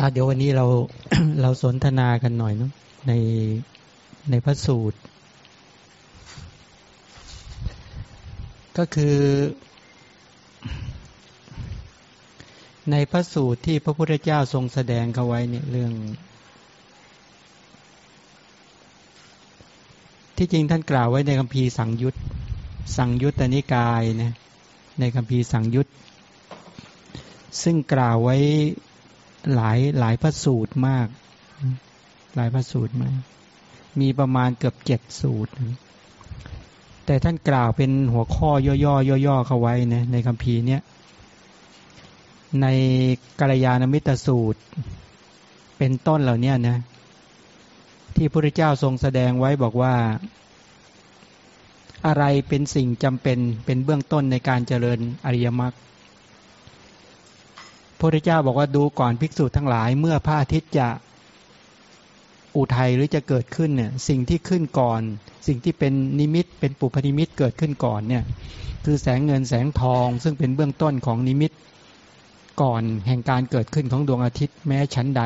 อะเดี๋ยววันนี้เราเราสนทนากันหน่อยเนาะในในพระสูตร ก็คือ ในพระสูตรที่พระพุทธเจ้าทรงแสดงเขาไว้เนี่ยเรื่อง ที่จริงท่านกล่าวไว้ในคัมภีร์สังยุตสังยุตตนิกายนะในคัมภีร์สังยุตซึ่งกล่าวไว้ หลายหลายพระสูตรมาก หลายพระสูตรมาก มีประมาณเกือบเจ็ดสูตร แต่ท่านกล่าวเป็นหัวข้อย่อๆย่อๆเข้าไว้นะในคัมภีเนี้ยในกัลยาณมิตรสูตร เป็นต้นเหล่านี้นะ ที่พระเจ้าทรงแสดงไว้บอกว่า อะไรเป็นสิ่งจำเป็นเป็นเบื้องต้นในการเจริญอริยมรรค พระเจ้าบอกว่าดูก่อนภิกษุทั้งหลายเมื่อพระอาทิตย์จะอุทัยหรือจะเกิดขึ้นเนี่ยสิ่งที่ขึ้นก่อน สิ่งที่เป็นนิมิตเป็นปุพนิมิตเกิดขึ้นก่อนเนี่ยคือแสงเงินแสงทอง ซึ่งเป็นเบื้องต้นของนิมิตก่อนแห่งการเกิดขึ้นของดวงอาทิตย์แม้ชั้นใด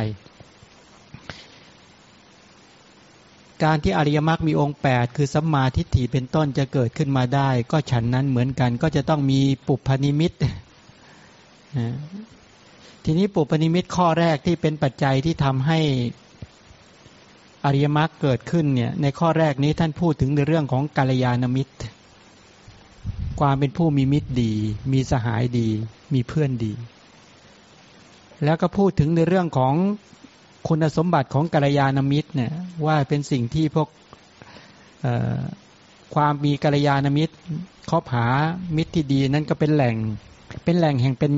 การที่อริยมรรคมีองค์ 8 คือสัมมาทิฏฐิเป็นต้นจะเกิดขึ้นมาได้ ก็ฉันนั้นเหมือนกันก็จะต้องมีปุพนิมิต ทีนี้ปุปนิมิตข้อแรกที่เป็นปัจจัยที่ทำให้อริยมรรคเกิดขึ้นเนี่ย ในข้อแรกนี้ท่านพูดถึงในเรื่องของกาลยานมิตร ความเป็นผู้มีมิตรดี มีสหายดี มีเพื่อนดี แล้วก็พูดถึงในเรื่องของคุณสมบัติของกัลยาณมิตรเนี่ยว่าเป็นสิ่งที่พวกความมีกัลยาณมิตรคบหามิตรที่ดีนั้นก็เป็นแหล่งเป็นแหล่งแห่งเป็น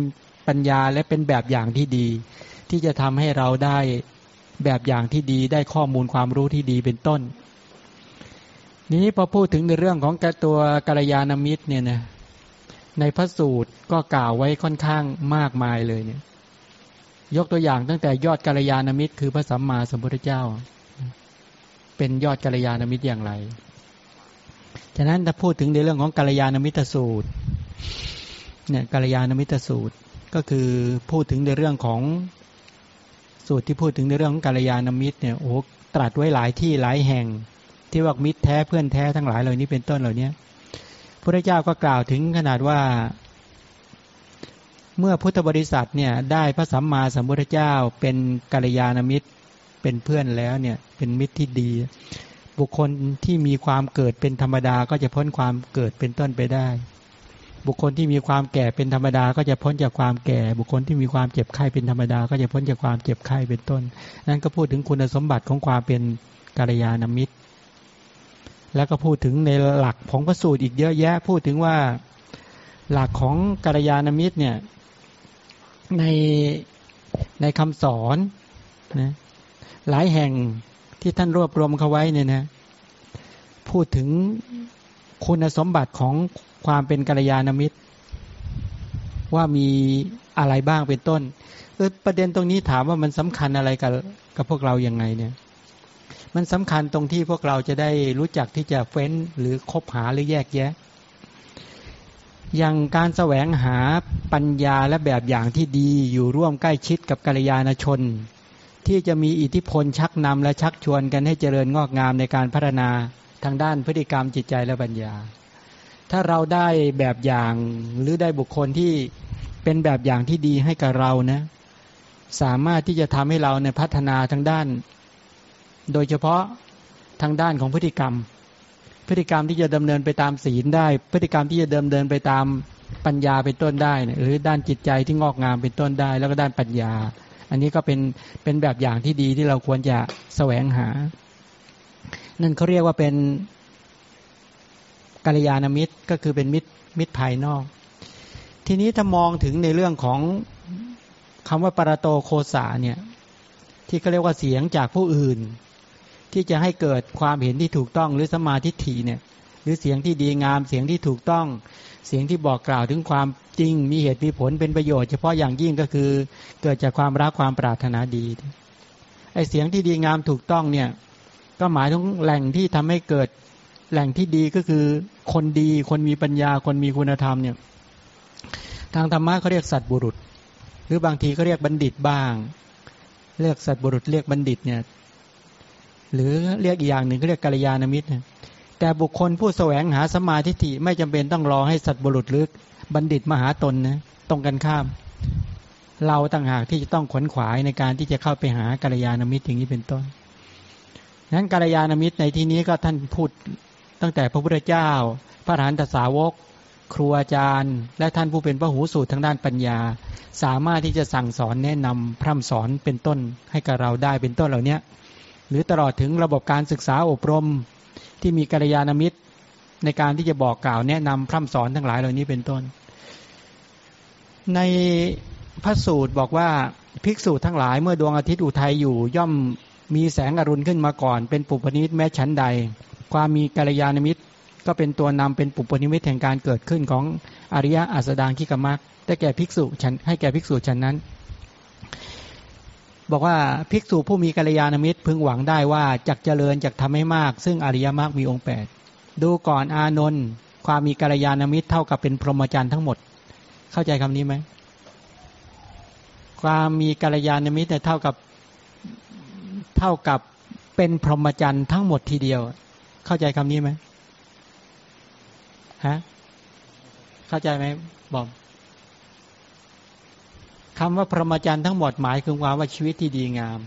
ปัญญาและเป็นแบบอย่างที่ดี ที่จะทำให้เราได้แบบอย่างที่ดีได้ข้อมูลความรู้ที่ดีเป็นต้น นี้พอพูดถึงในเรื่องของตัวกัลยาณมิตรเนี่ยนะในพระสูตรก็กล่าวไว้ค่อนข้างมากมายเลยเนี่ย ยกตัวอย่างตั้งแต่ยอดกัลยาณมิตร คือพระสัมมาสัมพุทธเจ้า เป็นยอดกัลยาณมิตรอย่างไร ฉะนั้นถ้าพูดถึงในเรื่องของกัลยาณมิตรสูตรเนี่ยกัลยาณมิตรสูตร ก็คือพูดถึงในเรื่องของสูตรที่พูดถึงในเรื่องของกาลยานมิตรเนี่ยโอ้ตรัสไว้หลายที่หลายแห่ง ที่ว่ามิตรแท้เพื่อนแท้ทั้งหลายเหล่านี้เป็นต้นเหล่านี้พระเจ้าก็กล่าวถึงขนาดว่า เมื่อพุทธบริษัทเนี่ยได้พระสัมมาสัมพุทธเจ้าเป็นกาลยานมิตรเป็นเพื่อนแล้วเนี่ยเป็นมิตรที่ดี บุคคลที่มีความเกิดเป็นธรรมดาก็จะพ้นความเกิดเป็นต้นไปได้ บุคคลที่มีความแก่เป็นธรรมดา ก็จะพ้นจากความแก่ บุคคลที่มีความเจ็บไข้เป็นธรรมดา ก็จะพ้นจากความเจ็บไข้เป็นต้น นั่นก็พูดถึงคุณสมบัติของความเป็นกัลยาณมิตร แล้วก็พูดถึงในหลักของพระสูตรอีกเยอะแยะ พูดถึงว่าหลักของกัลยาณมิตรเนี่ยในในคำสอนนะหลายแห่งที่ท่านรวบรวมเขาไว้เนี่ยนะพูดถึงคุณสมบัติของ ความเป็นกัลยาณมิตร ว่ามีอะไรบ้างเป็นต้นเออประเด็นตรงนี้ถามว่ามันสำคัญอะไรกับกับพวกเราอย่างไงเนี่ย มันสำคัญตรงที่พวกเราจะได้รู้จักที่จะเฟ้นหรือคบหาหรือแยกแยะ อย่างการแสวงหาปัญญาและแบบอย่างที่ดีอยู่ร่วมใกล้ชิดกับกัลยาณชน ที่จะมีอิทธิพลชักนำและชักชวนกันให้เจริญงอกงามในการพัฒนาทางด้านพฤติกรรมจิตใจและปัญญา ถ้าเราได้แบบอย่างหรือได้บุคคลที่เป็นแบบอย่างที่ดีให้กับเรานะ สามารถที่จะทำให้เราเนี่ยพัฒนาทางด้าน โดยเฉพาะทางด้านของพฤติกรรม พฤติกรรมที่จะดำเนินไปตามศีลได้ พฤติกรรมที่จะดิมเดินไปตามปัญญาเป็นต้นได้ หรือด้านจิตใจที่งอกงามเป็นต้นได้ แล้วก็ด้านปัญญา อันนี้ก็เป็นเป็นแบบอย่างที่ดีที่เราควรจะแสวงหา นั่นเขาเรียกว่าเป็น กัลยาณมิตรก็คือเป็นมิตรมิตรภายนอก ทีนี้ถ้ามองถึงในเรื่องของคำว่าปรโตโคสาเนี่ยที่เขาเรียกว่าเสียงจากผู้อื่น ที่จะให้เกิดความเห็นที่ถูกต้องหรือสมาธิถีเนี่ยหรือเสียงที่ดีงามเสียงที่ถูกต้องเสียงที่บอกกล่าวถึงความจริงมีเหตุมีผลเป็นประโยชน์เฉพาะอย่างยิ่งก็คือเกิดจากความรักความปรารถนาดีไอเสียงที่ดีงามถูกต้องเนี่ยก็หมายถึงแหล่งที่ทำให้เกิด แหล่งที่ดีก็คือคนดีคนมีปัญญาคนมีคุณธรรมเนี่ย ทางธรรมะเขาเรียกสัตบุรุษ หรือบางทีเขาเรียกบัณฑิตบ้าง เรียกสัตบุรุษเรียกบัณฑิตเนี่ย หรือเรียกอีกอย่างหนึ่งก็เรียกกัลยาณมิตรแต่บุคคลผู้แสวงหาสมาธิิไม่จำเป็นต้องรอให้สัตบุรุษหรือบัณฑิตมหาตนนะตรงกันข้าม เราต่างหากที่จะต้องขวนขวายในการที่จะเข้าไปหากัลยาณมิตรอย่างนี้เป็นต้นนั้นกัลยาณมิตรในที่นี้ก็ท่านพูด ตั้งแต่พระพุทธเจ้า พระอรหันตสาวก ครูอาจารย์ และท่านผู้เป็นพระหูสูตรทางด้านปัญญา สามารถที่จะสั่งสอนแนะนำพร่ำสอนเป็นต้นให้กับเราได้เป็นต้นเหล่านี้หรือตลอดถึงระบบการศึกษาอบรมที่มีกัลยาณมิตรในการที่จะบอกกล่าวแนะนำพร่ำสอนทั้งหลายเหล่านี้เป็นต้น ในพระสูตรบอกว่าภิกษุทั้งหลายเมื่อดวงอาทิตย์อุทัยอยู่ย่อมมีแสงอรุณขึ้นมาก่อน เป็นปุปนิมิตแม้ชั้นใด ความมีกัลยาณมิตร ก็เป็นตัวนำเป็นปุปนิมิตแห่งการเกิดขึ้นของอริยะอัสดางคิกมักได้แก่ภิกษุฉันให้แก่ภิกษุฉันนั้น บอกว่าภิกษุผู้มีกัลยาณมิตร พึงหวังได้ว่าจักเจริญจักทำให้มาก ซึ่งอริยมรรคมีองค์แปดดูก่อนอานนท์ความมีกัลยาณมิตรเท่ากับเป็นพรหมจรรย์ทั้งหมด เข้าใจคำนี้ไหมความมีกัลยาณมิตรเท่ากับเท่ากับเป็นพรหมจรรย์ทั้งหมดทีเดียว เข้าใจคำนี้ไหมฮะเข้าใจไหมบอมคำว่าพรหมจรรย์ทั้งหมดหมายคือความว่าชีวิตที่ดีงาม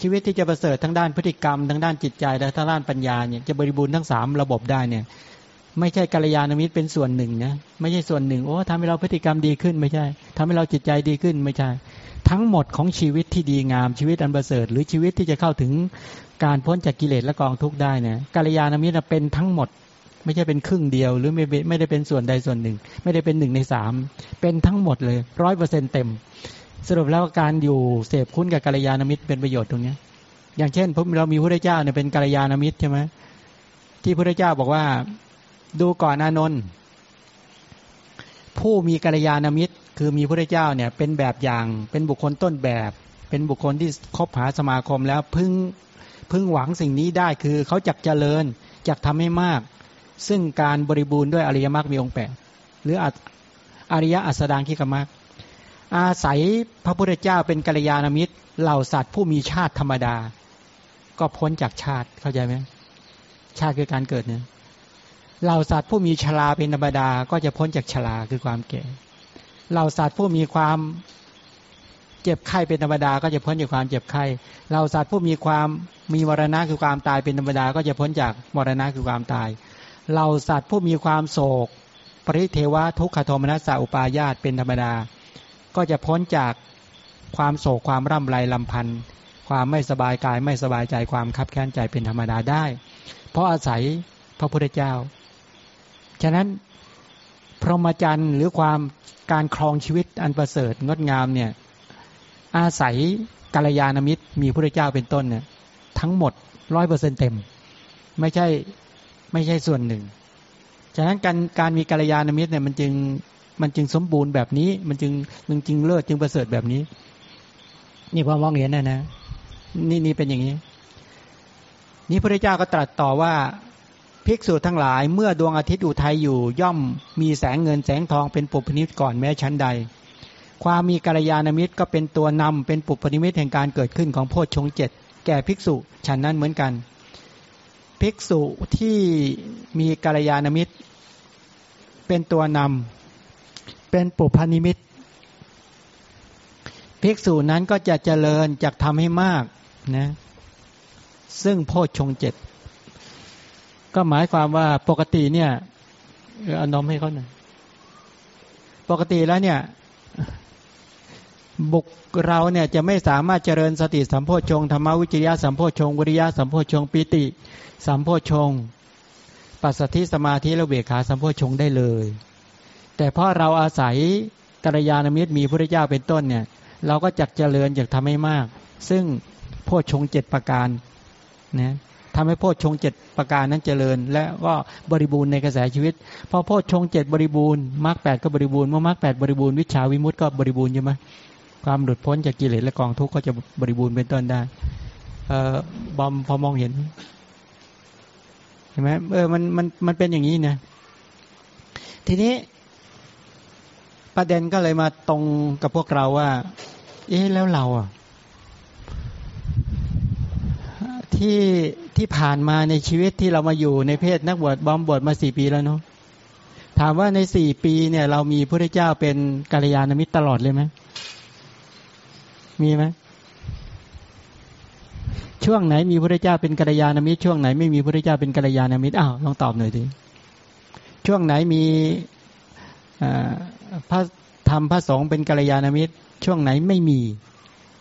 ชีวิตที่จะประเสริฐทั้งด้านพฤติกรรมทั้งด้านจิตใจและทั้งด้านปัญญาเนี่ยจะบริบูรณ์ทั้งสามระบบได้เนี่ย ไม่ใช่กัลยาณมิตรเป็นส่วนหนึ่งนะไม่ใช่ส่วนหนึ่งโอ้ทำให้เราพฤติกรรมดีขึ้นไม่ใช่ทำให้เราจิตใจดีขึ้นไม่ใช่ ทั้งหมดของชีวิตที่ดีงามชีวิตอันประเสริฐ หรือชีวิตที่จะเข้าถึง การพ้นจากกิเลสและกองทุกข์ได้เนี่ยกัลยาณมิตรเป็นทั้งหมด ไม่ใช่เป็นครึ่งเดียว หรือไม่ไม่ได้เป็นส่วนใดส่วนหนึ่ง ไม่ได้เป็นหนึ่งในสามเป็นทั้งหมดเลยร้อยเปอร์เซ็นเต็ม สรุปแล้วการอยู่เสพคุ้นกับกัลยาณมิตรเป็นประโยชน์ตรงนี้อย่างเช่นพเรามีพระเจ้าเนี่ยเป็นกัลยาณมิตรใช่ไหมที่พระเจ้าบอกว่าดูก่อนอานนท์ผู้มีกัลยาณมิตร คือมีพระเจ้าเนี่ยเป็นแบบอย่างเป็นบุคคลต้นแบบ เป็นบุคคลที่คบหาสมาคมแล้วพึ่ง พึ่งหวังสิ่งนี้ได้คือเขาจักเจริญจักทำให้มาก ซึ่งการบริบูรณ์ด้วยอริยมรรคมีองค์แปดหรืออริยอัสดางคิกมรรคอาศัยพระพุทธเจ้าเป็นกัลยาณมิตร เหล่าสัตว์ผู้มีชาติธรรมดา ก็พ้นจากชาติเข้าใจไหมชาติคือการเกิดเนี่ยเหล่าสัตว์ผู้มีชราเป็นธรรมดาก็จะพ้นจากชราคือความแก่เราสัตว์ผู้มีความ เจ็บไข้เป็นธรรมดาก็จะพ้นจากความเจ็บไข้ เราสัตว์ผู้มีความมีมรณะคือความตายเป็นธรรมดาก็จะพ้นจากมรณะคือความตาย เราสัตว์ผู้มีความโศก ปริเทวะทุกขโทมนัสสาอุปายาตเป็นธรรมดา ก็จะพ้นจากความโศกความร่ำไรลำพันธ์ความไม่สบายกายไม่สบายใจความคับแค้นใจเป็นธรรมดาได้ เพราะอาศัยพระพุทธเจ้า ฉะนั้นพรหมจรรย์หรือความการครองชีวิตอันประเสริฐงดงามเนี่ย อาศัยกัลยาณมิตร มีพระเจ้าเป็นต้นเนี่ยทั้งหมดร้อยเปอร์เซ็นเต็ม ไม่ใช่ไม่ใช่ส่วนหนึ่ง ฉะนั้นการการมีกัลยาณมิตรเนี่ยมันจึงมันจึงสมบูรณ์แบบนี้ มันจึงมันจึงเลิศจึงประเสริฐแบบนี้ นี่พอมองเห็นนะนะนี่นี่เป็นอย่างนี้ นี่พระเจ้าก็ตรัสต่อว่าภิกษุทั้งหลายเมื่อดวงอาทิตย์อุทัยอยู่ย่อมมีแสงเงินแสงทองเป็นปุพนิมิตก่อนแม้ชั้นใด ความมีกัลยาณมิตรก็เป็นตัวนำเป็นปุพนิมิตแห่งการเกิดขึ้นของโพชฌงเจ็ดแก่ภิกษุฉันนั้นเหมือนกัน ภิกษุที่มีกัลยาณมิตร เป็นตัวนำเป็นปุพนิมิตภิกษุนั้นก็จะเจริญจากทำให้มากนะซึ่งโพชฌงเจ็ดก็หมายความว่าปกติเนี่ยเอานมให้เขาหน่อยปกติแล้วเนี่ย บุกเราเนี่ยจะไม่สามารถเจริญสติสัมโพชงธรรมวิจยะสัมโพชงวิริยะสัมโพชงปิติ สัมโพชงปัสสติสมาธิและเวขาสัมโพชงได้เลย แต่เพราะเราอาศัยกัลยาณมิตรมีพระเจ้าเป็นต้นเนี่ย เราก็จักเจริญอยากทำให้มาก ซึ่งโพชงเจ็ดประการนะทำให้โพชฌงเจ็ดประการนั้นเจริญ และก็บริบูรณ์ในกระแสชีวิตพอโพชฌงเจ็ดบริบูรณ์มรรคแปดก็บริบูรณ์เมื่อมรรคแปดบริบูรณ์วิชาวิมุตต์ก็บริบูรณ์ใช่ไหม ความหลุดพ้นจากกิเลสและกองทุกข์ก็จะบริบูรณ์เป็นต้นได้ เออบอมพอมองเห็นเห็นไหมเออมันมันมันเป็นอย่างนี้นะทีนี้ประเด็นก็เลยมาตรงกับพวกเราว่า เอ๊ะแล้วเราอะ ที่ที่ผ่านมาในชีวิตที่เรามาอยู่ในเพศนักบวชบอมบวชมาสี่ปีแล้วเนาะถามว่าในสี่ปีเนี่ย เรามีพระเจ้าเป็นกัลยาณมิตรตลอดเลยไหม มีไหมช่วงไหนมีพระเจ้าเป็นกัลยาณมิตรช่วงไหนไม่มีพระเจ้าเป็นกัลยาณมิตรอ้าวลองตอบหน่อยดิช่วงไหนมีพระธรรมพระสงฆ์เป็นกัลยาณมิตร ช่วงไหนไม่มี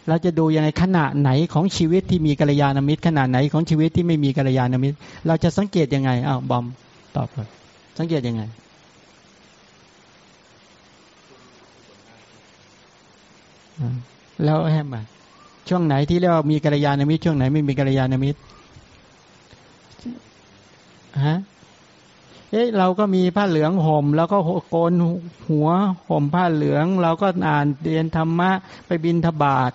เราจะดูยังไงขณะไหนของชีวิตที่มีกัลยาณมิตรขณะไหนของชีวิตที่ไม่มีกัลยาณมิตร เราจะสังเกตยังไงอ้าวบอมตอบเลยสังเกตยังไง แล้วแฮมช่วงไหนที่เรียกว่ามีกัลยาณมิตรช่วงไหนไม่มีกัลยาณมิตรฮะเอ๊ะเราก็มีผ้าเหลืองห่ม แล้วก็โกนหัวห่มผ้าเหลือง เราก็อ่านเรียนธรรมะไปบินทบาท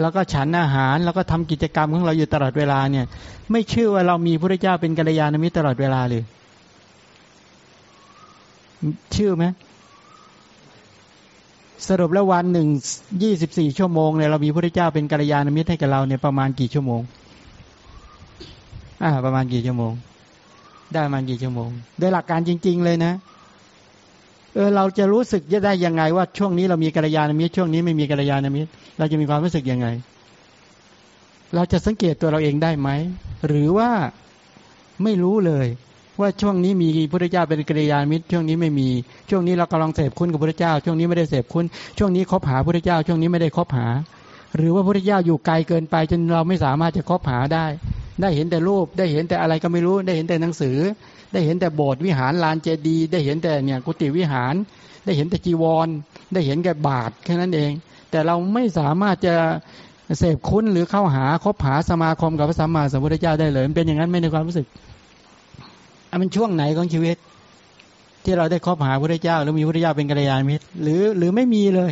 แล้วก็ฉันอาหารแล้วก็ทำกิจกรรมของเราอยู่ตลอดเวลาเนี่ย ไม่เชื่อว่าเรามีพระเจ้าเป็นกัลยาณมิตรตลอดเวลาเลย ชื่อไหม สรุปแล้ววันหนึ่งยี่สิบสี่ชั่วโมงเนี่ยเรามีพระเจ้าเป็นกัลยาณมิตรให้กับเราเนี่ยประมาณกี่ชั่วโมง อ่า ประมาณกี่ชั่วโมง ได้ประมาณกี่ชั่วโมง โดยหลักการจริง ๆ เลยนะ เออเราจะรู้สึกจะได้ยังไงว่าช่วงนี้เรามีกัลยาณมิตรช่วงนี้ไม่มีกัลยาณมิตร เราจะมีความรู้สึกยังไง เราจะสังเกตตัวเราเองได้ไหมหรือว่าไม่รู้เลย ว่าช่วงนี้มีพระเจ้าเป็นกิริยามิตร ช่วงนี้ไม่มี ช่วงนี้เรากำลังเสพคุณกับพระเจ้า ช่วงนี้ไม่ได้เสพคุณ ช่วงนี้คบหาพระเจ้า ช่วงนี้ไม่ได้คบหา หรือว่าพระเจ้าอยู่ไกลเกินไป จนเราไม่สามารถจะคบหาได้ ได้เห็นแต่รูป ได้เห็นแต่อะไรก็ไม่รู้ ได้เห็นแต่หนังสือ ได้เห็นแต่โบสถ์วิหารลานเจดีย์ได้เห็นแต่เนี่ยกุฏิวิหาร ได้เห็นแต่จีวร ได้เห็นแก่บาทแค่นั้นเอง แต่เราไม่สามารถจะเสพคุณหรือเข้าหาคบหาสมาคมกับพระสัมมาสัมพุทธเจ้าได้เลยมันเป็นอย่างนั้นไม่ในความรู้สึก มันช่วงไหนของชีวิต ที่เราได้คบหาพระเจ้าหรือมีพระเจ้าเป็นกัลยาณมิตร หรือหรือไม่มีเลย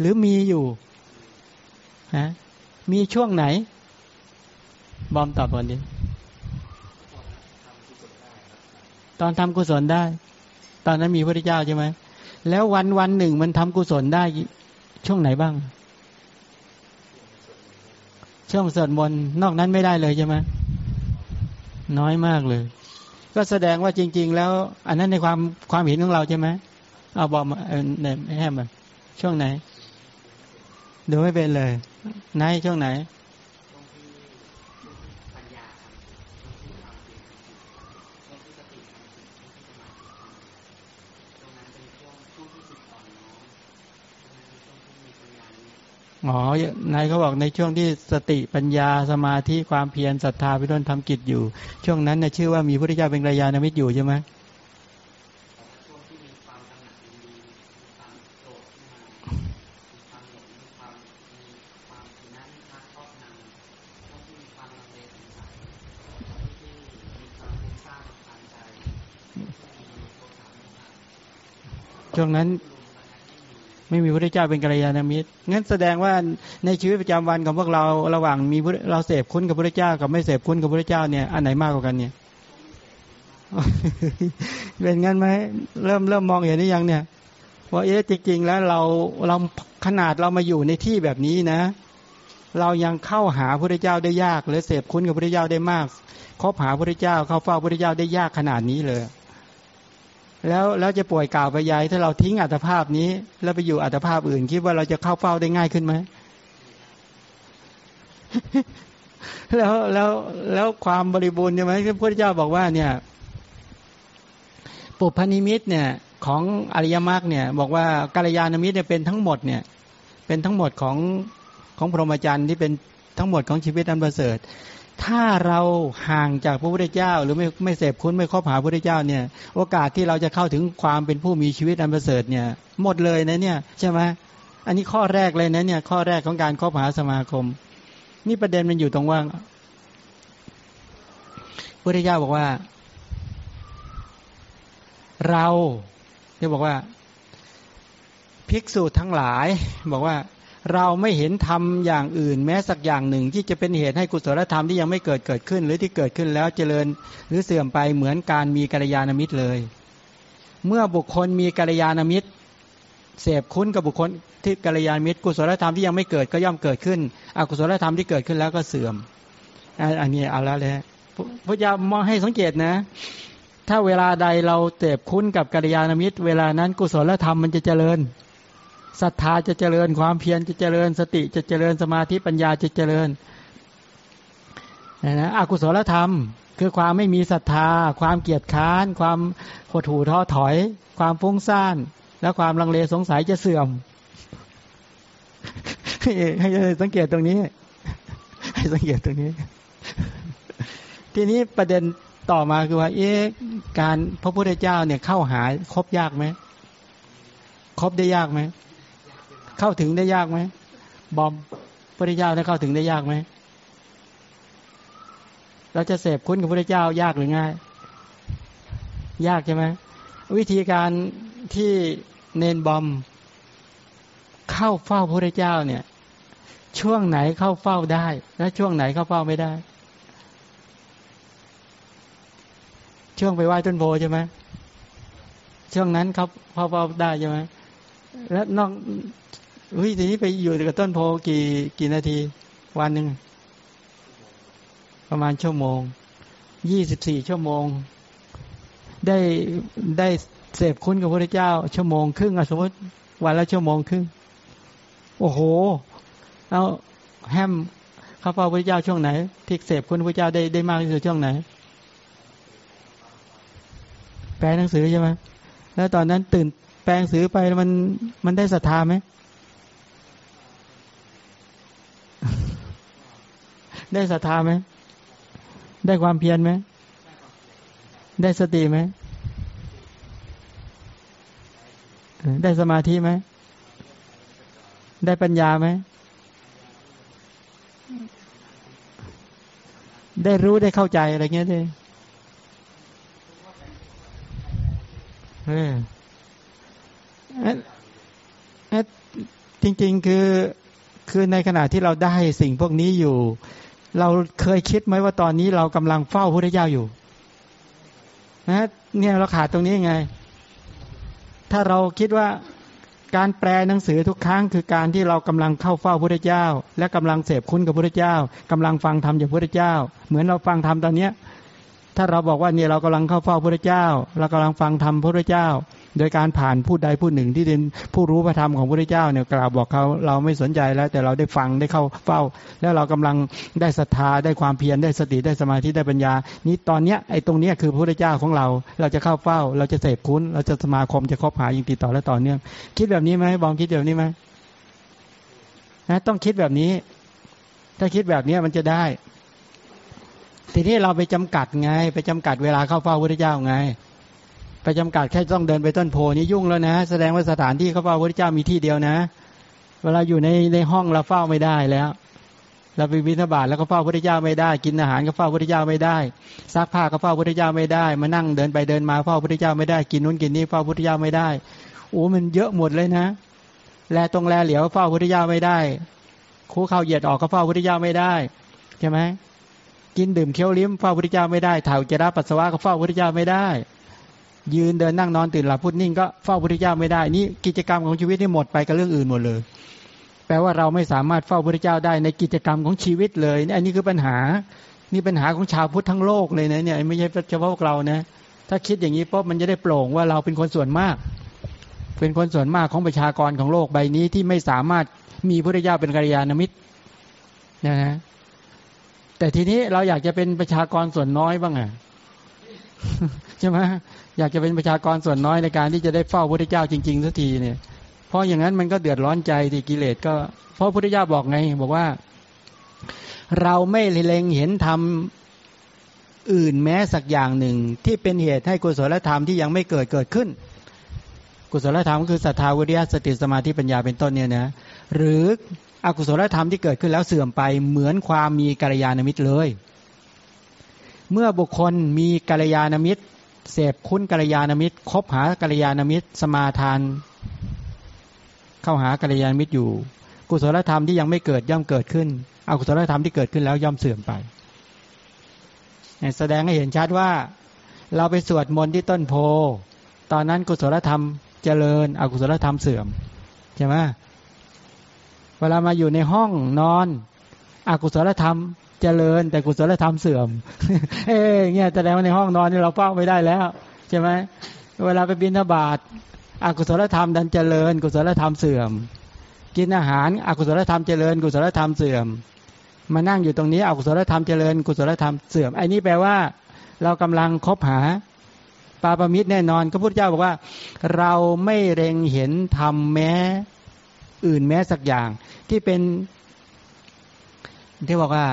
หรือมีอยู่ฮะมีช่วงไหน บอมตอบก่อนดิตอนทำกุศลได้ ตอนนั้นมีพระเจ้าใช่ไหมแล้ววันวันหนึ่งมันทำกุศลได้ช่วงไหนบ้าง ช่วงสวดมนต์นอกนั้นไม่ได้เลยใช่ไหมน้อยมากเลย ก็แสดงว่าจริง ๆ แล้ว อันนั้นในความความเห็นของเราใช่ไหมเอาบอกมาเออเนี่ยแฮมช่วงไหน ดูไม่เป็นเลย ไหนช่วงไหน อ๋อนายเขาบอกในช่วงที่สติปัญญาสมาธิความเพียรศรัทธาพิรุณทำกิจอยู่ ช่วงนั้นนะชื่อว่ามีพระเจ้าเป็นระยาณมิตรอยู่ใช่ไหมช่วงนั้น ไม่มีพระเจ้าเป็นกัลยาณมิตรงั้นแสดงว่าในชีวิตประจำวันของพวกเราระหว่างมีเราเสพคุณกับพระเจ้า กับไม่เสพคุณกับพระเจ้าเนี่ยอันไหนมากกว่ากันเนี่ยเป็นงั้นไหมเริ่มเริ่มมองเห็นหรือยังเนี่ยว่าเอ๊ะจริงๆแล้วเราเราขนาดเรามาอยู่ในที่แบบนี้นะ เรายังเข้าหาพระเจ้าได้ยากหรือเสพคุณกับพระเจ้าได้มากคบหาพระเจ้าเข้าเฝ้าพระเจ้าได้ยากขนาดนี้เลย แล้วแล้วจะป่วยกล่าวไปยายถ้าเราทิ้งอัตภาพนี้ แล้วไปอยู่อัตภาพอื่น คิดว่าเราจะเข้าเฝ้าได้ง่ายขึ้นไหมแล้วแล้วแล้วความบริบูรณ์ใช่ไหมที่พระเจ้าบอกว่าเนี่ยปุพนิมิตเนี่ยของอริยมรรคเนี่ย บอกว่ากัลยาณมิตรเนี่ยเป็นทั้งหมดเนี่ย เป็นทั้งหมดของของพรหมจรรย์ที่เป็นทั้งหมดของชีวิตอันประเสริฐ ถ้าเราห่างจากพระพุทธเจ้า หรือไม่ไม่เสพคุณไม่คบหาพระพุทธเจ้าเนี่ย โอกาสที่เราจะเข้าถึงความเป็นผู้มีชีวิตอันประเสริฐเนี่ย หมดเลยนะเนี่ยใช่ไหมอันนี้ข้อแรกเลยนะเนี่ยข้อแรกของการคบหาสมาคม นี่ประเด็นมันอยู่ตรงว่าพระพุทธเจ้าบอกว่า เราที่บอกว่า ภิกษุทั้งหลายบอกว่า เราไม่เห็นทำอย่างอื่น แม้สักอย่างหนึ่ง ที่จะเป็นเหตุให้กุศลธรรมที่ยังไม่เกิดเกิดขึ้น หรือที่เกิดขึ้นแล้วเจริญ หรือเสื่อมไปเหมือนการมีกัลยาณมิตรเลย เมื่อบุคคลมีกัลยาณมิตร เสพคุ้นกับบุคคลที่กัลยาณมิตร กุศลธรรมที่ยังไม่เกิดก็ย่อมเกิดขึ้นอกุศลธรรมที่เกิดขึ้นแล้วก็เสื่อมอันนี้เอาล้วเลยพระเจ้ามองให้สังเกตนะ ถ้าเวลาใดเราเจ็บคุ้นกับกัลยาณมิตร เวลานั้นกุศลธรรมมันจะเจริญ ศรัทธาจะเจริญความเพียรจะเจริญสติจะเจริญสมาธิปัญญาจะเจริญนะนะอกุศลธรรม คือความไม่มีศรัทธา ความเกียจค้าน ความหดหู่ท้อถอย ความฟุ้งซ่าน และความลังเลสงสัยจะเสื่อม ให้สังเกตตรงนี้ ให้สังเกตตรงนี้ ทีนี้ประเด็นต่อมาคือว่า เอ๊ะการพระพุทธเจ้าเนี่ยเข้าหาครบยากไหมครบได้ยากไหม เข้าถึงได้ยากไหมบอมพระพุทธเจ้าได้เข้าถึงได้ยากไหมเราจะเสพคุ้นกับพระเจ้ายากหรือง่าย ยากใช่ไหมวิธีการที่เนนบอม เข้าเฝ้าพระเจ้าเนี่ย ช่วงไหนเข้าเฝ้าได้ และช่วงไหนเข้าเฝ้าไม่ได้ ช่วงไปไหว้ต้นโพใช่ไหมช่วงนั้นเขาเข้าเฝ้าได้ใช่ไหมแล้วนอก วิธีนี้ไปอยู่กับต้นโพกี่กี่นาที วันหนึ่งประมาณชั่วโมงยี่สิบสี่ชั่วโมง ได้ได้เสพคุณกับพระเจ้า ชั่วโมงครึ่งสมมติวันละชั่วโมงครึ่งโอ้โหเอาแฮมข้าพเจ้าช่วงไหน ที่เสพคุณพระเจ้าได้ได้มากที่สุดช่วงไหน แปลหนังสือใช่ไหมแล้วตอนนั้นตื่นแปลหนังสือไปมันมันได้ศรัทธาไหม ได้ศรัทธาไหม ได้ความเพียรไหม ได้สติไหม ได้สมาธิไหม ได้ปัญญาไหม ได้รู้ได้เข้าใจอะไรเงี้ยด้เออจริง ๆ คือคือในขณะที่เราได้สิ่งพวกนี้อยู่ เราเคยคิดไหมว่าตอนนี้เรากำลังเฝ้าพระเจ้าอยู่นะเนี่ยเราขาดตรงนี้ไง ถ้าเราคิดว่าการแปลหนังสือทุกครั้งคือการที่เรากำลังเข้าเฝ้าพระเจ้า และกำลังเสพคุณกับพระเจ้ากำลังฟังธรรมจากพระเจ้า เหมือนเราฟังธรรมตอนเนี้ย ถ้าเราบอกว่าเนี่ยเรากำลังเข้าเฝ้าพระเจ้า เรากำลังฟังธรรมพระเจ้า โดยการผ่านผู้ใดผู้หนึ่งที่เป็นผู้รู้พระธรรมของพระเจ้าเนี่ยกล่าวบอกเขาเราไม่สนใจแล้ว แต่เราได้ฟังได้เข้าเฝ้า แล้วเรากำลังได้ศรัทธาได้ความเพียรได้สติได้สมาธิได้ปัญญา นี้ตอนเนี้ยไอ้ตรงเนี้ยคือพระเจ้าของเรา เราจะเข้าเฝ้า เราจะเสพคุ้น เราจะสมาคมจะคบหาอย่างติดต่อและต่อเนื่องคิดแบบนี้ไหมบองคิดแบบนี้ไหมนะต้องคิดแบบนี้ ถ้าคิดแบบนี้มันจะได้ ทีนี้เราไปจำกัดไง ไปจำกัดเวลาเข้าเฝ้าพระเจ้าไง ไปจำกัดแค่ต้องเดินไปต้นโพนี่ยุ่งแล้วนะ แสดงว่าสถานที่เข้าเฝ้าพระเจ้ามีที่เดียวนะ เวลาอยู่ในในห้องเราเฝ้าไม่ได้แล้วเราไปบิณฑบาตแล้วก็เฝ้าพระเจ้าไม่ได้ กินอาหารก็เฝ้าพระเจ้าไม่ได้ซักผ้าก็เฝ้าพระเจ้าไม่ได้ มานั่งเดินไปเดินมาเฝ้าพระเจ้าไม่ได้ กินนู้นกินนี้เฝ้าพระเจ้าไม่ได้โอ้มันเยอะหมดเลยนะ แลตรงแลเหลียวเฝ้าพระเจ้าไม่ได้ คู่เข้าเหยียดออกก็เฝ้าพระเจ้าไม่ได้ใช่ไหม กินดื่มเคี้ยวลิ้มเฝ้าพระเจ้าไม่ได้ถ่ายเจระปัสสาวะก็เฝ้าพระเจ้าไม่ได้ ยืนเดินนั่งนอนตื่นหลับพูดนิ่งก็เฝ้าพระพุทธเจ้าไม่ได้ นี่กิจกรรมของชีวิตนี่หมดไปกับเรื่องอื่นหมดเลย แปลว่าเราไม่สามารถเฝ้าพระพุทธเจ้าได้ในกิจกรรมของชีวิตเลยนี่อันนี้คือปัญหา นี่ปัญหาของชาวพุทธทั้งโลกเลยนะเนี่ยไม่ใช่เฉพาะพวกเรานะ ถ้าคิดอย่างนี้ปุ๊บมันจะได้โปร่งว่าเราเป็นคนส่วนมาก เป็นคนส่วนมากของประชากรของโลกใบนี้ที่ไม่สามารถมีพระพุทธเจ้าเป็นกัลยาณมิตรนะฮะ แต่ทีนี้เราอยากจะเป็นประชากรส่วนน้อยบ้างอะใช่ไหมอยากจะเป็นประชากรส่วนน้อยในการที่จะได้เฝ้าพระพุทธเจ้าจริงๆสักทีเนี่ย เพราะอย่างนั้นมันก็เดือดร้อนใจที่กิเลสก็เพราะพระพุทธเจ้าบอกไง บอกว่า เราไม่เล็งเห็นธรรมอื่นแม้สักอย่างหนึ่ง ที่เป็นเหตุให้กุศลธรรมที่ยังไม่เกิดเกิดขึ้น กุศลธรรมก็คือศรัทธาวิริยะสติสมาธิปัญญาเป็นต้นเนี่ยนะหรือ อกุศลธรรมที่เกิดขึ้นแล้วเสื่อมไปเหมือนความมีกัลยาณมิตรเลย เมื่อบุคคลมีกัลยาณมิตรเสพคุ้นกัลยาณมิตร คบหากัลยาณมิตร สมาทาน เข้าหากัลยาณมิตรอยู่ กุศลธรรมที่ยังไม่เกิดย่อมเกิดขึ้นอกุศลธรรมที่เกิดขึ้นแล้วย่อมเสื่อมไป แสดงให้เห็นชัดว่า เราไปสวดมนต์ที่ต้นโพ ตอนนั้นกุศลธรรมเจริญ อกุศลธรรมเสื่อมใช่ไหม เวลามาอยู่ในห้องนอน อกุศลธรรมเจริญ แต่กุศลธรรมเสื่อม เอ้ยเงี้ยแสดงว่าในห้องนอนนี่เราเฝ้าไม่ได้แล้วใช่ไหมเวลาไปบินทบาทอกุศลธรรมดันเจริญ กุศลธรรมเสื่อม กินอาหารอกุศลธรรมเจริญ กุศลธรรมเสื่อม มานั่งอยู่ตรงนี้อกุศลธรรมเจริญ กุศลธรรมเสื่อมไอ้นี้แปลว่า เรากำลังคบหาปาปมิตรแน่นอนก็พุทธเจ้าบอกว่า เราไม่เร็งเห็นธรรมแม้อื่นแม้สักอย่าง ที่เป็นที่บอกว่า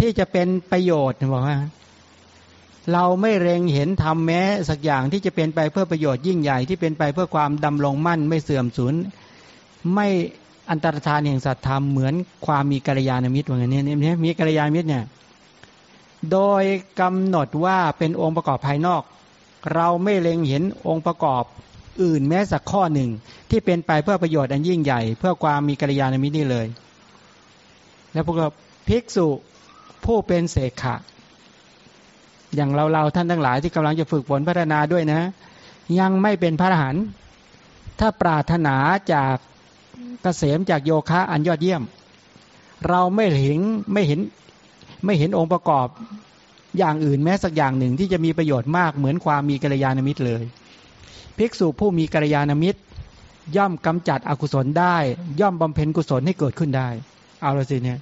ที่จะเป็นประโยชน์บอกว่า เราไม่เร็งเห็นธรรมแม้ สักอย่างที่จะเป็นไปเพื่อประโยชน์ยิ่งใหญ่ที่เป็นไปเพื่อความดำรงมั่น ไม่เสื่อมสูญไม่อันตรธานแห่งสัตธรรมเหมือนความมีกัลยาณมิตรว่าไงเนี่ยเนี่ยมีกัลยาณมิตรเนี่ย โดยกำหนดว่าเป็นองค์ประกอบภายนอก เราไม่เล็งเห็นองค์ประกอบ อื่นแม้สักข้อหนึ่ง ที่เป็นไปเพื่อประโยชน์อันยิ่งใหญ่ เพื่อความมีกัลยาณมิตรนี่เลย แล้วพวกภิกษุผู้เป็นเสกขะ อย่างเราเราท่านทั้งหลายที่กำลังจะฝึกฝนพัฒนาด้วยนะ ยังไม่เป็นพระอรหันต์ถ้าปรารถนาจากเกษมจากโยคะอันยอดเยี่ยม เราไม่เห็นไม่เห็นไม่เห็นองค์ประกอบอย่างอื่นแม้สักอย่างหนึ่งที่จะมีประโยชน์มากเหมือนความมีกัลยาณมิตรเลย ภิกษุผู้มีกัลยาณมิตร ย่อมกำจัดอกุศลได้ ย่อมบำเพ็ญกุศลให้เกิดขึ้นได้ เอาละสิเนี่ย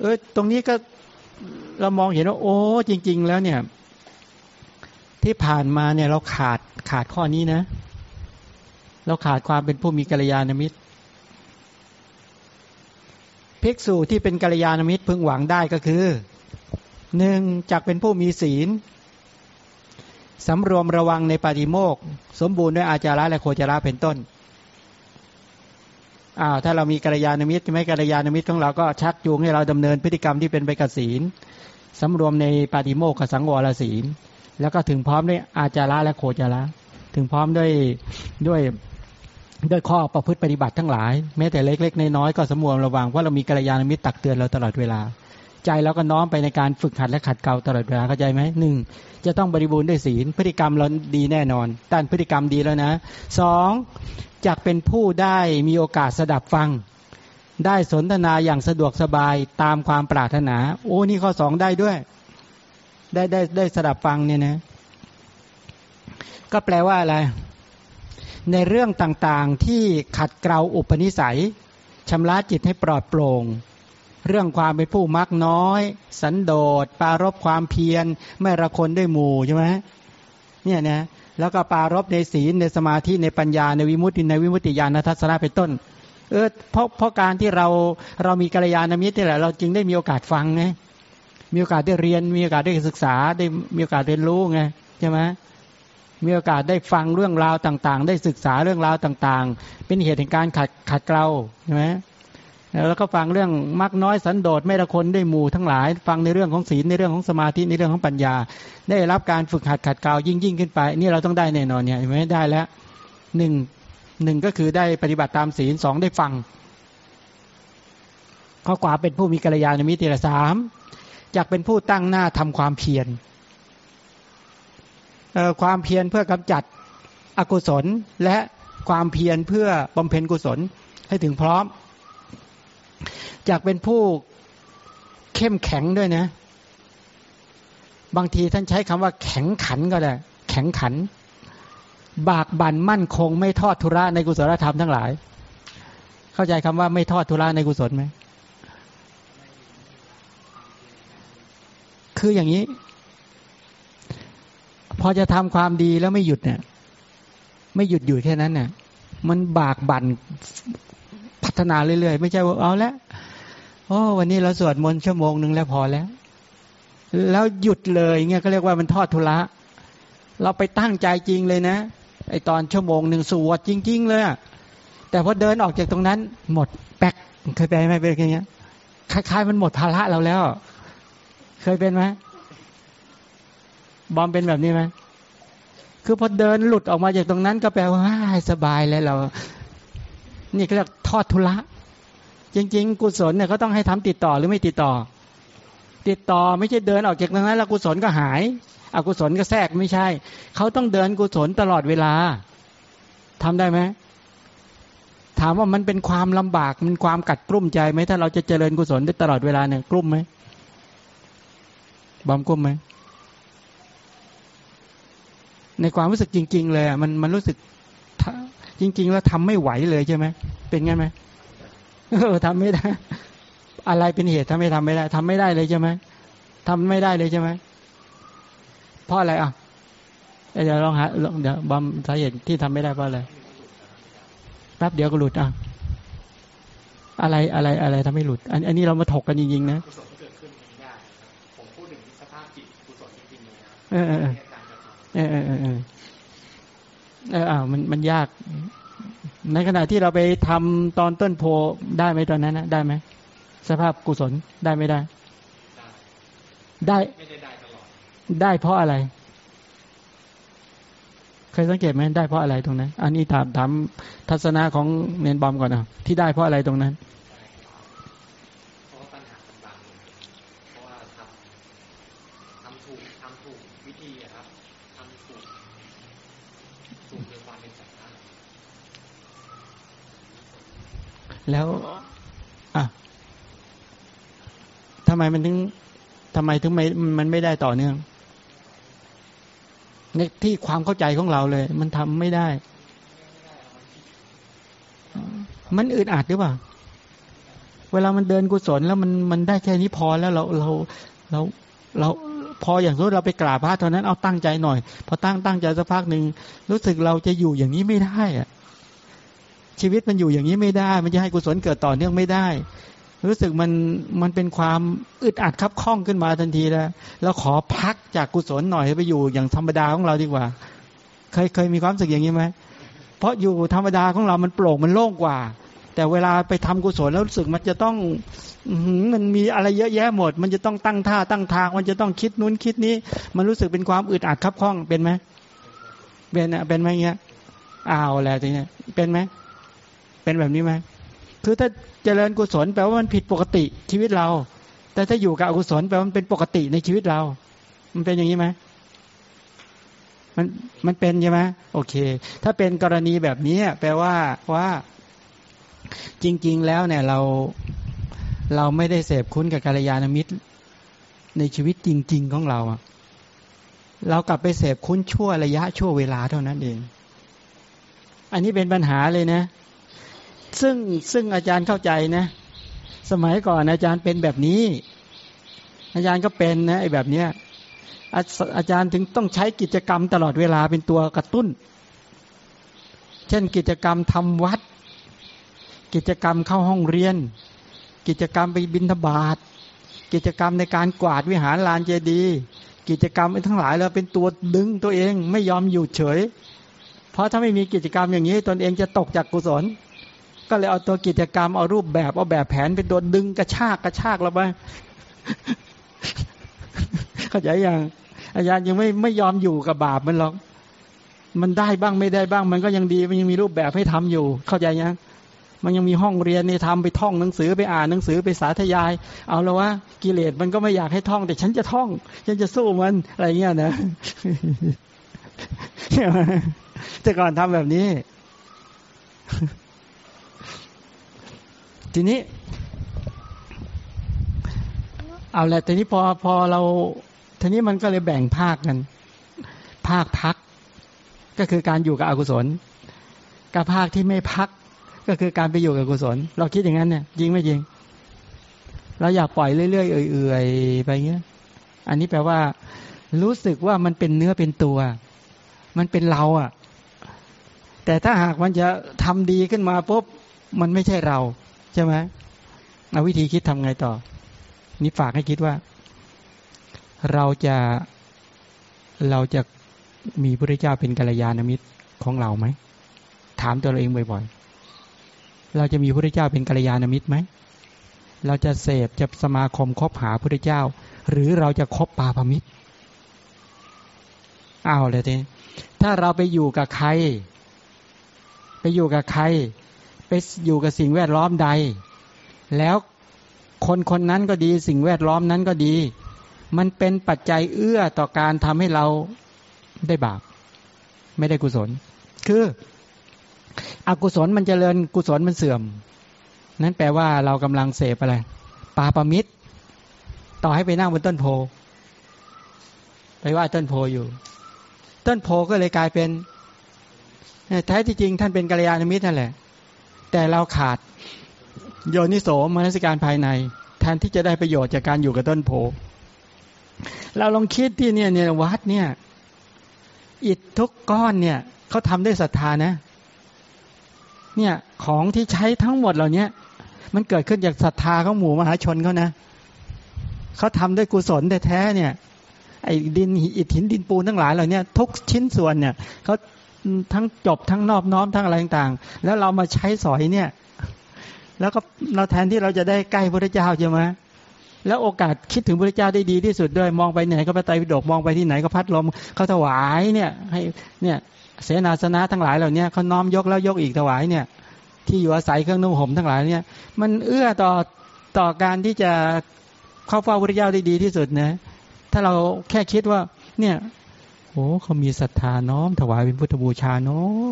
เออตรงนี้ก็เรามองเห็นว่า โอ้จริง ๆ แล้วเนี่ย ที่ผ่านมาเนี่ย เราขาดขาดข้อนี้นะ เราขาดความเป็นผู้มีกัลยาณมิตรภิกษุที่เป็นกัลยาณมิตรพึงหวังได้ก็คือหนึ่งจักเป็นผู้มีศีล สำรวมระวังในปาฏิโมกสมบูรณ์ด้วยอาจาระและโคจาระเป็นต้นอ้าวถ้าเรามีกัลยาณมิตรไม่กัลยาณมิตรของเราก็ชักจูงให้เราดำเนินพฤติกรรมที่เป็นไปกับศีลสำรวมในปาฏิโมกขสังวรศีล แล้วก็ถึงพร้อมด้วยอาจาระและโคจาระ ถึงพร้อมด้วยด้วยด้วยข้อประพฤติปฏิบัติทั้งหลาย แม้แต่เล็กๆน้อยๆก็สมวมระวังเพราเรามีกัลยาณมิตรตักเตือนเราตลอดเวลา ใจเราก็น้อมไปในการฝึกหัดและขัดเกลาตลอดเวลาเข้าใจไหมหนึ่งจะต้องบริบูรณ์ด้วยศีลพฤติกรรมเราดีแน่นอนด้านพฤติกรรมดีแล้วนะสองจากเป็นผู้ได้มีโอกาสสดับฟัง ได้สนทนาอย่างสะดวกสบายตามความปรารถนา โอ้นี่ข้อสองได้ด้วย ได้ได้ได้สดับฟังเนี่ยนะก็แปลว่าอะไร ในเรื่องต่างๆที่ขัดเกลาอุปนิสัยชำระจิตให้ปลอดโปร่ง เรื่องความเป็นผู้มักน้อย สันโดษปารบความเพียร ไม่ระคนด้วยหมู่ใช่ไหมเนี่ยนะแล้วก็ปารบในศีลในสมาธิในปัญญาในวิมุตติในวิมุตติญาณทัศนะเป็นต้น เออเพราะเพราะการที่เราเรามีกัลยาณมิตรนี่แหละเราจึงได้มีโอกาสฟังไงมีโอกาสได้เรียน มีโอกาสได้ศึกษาได้มีโอกาสเรียนรู้ไงใช่ไหมมีโอกาสได้ฟังเรื่องราวต่าง ๆ ได้ศึกษาเรื่องราวต่าง ๆ เป็นเหตุแห่งการขัดขัดเกลาใช่ไหม แล้วก็ฟังเรื่องมักน้อยสันโดษไม่ละคนได้หมู่ทั้งหลาย ฟังในเรื่องของศีลในเรื่องของสมาธิในเรื่องของปัญญา ได้รับการฝึกหัดขัดเกลายิ่งยิ่งขึ้นไป นี่เราต้องได้แน่นอนเนี่ยไม่ได้แล้วหนึ่งหนึ่งก็คือได้ปฏิบัติตามศีลสองได้ฟังข้อความเป็นผู้มีกัลยาณมิตรละสามจากเป็นผู้ตั้งหน้าทำความเพียรความเพียรเพื่อกำจัดอกุศลและความเพียรเพื่อบำเพ็ญกุศลให้ถึงพร้อม จากเป็นผู้เข้มแข็งด้วยนะ บางทีท่านใช้คำว่าแข็งขันก็ได้ แข็งขัน บากบั่นมั่นคง ไม่ทอดทุระในกุศลธรรมทั้งหลาย เข้าใจคำว่าไม่ทอดทุระในกุศลไหม คืออย่างนี้ พอจะทำความดีแล้วไม่หยุดเนี่ยไม่หยุดอยู่แค่นั้นเนี่ยมันบากบั่น ฒนาเรื่อยๆ ไม่ใช่ว่าเอาแล้วโอ้วันนี้เราสวดมนต์ชั่วโมงหนึ่งแล้วพอแล้ว แล้วหยุดเลยเงี้ยก็เรียกว่ามันทอดทุระเราไปตั้งใจจริงเลยนะไอตอนชั่วโมงหนึ่งสวดจริง ๆ เลยอะแต่พอเดินออกจากตรงนั้น หมดแป๊กเคยไปไหมเป็นอย่างเงี้ยคล้ายๆมันหมดภาระเราแล้ว เคยเป็นไหมบอมเป็นแบบนี้ไหมคือพอเดินหลุดออกมาจากตรงนั้นก็แปลว่าสบายแล้วเรา นี่เรียกทอดทุระจริง ๆ กุศลเนี่ยเขาต้องให้ทำติดต่อหรือไม่ติดต่อ ติดต่อไม่ใช่เดินออกจากตรงนั้นแล้วกุศลก็หายอกุศลก็แทรกไม่ใช่ เขาต้องเดินกุศลตลอดเวลาทำได้ไหมถามว่ามันเป็นความลำบากมันความกัดกลุ้มใจไหมถ้าเราจะเจริญกุศลได้ตลอดเวลาเนี่ยกลุ้มไหมบอมกลุ้มไหมในความรู้สึกจริง ๆ เลยอะมันมันรู้สึก จริง ๆ แล้วทำไม่ไหวเลยใช่ไหมเป็นไงไหมเออทำไม่ได้ อะไรเป็นเหตุทำไม่ทำไม่ได้ทำไม่ได้เลยใช่ไหมทำไม่ได้เลยใช่ไหมเพราะอะไรอะเดี๋ยวลองหาเดี๋ยวบอมสาเหตุที่ทำไม่ได้เพราะอะไรแป๊บเดียวก็หลุดอะอะไรอะไรอะไรทำให้หลุด อันอันนี้เรามาถกกันจริงๆนะกุศลที่เกิดขึ้นไม่ได้ผมพูดถึงสภาพจิตกุศลจริงๆเลยนะเออเออเออเออ เออเออเอออ่ามันมันยาก ในขณะที่เราไปทำตอนต้นโพได้ไหมตอนนั้นนะได้ไหมสภาพกุศลได้ไม่ได้ ได้ไม่ได้ได้ตลอดได้เพราะอะไรเคยสังเกตไหมได้เพราะอะไรตรงนั้น อันนี้ถามถามทัศนะของเนนบอมก่อนนะที่ได้เพราะอะไรตรงนั้น แล้วอะทำไมมันถึงทำไมถึงไม่มันไม่ได้ต่อเนื่องในที่ความเข้าใจของเราเลย มันทำไม่ได้ มันอึดอัดหรือเปล่า เวลามันเดินกุศลแล้วมันมันได้แค่นี้พอแล้วเราเราเราเราพออย่างรู้เราไปกราบพระเท่านั้นเอาตั้งใจหน่อย พอตั้งตั้งใจสักพักหนึ่งรู้สึกเราจะอยู่อย่างนี้ไม่ได้อะ ชีวิตมันอยู่อย่างนี้ไม่ได้ มันจะให้กุศลเกิดต่อเนื่องไม่ได้ รู้สึกมันมันเป็นความอึดอัดคับข้องขึ้นมาทันทีแล้วแล้วขอพักจากกุศลหน่อยไปอยู่อย่างธรรมดาของเราดีกว่า เคยเคยมีความรู้สึกอย่างนี้ไหมเพราะอยู่ธรรมดาของเรามันโปร่งมันโล่งกว่า แต่เวลาไปทำกุศลแล้วรู้สึกมันจะต้องมันมีอะไรเยอะแยะหมด มันจะต้องตั้งท่าตั้งทาง มันจะต้องคิดนู้นคิดนี้ มันรู้สึกเป็นความอึดอัดคับข้องเป็นไหมเป็นอะเป็นไหมเงี้ยอ้าวแล้วทีเนี้ยเป็นไหม เป็นแบบนี้ไหมคือถ้าเจริญกุศลแปลว่ามันผิดปกติชีวิตเรา แต่ถ้าอยู่กับอกุศลแปลว่ามันเป็นปกติในชีวิตเรา มันเป็นอย่างนี้ไหมมันมันเป็นใช่ไหมโอเค ถ้าเป็นกรณีแบบนี้แปลว่าว่า จริง ๆ แล้วเนี่ยเราเราไม่ได้เสพคุ้นกับกาลยานมิตร ในชีวิตจริง ๆ ของเราเรากลับไปเสพคุ้นชั่วระยะชั่วเวลาเท่านั้นเอง อันนี้เป็นปัญหาเลยนะ ซึ่งซึ่งอาจารย์เข้าใจนะ สมัยก่อนอาจารย์เป็นแบบนี้ อาจารย์ก็เป็นนะไอ้แบบเนี้ยอาอาจารย์ถึงต้องใช้กิจกรรมตลอดเวลาเป็นตัวกระตุ้น เช่นกิจกรรมทำวัด กิจกรรมเข้าห้องเรียน กิจกรรมไปบินทบาทกิจกรรมในการกวาดวิหารลานเจดีย์กิจกรรมทั้งหลายเราเป็นตัวดึงตัวเองไม่ยอมอยู่เฉย เพราะถ้าไม่มีกิจกรรมอย่างนี้ ตนเองจะตกจากกุศล ก็เลยเอาตัวกิจกรรมเอารูปแบบเอาแบบแผนเป็นตัวดึงกระชากกระชากเราไปเข้าใจยังอาจารย์ยังไม่ไม่ยอมอยู่กับบาปมันหรอกมันได้บ้างไม่ได้บ้าง มันก็ยังดีมันยังมีรูปแบบให้ทำอยู่ เข้าใจยังมันยังมีห้องเรียนในทำไปท่องหนังสือไปอ่านหนังสือไปสาธยาย เอาแล้วว่ากิเลสมันก็ไม่อยากให้ท่อง แต่ฉันจะท่อง ฉันจะสู้มันอะไรเงี้ยนะแต่ก่อนทำแบบนี้ ทีนี้ เอาแหละทีนี้พอพอเราทีนี้มันก็เลยแบ่งภาคกัน ภาคพัก ก็คือการอยู่กับอกุศลกับภาคที่ไม่พัก ก็คือการไปอยู่กับกุศล เราคิดอย่างนั้นเนี่ยจริงไม่จริง เราอยากปล่อยเรื่อยๆเอื่อยๆไปเงี้ย อันนี้แปลว่า รู้สึกว่ามันเป็นเนื้อเป็นตัว มันเป็นเราอะ่ะ แต่ถ้าหากมันจะทำดีขึ้นมาปุ๊บมันไม่ใช่เรา ใช่ไหมเอาวิธีคิดทำไงต่อ นี่ฝากให้คิดว่า เราจะเราจะมีพระเจ้าเป็นกัลยาณมิตรของเราไหมถามตัวเราเองบ่อยๆ เราจะมีพระเจ้าเป็นกัลยาณมิตรไหม เราจะเสพจะสมาคมคบหาพระเจ้า หรือเราจะคบปาพมิตรอ้าวเลยทีถ้าเราไปอยู่กับใคร ไปอยู่กับใคร ไปอยู่กับสิ่งแวดล้อมใด แล้วคนคนนั้นก็ดี สิ่งแวดล้อมนั้นก็ดี มันเป็นปัจจัยเอื้อต่อการทำให้เราได้บาป ไม่ได้กุศล คือ อกุศลมันจเจริญกุศลมันเสื่อม นั้นแปลว่าเรากำลังเสพอะไรปาปมิตร ต่อให้ไปนั่งบนต้นโพไปว่าต้นโพอยู่ ต้นโพก็เลยกลายเป็นแท้ที่จริงท่านเป็นกัลยาณมิตรนั่นแหละ แต่เราขาดโยนิโสมนสิการภายใน แทนที่จะได้ประโยชน์จากการอยู่กับต้นโพ เราลองคิดที่เนี่ยเนี่ยวัดเนี่ย อิฐทุกก้อนเนี่ยเขาทำด้วยศรัทธานะ เนี่ยของที่ใช้ทั้งหมดเหล่านี้มันเกิดขึ้นจากศรัทธาของหมู่มหาชนเขานะเขาทำด้วยกุศลแท้ๆเนี่ยไอ้ดินอิฐหินดินปูนทั้งหลายเหล่านี้ทุกชิ้นส่วนเนี่ยเขา ทั้งจบทั้งนอบน้อมทั้งอะไรต่างๆ แล้วเรามาใช้สอยเนี่ย แล้วก็เราแทนที่เราจะได้ใกล้พระเจ้าใช่ไหมแล้วโอกาสคิดถึงพระเจ้าได้ดีที่สุดด้วยมองไปไหนก็พระไตรปิฎกมองไปที่ไหนก็พัดลมเขาถวายเนี่ย ให้เนี่ยเสนาสนะทั้งหลายเหล่านี้เขาน้อมยกแล้วยกอีกถวายเนี่ย ที่อยู่อาศัยเครื่องนุ่งห่มทั้งหลายเนี่ย มันเอื้อต่อต่อการที่จะเข้าเฝ้าพระเจ้าได้ดีที่สุดนะถ้าเราแค่คิดว่าเนี่ย โอ้เขามีศรัทธาน้อมถวายเป็นพุทธบูชาเนาะ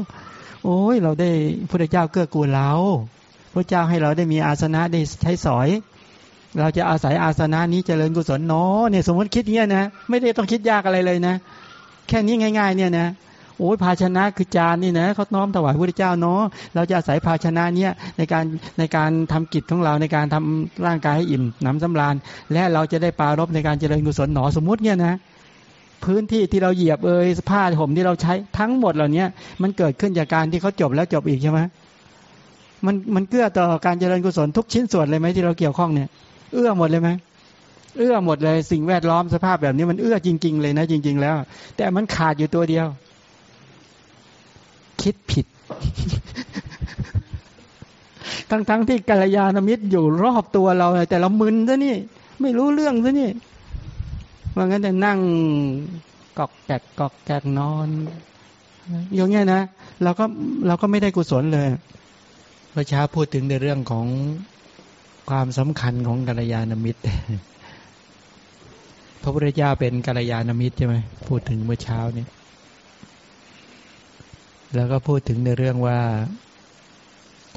โอ้ย เราได้พระเจ้าเกื้อกูลเราพระเจ้าให้เราได้มีอาสนะได้ใช้สอย เราจะอาศัยอาสนะนี้เจริญกุศลเนาะเนี่ยสมมติคิดเงี้ยนะไม่ได้ต้องคิดยากอะไรเลยนะ แค่นี้ง่าย ๆ เนี่ยนะโอ้ยภาชนะคือจานนี่นะเขาน้อมถวายพระเจ้าเนาะเราจะอาศัยภาชนะเนี้ยในการในการทำกิจของเราในการทำร่างกายให้อิ่มหนำสำราญและเราจะได้ปารบในการเจริญกุศลหนอสมมติเนี่ยนะ พื้นที่ที่เราเหยียบเอยผ้าห่มที่เราใช้ทั้งหมดเหล่านี้มันเกิดขึ้นจากการที่เขาจบแล้วจบอีกใช่ไหมมันมันเกื้อต่อการเจริญกุศลทุกชิ้นส่วนเลยไหมที่เราเกี่ยวข้องเนี่ย เอื้อหมดเลยไหมเอื้อหมดเลย สิ่งแวดล้อมสภาพแบบนี้มันเอื้อจริง ๆ เลยนะจริง ๆ แล้ว แต่มันขาดอยู่ตัวเดียว คิดผิด ทั้งๆทที่กัลยาณมิตรอยู่รอบตัวเราแต่เรามึนซะนี่ ไม่รู้เรื่องซะนี่ ว่างั้นแต่นั่งกอกแกกกอกแกกนอนอย่างเงี้ยนะเราก็เราก็ไม่ได้กุศลเลยพระชาพูดถึงในเรื่องของความสำคัญของกัลยาณมิตร พระพุทธเจ้าเป็นกัลยาณมิตรใช่ไหมพูดถึงเมื่อเช้านี้แล้วก็พูดถึงในเรื่องว่า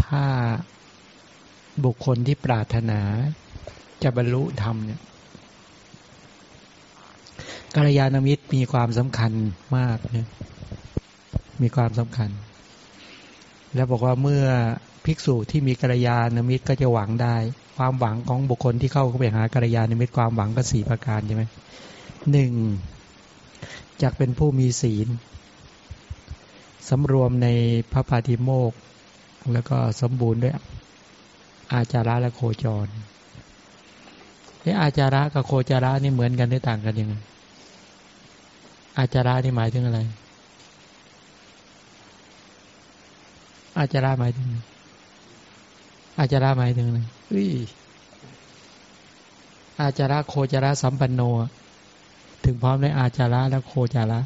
ถ้าบุคคลที่ปรารถนาจะบรรลุธรรมเนี่ย กัลยาณมิตรมีความสำคัญมากเนี่ยมีความสำคัญ แล้วบอกว่าเมื่อภิกษุที่มีกัลยาณมิตรก็จะหวังได้ ความหวังของบุคคลที่เข้าไปหากัลยาณมิตรความหวังก็สี่ประการใช่ไหมหนึ่งจากเป็นผู้มีศีลสำรวมในพระปาฏิโมกแล้วก็สมบูรณ์ด้วยอาจาระและโคจรไอ้อาจาระกับโคจาระนี่เหมือนกันได้ต่างกันยังไง อาจาระนี่หมายถึงอะไร อาจาระหมายถึง อาจาระหมายถึงอะไรอุ้ยอาจาระโคจาระสัมปันโน ถึงพร้อมในอาจาระและโคจาระ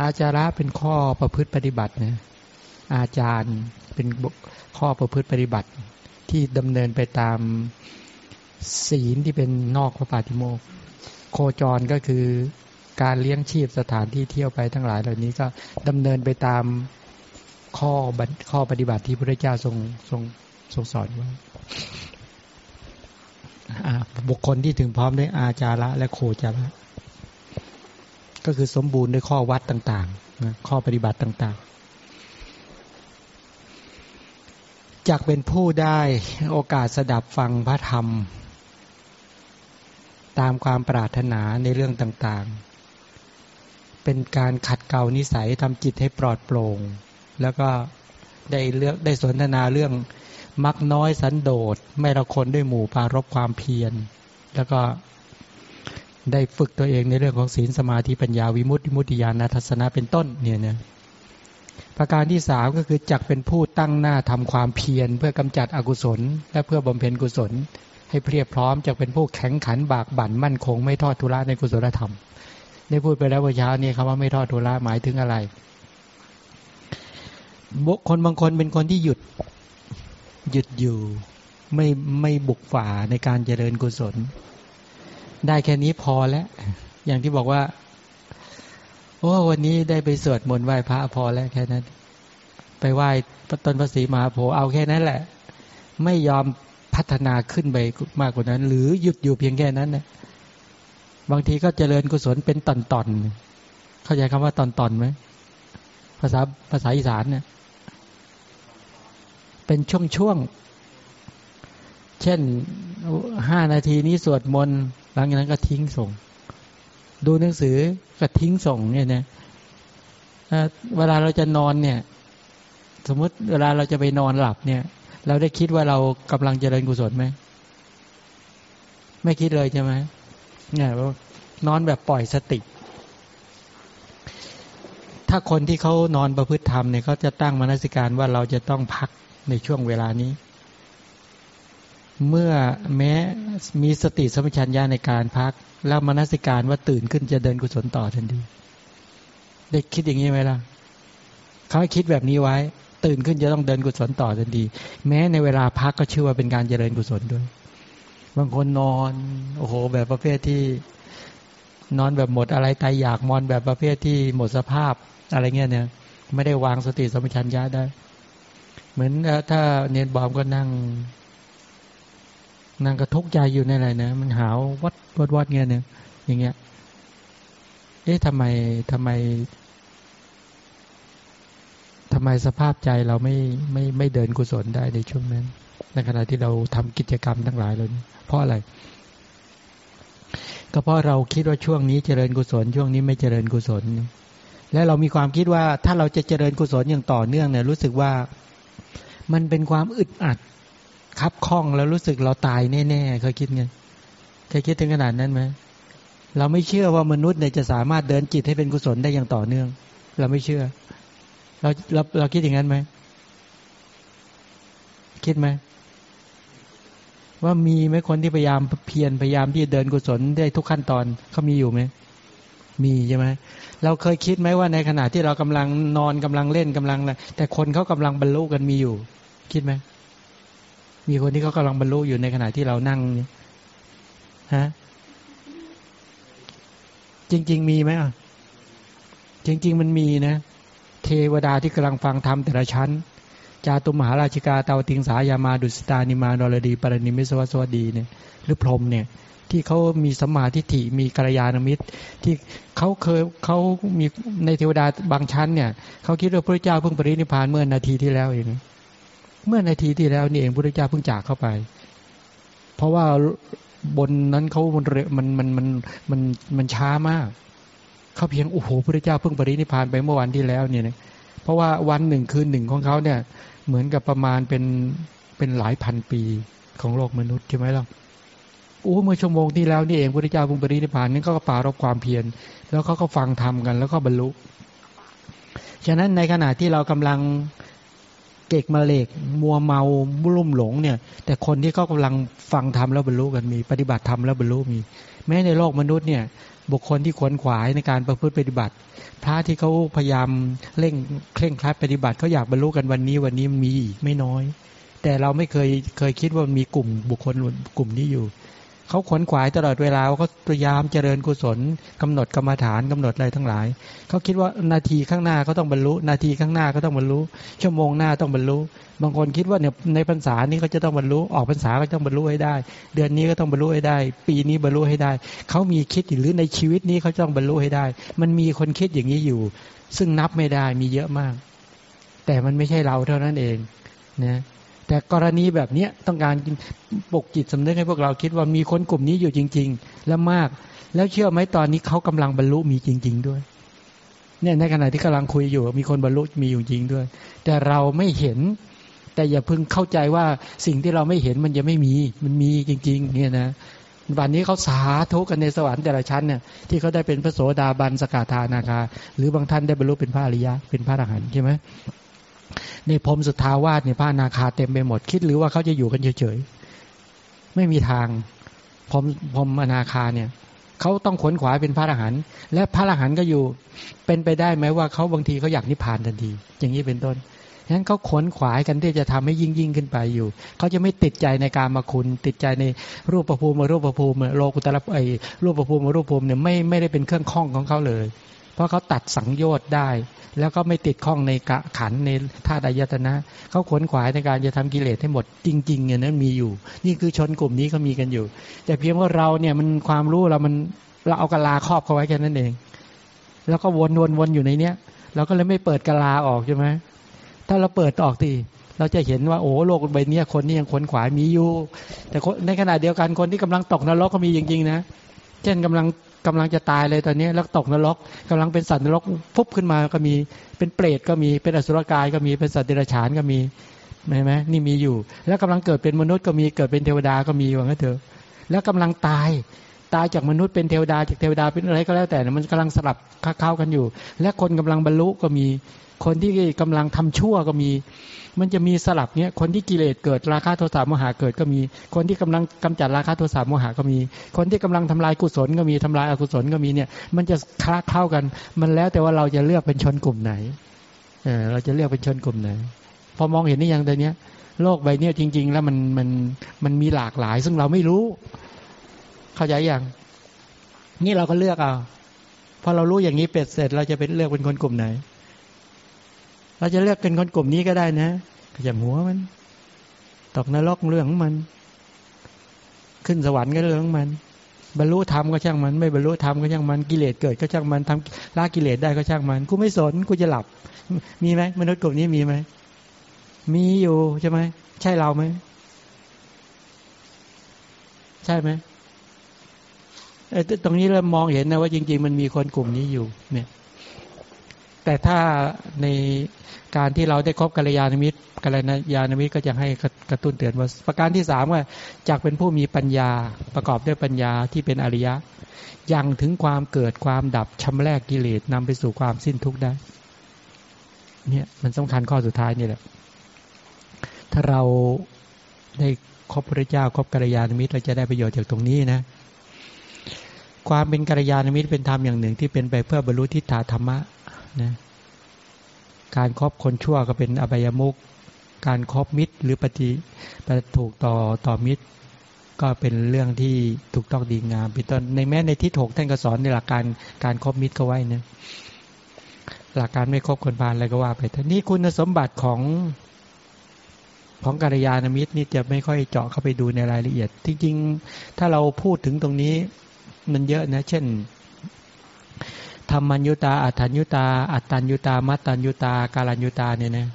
อาจาระเป็นข้อประพฤติปฏิบัตินะอาจารย์เป็นข้อประพฤติปฏิบัติ ที่ดำเนินไปตามศีลที่เป็นนอกพระปาฏิโมกข์ โคจรก็คือการเลี้ยงชีพสถานที่เที่ยวไปทั้งหลายเหล่านี้ก็ดำเนินไปตามข้อข้อปฏิบัติที่พระเจ้าทรงทรงทรงสอนไว้บุคคลที่ถึงพร้อมด้วยอาจาระและโคจาระ ก็คือสมบูรณ์ด้วยข้อวัดต่างๆ ข้อปฏิบัติต่างๆจากเป็นผู้ได้โอกาสสดับฟังพระธรรม ตามความปรารถนาในเรื่องต่างๆ เป็นการขัดเกลานิสัยทำจิตให้ปลอดโปร่ง แล้วก็ได้เลือกได้สนทนาเรื่องมักน้อยสันโดษไม่ละคนด้วยหมู่ปารบความเพียร แล้วก็ได้ฝึกตัวเองในเรื่องของศีลสมาธิปัญญาวิมุตติมุติญาณทัศนะเป็นต้นเนี่ยนะประการที่สามก็คือจักเป็นผู้ตั้งหน้าทำความเพียรเพื่อกำจัดอกุศล และเพื่อบำเพ็ญกุศล ให้เพียบพร้อมจะเป็นผู้แข็งขันบากบั่นมั่นคง ไม่ทอดทุระในกุศลธรรม ได้พูดไปแล้ววันเช้านี้คำว่าไม่ทอดทุระหมายถึงอะไรบุคคลบางคนเป็นคนที่หยุดหยุดอยู่ไม่ไม่บุกฝ่าในการเจริญกุศล ได้แค่นี้พอแล้ว อย่างที่บอกว่าโอ้วันนี้ได้ไปสวดมนต์ไหว้พระพอแล้วแค่นั้น ไปไหว้ต้นพระศรีมหาโพธิ์เอาแค่นั้นแหละ ไม่ยอม พัฒนาขึ้นไปมากกว่านั้น หรือหยุดอยู่เพียงแค่นั้นนะบางทีก็เจริญกุศลเป็นตอนๆเข้าใจคำว่าตอนๆไหมภาษาภาษาอีสานเนี่ย เป็นช่วงๆเช่นห้านาทีนี้สวดมนต์หลังจากนั้นก็ทิ้งส่ง ดูหนังสือก็ทิ้งส่ง เนี่ยนะเวลาเราจะนอนเนี่ย สมมติเวลาเราจะไปนอนหลับเนี่ย เราได้คิดว่าเรากำลังเจริญกุศลไหมไม่คิดเลยใช่ไหมเนี่ยนอนแบบปล่อยสติ ถ้าคนที่เขานอนประพฤติธรรมเนี่ยเขาจะตั้งมนสิการว่าเราจะต้องพักในช่วงเวลานี้ เมื่อแม้มีสติสมัชัญญาในการพัก แล้วมนสิการว่าตื่นขึ้นจะเดินกุศลต่อทันทีได้คิดอย่างนี้ไหมล่ะเขาคิดแบบนี้ไว้ ตื่นขึ้นจะต้องเดินกุศลต่อทันทีแม้ในเวลาพักก็ชื่อว่าเป็นการเจริญกุศลด้วย บางคนนอน โอ้โห แบบประเภทที่ นอนแบบหมดอะไรตายอยากมอนแบบประเภทที่หมดสภาพอะไรเงี้ยเนี่ย ไม่ได้วางสติสมัชัญญาได้ เหมือนถ้าเนียนบอมก็นั่ง นั่งกระทุกใจอยู่ในอะไรนะมันหาววัดวัดวัดเงี้ยเนี่ยอย่างเงี้ยเอ๊ะทำไมทำไม ทำไมสภาพใจเราไม่ไม่ไม่เดินกุศลได้ในช่วงนั้น ในขณะที่เราทำกิจกรรมทั้งหลายเลยเพราะอะไร ก็เพราะเราคิดว่าช่วงนี้เจริญกุศล ช่วงนี้ไม่เจริญกุศล และเรามีความคิดว่าถ้าเราจะเจริญกุศลอย่างต่อเนื่องเนี่ยรู้สึกว่ามันเป็นความอึดอัดคับคล้องแล้วรู้สึกเราตายแน่ๆเคยคิดไงเคยคิดถึงขนาดนั้นไหมเราไม่เชื่อว่ามนุษย์เนี่ยจะสามารถเดินจิตให้เป็นกุศลได้อย่างต่อเนื่อง เราไม่เชื่อ เราเราเราคิดอย่างนั้นไหมคิดไหมว่ามีไหมคนที่พยายามเพียรพยายามที่เดินกุศลได้ทุกขั้นตอนเขามีอยู่ไหมมีใช่ไหมเราเคยคิดไหมว่าในขณะที่เรากำลังนอนกำลังเล่นกำลังอะไรแต่คนเขากำลังบรรลุกันมีอยู่ คิดไหมมีคนที่เขากำลังบรรลุอยู่ในขณะที่เรานั่งฮะจริง ๆ มีไหมอะจริง ๆ มันมีนะ เทวดาที่กำลังฟังธรรมแต่ละชั้น จาตุมหาราชิกาเตาติงสายามาดุสตานิมานรดีปรณิมิสวัสวดีเนี่ยหรือพรหมเนี่ยที่เขามีสมาธิฐิมีกัลยาณมิตร ที่เขาเคยเขามีในเทวดาบางชั้นเนี่ยเขาคิดว่าพระเจ้าเพิ่งปรินิพานเมื่อนาทีที่แล้วเองเมื่อนาทีที่แล้วนี่เองพระเจ้าเพิ่งจากเข้าไป เพราะว่าบนนั้นเขามันมันมันมันมันช้ามาก เขาเพียงโอ้โหพระเจ้าเพิ่งปรินิพานไปเมื่อวันที่แล้วเนี่ยเพราะว่าวันหนึ่งคืนหนึ่งของเขาเนี่ย เหมือนกับประมาณเป็นเป็นหลายพันปีของโลกมนุษย์ใช่ไหมล่ะโอ้เมื่อชั่วโมงที่แล้วนี่เองพระเจ้าเพุงปรินิพานนั้นก็ปารบความเพียรแล้วเขาก็ฟังธรรมกัน แล้วก็บรรลุฉะนั้นในขณะที่เรากำลังเกกมาเลกมัวเมาลุ่มหลงเนี่ย แต่คนที่เขากาลังฟังธรรมแล้วบรรลุกันมี ปฏิบัติธรรมแล้วบรรลุมี แม้ในโลกมนุษย์เนี่ย บุคคลที่ขวนขวายในการประพฤติปฏิบัติ พระที่เขาพยายามเร่งเคร่งครัดปฏิบัติเขาอยากบรรลุกันวันนี้วันนี้มีอีกไม่น้อย แต่เราไม่เคยเคยคิดว่ามีกลุ่มบุคคลกลุ่มนี้อยู่ เขาขวนขวายตลอดเวลาเขาพยายามเจริญกุศลกำหนดกรรมฐานกำหนดอะไรทั้งหลาย เขาคิดว่านาทีข้างหน้าก็ต้องบรรลุ นาทีข้างหน้าก็ต้องบรรลุ ชั่วโมงหน้าต้องบรรลุ บางคนคิดว่าเนี่ยในพรรษานี้เขาจะต้องบรรลุออกพรรษาก็ต้องบรรลุให้ได้ เดือนนี้ก็ต้องบรรลุให้ได้ ปีนี้บรรลุให้ได้ เขามีคิดหรือในชีวิตนี้เขาต้องบรรลุให้ได้ มันมีคนคิดอย่างนี้อยู่ ซึ่งนับไม่ได้มีเยอะมาก แต่มันไม่ใช่เราเท่านั้นเองนะ แต่กรณีแบบเนี้ยต้องการปกจิตสำนึกให้พวกเราคิดว่ามีคนกลุ่มนี้อยู่จริง ๆ และมาก แล้วเชื่อไหมตอนนี้เขากำลังบรรลุมีจริง ๆ ด้วย เนี่ยในขณะที่กำลังคุยอยู่ มีคนบรรลุมีอยู่จริงด้วย แต่เราไม่เห็น แต่อย่าเพิ่งเข้าใจว่าสิ่งที่เราไม่เห็นมันจะไม่มี มันมีจริง ๆ เนี่ยนะวันนี้เขาสาธุกันในสวรรค์แต่ละชั้นเนี่ยที่เขาได้เป็นพระโสดาบันสกทานาคา หรือบางท่านได้บรรลุเป็นพระอริยะเป็นพระอรหันต์ใช่ไหม ในพรมสุทธาวาสเนี่ยพระนาคาเต็มไปหมด คิดหรือว่าเขาจะอยู่กันเฉยๆไม่มีทางพรมพรมอนาคาเนี่ยเขาต้องขนขวายเป็นพระอรหันต์และพระอรหันต์ก็อยู่ เป็นไปได้ไหมว่าเขาบางทีเขาอยากนิพพานทันที อย่างนี้เป็นต้นฉะนั้นเขาขนขวายกันที่จะทำให้ยิ่งยิ่งขึ้นไปอยู่ เขาจะไม่ติดใจในการมาคุณ ติดใจในรูปประภูมิรูปประภูมิโลกุตระไอรูปประภูมิรูปภูมิเนี่ยไม่ไม่ได้เป็นเครื่องข้องของเขาเลยเเพราะเขาตัดสังโยชน์ได้ แล้วก็ไม่ติดข้องในกะขันในธาตุอายตนะเขาขวนขวายในการจะทำกิเลสให้หมดจริงๆเนี่ยนั้นมีอยู่ นี่คือชนกลุ่มนี้เขามีกันอยู่ แต่เพียงว่าเราเนี่ยมันความรู้เรามันเราเอากะลาครอบเขาไว้แค่นั้นเอง แล้วก็วนวนวนอยู่ในเนี้ยเราก็เลยไม่เปิดกะลาออกใช่ไหมถ้าเราเปิดออกตีเราจะเห็นว่าโอ้โลกใบนี้คนนี้ยังขวนขวายมีอยู่ แต่ในขณะเดียวกันคนที่กำลังตกนรกก็มีจริงๆนะ เช่นกำลัง กำลังจะตายเลยตอนนี้แล้วตกนรกกำลังเป็นสัตว์นรกฟุบขึ้นมาก็มีเป็นเปรตก็มีเป็นอสุรกายก็มีเป็นสัตว์เดรัจฉานก็มีใช่ไหมนี่มีอยู่ แล้วกำลังเกิดเป็นมนุษย์ก็มีเกิดเป็นเทวดาก็มีว่างั้นเถอะ แล้วกำลังตายตายจากมนุษย์เป็นเทวดาจากเทวดาเป็นอะไรก็แล้วแต่มันกำลังสลับเข้ากันอยู่ และคนกำลังบรรลุก็มีคนที่กำลังทำชั่วก็มี มันจะมีสลับเนี้ยคนที่กิเลสเกิดราคะโทสะโมหะเกิดก็มี คนที่กำลังกำจัดราคะโทสะโมหะก็มี คนที่กำลังทำลายกุศลก็มีทำลายอกุศลก็มีเนี่ย มันจะคล้าเข้ากัน มันแล้วแต่ว่าเราจะเลือกเป็นชนกลุ่มไหนเออเราจะเลือกเป็นชนกลุ่มไหน พอมองเห็นนี่ยังตอนเนี้ยโลกใบเนี้ยจริง ๆ แล้วมันมันมันมีหลากหลาย ซึ่งเราไม่รู้ เข้าใจยังนี่เราก็เลือกเอาพอเรารู้อย่างนี้เป็ดเสร็จ เราจะเป็นเลือกเป็นคนกลุ่มไหน เราจะเลือกเป็นคนกลุ่มนี้ก็ได้นะอย่างหัวมัน ตกนรกเรื่องของมัน ขึ้นสวรรค์ก็เรื่องของมัน บรรลุธรรมก็ช่างมัน ไม่บรรลุธรรมก็ช่างมันกิเลสเกิดก็ช่างมันทำละกิเลสได้ก็ช่างมันกูไม่สนกูจะหลับ มีไหมมนุษย์กลุ่มนี้มีไหมมีอยู่ใช่ไหมใช่เราไหมใช่ไหมตรงนี้เรามองเห็นนะว่าจริง ๆ มันมีคนกลุ่มนี้อยู่ เนี่ย แต่ถ้าในการที่เราได้คบกัลยาณมิตรกัลยาณมิตรก็จะให้กระตุ้นเตือนว่าประการที่สามว่าจากเป็นผู้มีปัญญาประกอบด้วยปัญญาที่เป็นอริยะยังถึงความเกิดความดับชำระกิเลสนำไปสู่ความสิ้นทุกข์ได้ เนี่ยมันสำคัญข้อสุดท้ายนี่แหละ ถ้าเราได้คบพระเจ้าคบกัลยาณมิตรเราจะได้ประโยชน์จากตรงนี้นะความเป็นกัลยาณมิตรเป็นธรรมอย่างหนึ่งที่เป็นไปเพื่อบรรลุทิฏฐาธรรมะ การครอบคนชั่วก็เป็นอบายมุกการครอบมิตรหรือปฏิปถูกต่อต่อมิตร ก็เป็นเรื่องที่ถูกต้องดีงามเป็นต้นในแม้ในที่ถกท่านก็สอนในหลักการการครอบมิตรก็ไว้นะหลักการไม่ครบคนพาลอะไรก็ว่าไปแต่นี่คุณสมบัติของของกัลยาณมิตรนี่จะไม่ค่อยเจาะเข้าไปดูในรายละเอียด จริงๆ ถ้าเราพูดถึงตรงนี้ มันเยอะนะ เช่น ธรรมัญยุตา อัตัญยุตา อัตตัญยุตา มัตตัญยุตา กาลัญยุตาเนี่ยนะ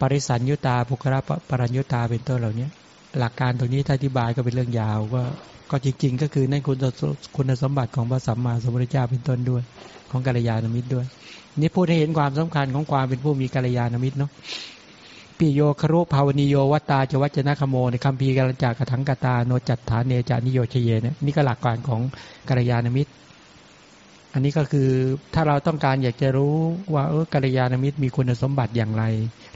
ปริสัญยุตาภุคระปรัญยุตาเป็นต้นเหล่านี้หลักการตรงนี้ถ้าอธิบายก็เป็นเรื่องยาวก็ก็จริง ๆ ก็คือในคุณคุณสมบัติของพระสัมมาสัมพุทธเจ้าเป็นต้นด้วย ของกัลยาณมิตรด้วย นี่พูดให้เห็นความสำคัญของความเป็นผู้มีกัลยาณมิตรเนาะปิโยครุภาวนิโยวัตาจวัจนะคโมในคำพีกัลจากกถังกตาโนจัตฐานเนจานิโยเชเยเนี่ยนี่ก็หลักการของกัลยาณมิตร อันนี้ก็คือถ้าเราต้องการอยากจะรู้ว่าเออกัลยาณมิตรมีคุณสมบัติอย่างไร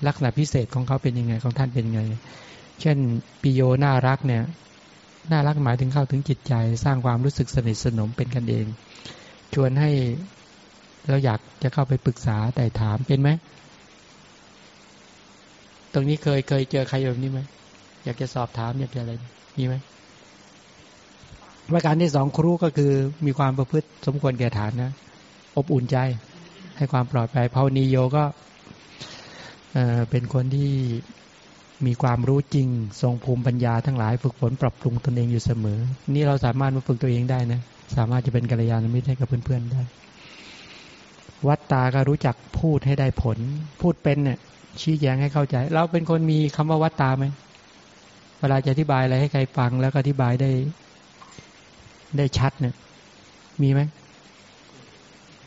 ลักษณะพิเศษของเขาเป็นยังไงของท่านเป็นยังไง เช่นปิโยน่ารักเนี่ยน่ารักหมายถึงเข้าถึงจิตใจ สร้างความรู้สึกสนิทสนมเป็นกันเอง ชวนให้เราอยากจะเข้าไปปรึกษาแต่ถามเป็นไหมตรงนี้เคยเคยเจอใครแบบนี้ไหมอยากจะสอบถามอยากจะอะไรมีไหม ประการที่สองครูก็คือมีความประพฤติสมควรแก่ฐานนะ อบอุ่นใจ ให้ความปลอดภัยภาวนีโยก็เป็นคนที่มีความรู้จริง ทรงภูมิปัญญาทั้งหลายฝึกฝนปรับปรุงตนเองอยู่เสมอ นี่เราสามารถมาฝึกตัวเองได้นะ สามารถจะเป็นกัลยาณมิตรให้กับเพื่อนๆได้ วัดตาก็รู้จักพูดให้ได้ผล พูดเป็นเนี่ยชี้แจงให้เข้าใจ เราเป็นคนมีคำว่าวัดตาไหมเวลาจะอธิบายอะไรให้ใครฟังแล้วก็อธิบายได้ ได้ชัดเนี่ย มีไหม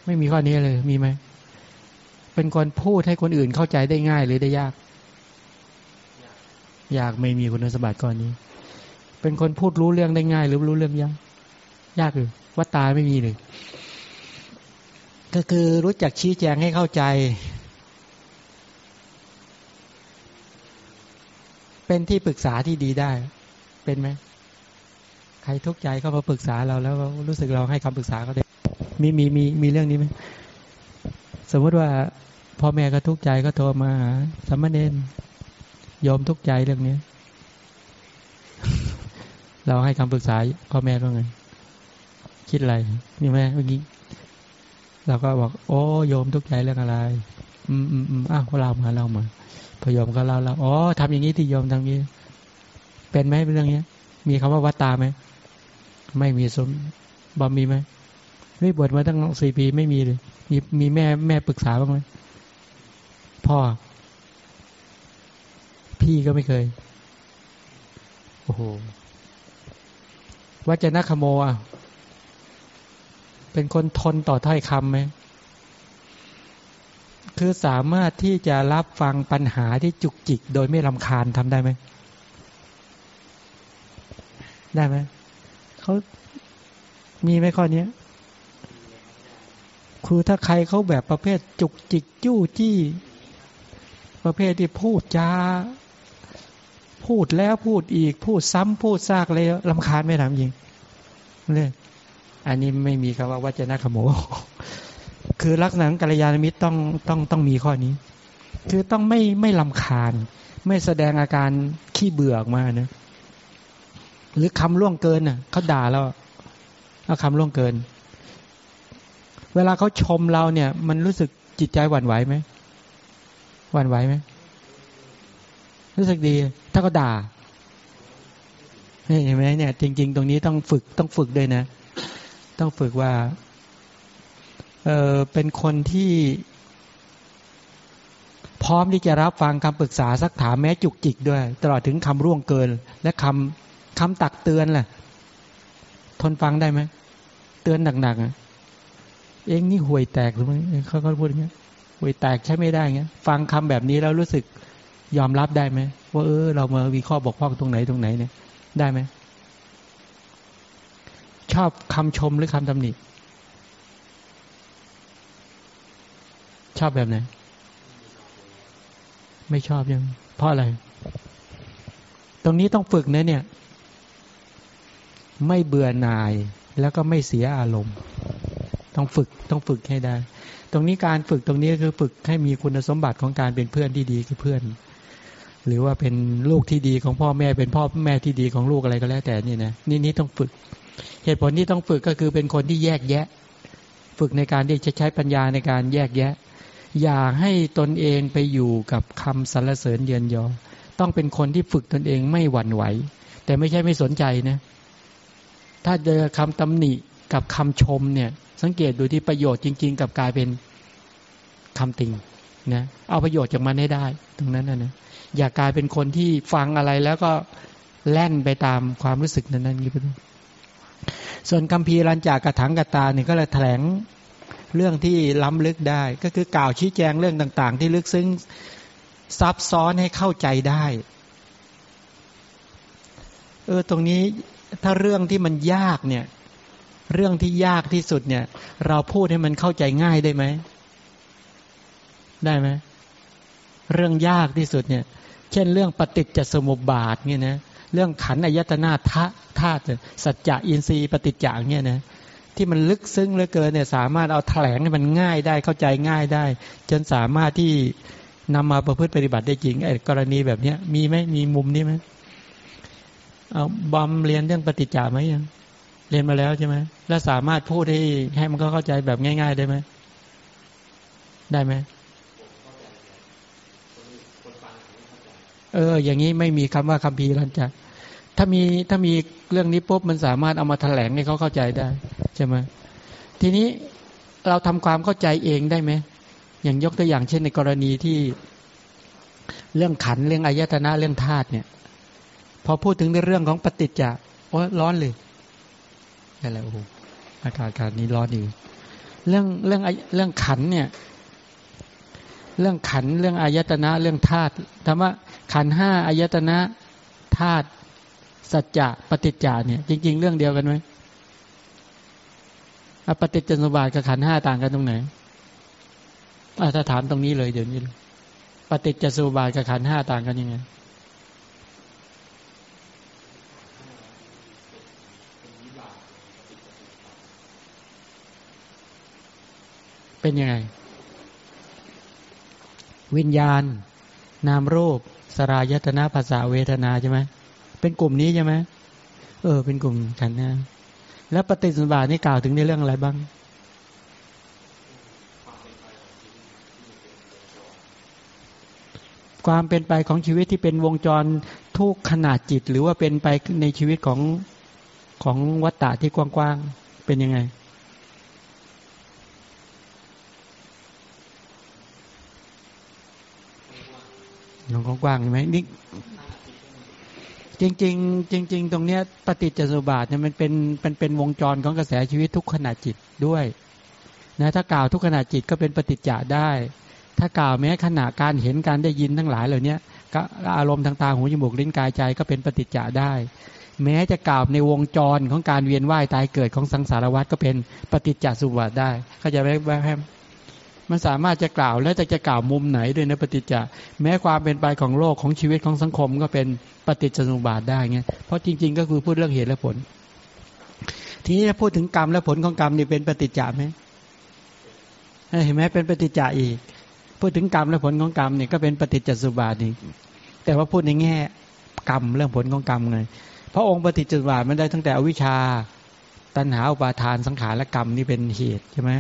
ไม่มีข้อนี้เลย มีไหมเป็นคนพูดให้คนอื่นเข้าใจได้ง่ายหรือได้ยาก ยากไม่มีคุณสมบัติก้อนนี้ เป็นคนพูดรู้เรื่องได้ง่าย หรือรู้เรื่องยากยากหรือว่าตาไม่มีเลยก็คือรู้จักชี้แจงให้เข้าใจ เป็นที่ปรึกษาที่ดีได้ เป็นไหม รทุกข์ใจก็มาปรึกษาเราแล้วรู้สึกเราให้คำปรึกษาเขาได้มีมีมีมีเรื่องนี้ไหมสมมติว่าพ่อแม่ก็ทุกข์ใจก็โทรมาสมณเณรยอมทุกข์ใจเรื่องนี้เราให้คำปรึกษาพ่อแม่ก็ไงคิดอะไรมีไหมเมื่อกี้เราก็บอก โอ้โยมทุกข์ใจเรื่องอะไร อืมอืมอืมอ้าวเรามาเรามาพยมก็เล่าเราอ๋อทำอย่างนี้ที่โยมทำนี้ เป็นไหมเรื่องนี้มีคำว่าวัตตาไหม ไม่มีสมบอมมีไหมไม่บวชมาตั้งสี่ปีไม่มีเลยมีมีแม่แม่ปรึกษาบ้างไหมพ่อ พี่ก็ไม่เคย โอ้โหวัจนะขโมอะ เป็นคนทนต่อถ้อยคำไหมคือสามารถที่จะรับฟังปัญหาที่จุกจิก โดยไม่ลำคาญทำได้ไหม ได้ไหม เขามีไหมข้อนี้ครูถ้าใครเขาแบบประเภทจุกจิกจู้จี้ ประเภทที่พูดจาพูดแล้วพูดอีก พูดซ้ำพูดซากเลยลำคาญไม่ถามยิงเลยอันนี้ไม่มีคำว่าวัจนะขโมคือลักษณะกัลยาณมิตรต้องต้องต้องมีข้อนี้ คือต้องไม่ไม่ลำคาญ ไม่แสดงอาการขี้เบื่อออกมานะ หรือคำล่วงเกินน่ะเขาด่าเราเอาคำล่วงเกิน เวลาเขาชมเราเนี่ย มันรู้สึกจิตใจหวั่นไหวไหมหวั่นไหวไหมรู้สึกดี ถ้าก็ด่าเห็นไหมเนี่ย จริง ๆ ตรงนี้ต้องฝึกต้องฝึกด้วยนะ ต้องฝึกว่า เออเป็นคนที่ พร้อมที่จะรับฟังคำปรึกษาสักถามแม้จุกจิกด้วย ตลอดถึงคำร่วงเกิน และคำ คำตักเตือนแหละทนฟังได้ไหมเตือนหนักๆอะเองนี่ห่วยแตกหรือไม่เขาเขาพูดอย่างเงี้ยห่วยแตกใช่ไม่ได้เงี้ย ฟังคำแบบนี้แล้วรู้สึกยอมรับได้ไหมว่าเออ เรามาวิเคราะห์บกพร่องตรงไหนตรงไหนเนี่ย ได้ไหมชอบคำชมหรือคำตำหนิชอบแบบไหนไม่ชอบยังเพราะอะไร ตรงนี้ต้องฝึกนะเนี่ย ไม่เบื่อหน่ายแล้วก็ไม่เสียอารมณ์ ต้องฝึกต้องฝึกให้ได้ ตรงนี้การฝึกตรงนี้คือฝึกให้มีคุณสมบัติของการเป็นเพื่อนที่ดีคือเพื่อน หรือว่าเป็นลูกที่ดีของพ่อแม่เป็นพ่อแม่ที่ดีของลูกอะไรก็แล้วแต่นี่นะนี่นี่ต้องฝึก เหตุผลที่ต้องฝึกก็คือเป็นคนที่แยกแยะ ฝึกในการที่จะใช้ปัญญาในการแยกแยะ อย่าให้ตนเองไปอยู่กับคำสรรเสริญเยือนยอ ต้องเป็นคนที่ฝึกตนเองไม่หวั่นไหว แต่ไม่ใช่ไม่สนใจนะ ถ้าเจอคำตำหนิกับคำชมเนี่ย สังเกตดูที่ประโยชน์จริง ๆ กับกลายเป็นคำติงนะเอาประโยชน์จากมันให้ได้ ตรงนั้นนะนะอย่ากลายเป็นคนที่ฟังอะไรแล้วก็แล่นไปตามความรู้สึกนั้นนั้นนี้ไปด้วยส่วนคัมภีร์รันจากกระถังกระตาเนี่ยก็เลยแถลงเรื่องที่ล้ำลึกได้ ก็คือกล่าวชี้แจงเรื่องต่าง ๆ ที่ลึกซึ้งซับซ้อนให้เข้าใจได้ เออตรงนี้ ถ้าเรื่องที่มันยากเนี่ย เรื่องที่ยากที่สุดเนี่ย เราพูดให้มันเข้าใจง่ายได้ไหม ได้ไหมเรื่องยากที่สุดเนี่ย เช่นเรื่องปฏิจจสมุปบาทเนี่ยนะเรื่องขันอายตนาทะธาตุสัจจะอินทรีย์ปฏิจจางเนี่ยนะที่มันลึกซึ้งเหลือเกินเนี่ยสามารถเอาแถลงให้มันง่ายได้เข้าใจง่ายได้ จนสามารถที่นำมาประพฤติปฏิบัติได้จริงไอ้กรณีแบบเนี้ยมีไหมมีมุมนี้ไหม เอาบอมเรียนเรื่องปฏิจจาไหมยังเรียนมาแล้วใช่ไหมแล้วสามารถพูดให้ให้มันก็เข้าใจแบบง่าย ๆ ได้ไหมได้ไหมเออ อย่างนี้ไม่มีคำว่าคัมภีร์ลันจะถ้ามีถ้ามีเรื่องนี้ปุ๊บมันสามารถเอามาแถลงให้เขาเข้าใจได้ใช่ไหมทีนี้เราทำความเข้าใจเองได้ไหมอย่างยกตัวอย่างเช่นในกรณีที่ เรื่องขันเรื่องอายตนะเรื่องธาตุเนี่ย พอพูดถึงในเรื่องของปฏิจจะโอ้ร้อนเลยอะไรโอ้โหอากาศการนี้ร้อนอยู่เรื่องเรื่องเรื่องขันเนี่ย เรื่องขันเรื่องอายตนะเรื่องธาตุธรรมะขันห้าอายตนะธาตุสัจจะปฏิจจาเนี่ย จริง ๆ เรื่องเดียวกันไหมปฏิจจสมุปบาทกับขันห้าต่างกันตรงไหนถ้าถามตรงนี้เลยเดี๋ยวนี้ปฏิจจสมุปบาทกับขันห้าต่างกันยังไง เป็นยังไง วิญญาณ นามรูป สรายตนาภาษาเวทนาใช่ไหมเป็นกลุ่มนี้ใช่ไหมเออ เป็นกลุ่มขันนะแล้วปฏิสัมบาทนี่กล่าวถึงในเรื่องอะไรบ้างความเป็นไปของชีวิตที่เป็นวงจรทุกขนาดจิต หรือว่าเป็นไปในชีวิตของของวัตตะที่กว้างๆเป็นยังไง หลองกว้างๆใช่ไหมนี่จริงๆจริง ๆ ตรงเนี้ยปฏิจจสุบาทเนี่ยมันเป็นเป็นเป็นวงจรของกระแสชีวิตทุกขณะจิตด้วยนะถ้ากล่าวทุกขณะจิตก็เป็นปฏิจจาได้ ถ้ากล่าวแม้ขณะการเห็นการได้ยินทั้งหลายเหล่านี้ก็อารมณ์ทางตาหูจมูกลิ้นกายใจก็เป็นปฏิจจาได้ แม้จะกล่าวในวงจรของการเวียนว่ายตายเกิดของสังสารวัฏก็เป็นปฏิจจสุบัติได้เขาจะไว้ไว้ให้ มันสามารถจะกล่าวแล้วจะจะกล่าวมุมไหนด้วยนะปฏิจจะแม้ความเป็นไปของโลกของชีวิตของสังคมก็เป็นปฏิจจสมุปบาทได้เงี้ยเพราะจริง ๆ ก็คือพูดเรื่องเหตุและผล ทีนี้พูดถึงกรรมและผลของกรรมนี่เป็นปฏิจจะไหมเห็นไหมเป็นปฏิจจะอีก พูดถึงกรรมและผลของกรรมนี่ก็เป็นปฏิจจสมุปบาทอีกแต่ว่าพูดในแง่กรรมเรื่องผลของกรรมไงเพราะองค์ปฏิจจสมุปบาทมันได้ตั้งแต่อวิชชา ตัณหาอุปาทานสังขารและกรรมนี่เป็นเหตุใช่ไหม